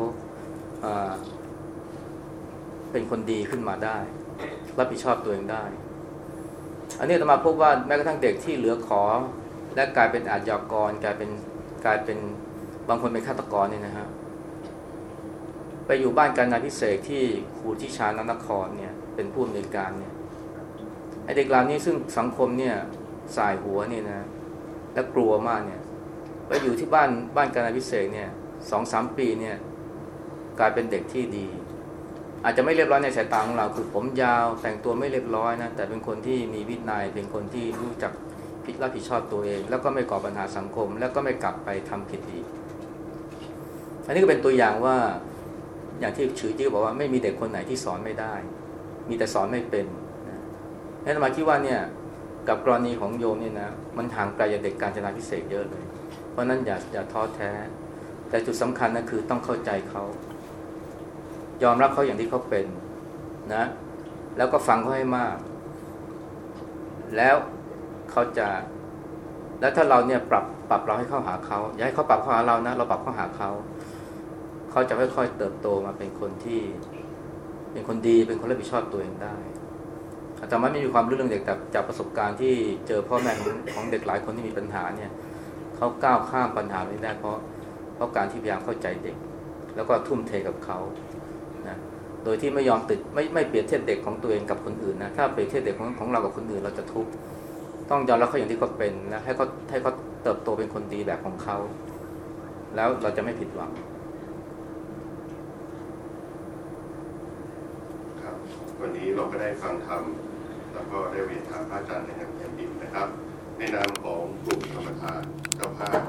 A: เป็นคนดีขึ้นมาได้ รับผิดชอบตัวเองได้ อันนี้อาตมาพบว่าแม้กระทั่งเด็กที่เหลือขอ และกลายเป็นอาชญากร กลายเป็นกลายเป็นบางคนเป็นฆาตกรเนี่ยนะฮะไปอยู่บ้านการนาพิเศษที่ครูที่ชานนครเนี่ย เป็นผู้อำนวยการเนี่ยไอเด็กเหล่านี้ซึ่งสังคมเนี่ยสายหัวเนี่ยนะและกลัวมากเนี่ย ไปอยู่ที่บ้านบ้านการาพิเศษเนี่ยสองสามปีเนี่ยกลายเป็นเด็กที่ดี อาจจะไม่เรียบร้อยในสายตาของเราคือผมยาวแต่งตัวไม่เรียบร้อยนะแต่เป็นคนที่มีวินัยเป็นคนที่รู้จักผิดรับผิดชอบตัวเอง แล้วก็ไม่ก่อปัญหาสังคม แล้วก็ไม่กลับไปทำผิดอีกอันนี้ก็เป็นตัวอย่างว่าอย่างที่ชื่อจี้บอกว่าไม่มีเด็กคนไหนที่สอนไม่ได้ มีแต่สอนไม่เป็นนะนั่นมาคิดว่าเนี่ยกับกรณีของโยมเนี่ยนะมันห่างไกลจากเด็กการจนาพิเศษเยอะเลย ราะนั้นอย่าอย่าท้อแท้ แต่จุดสำคัญนะคือต้องเข้าใจเขายอมรับเขาอย่างที่เขาเป็นนะ แล้วก็ฟังเขาให้มาก แล้วเขาจะ แล้วถ้าเราเนี่ยปรับปรับเราให้เข้าหาเขาอย่าให้เขาปรับเข้าหาเรานะ เราปรับเข้าหาเขาเขาจะค่อยๆเติบโตมาเป็นคนที่ เป็นคนดีเป็นคนรับผิดชอบตัวเองได้อาจารย์ไม่มีความรู้เรื่องเด็กแต่จากประสบการณ์ที่เจอพ่อแม่ของของเด็กหลายคนที่มีปัญหาเนี่ย เขาก้าวข้ามปัญหานี้ได้เพราะเพราะการที่พยายามเข้าใจเด็ก แล้วก็ทุ่มเทกับเขานะโดยที่ไม่ยอมติดไม่ไม่เปรียบเทียบเด็กของตัวเองกับคนอื่นนะถ้าเปรียบเทียบเด็กของของเรากับคนอื่นเราจะทุกข์ต้องยอมรับเขาอย่างที่เขาเป็นนะให้เขาให้เขาเติบโตเป็นคนดีแบบของเขา แล้วเราจะไม่ผิดหวัง
B: ครับวันนี้เราก็ได้ฟังธรรมแล้วก็ได้เรียนถามพระอาจารย์ในอย่างเต็มอิ่มนะครับ ในนามของกลุ่มธรรมทานเจ้าภาพ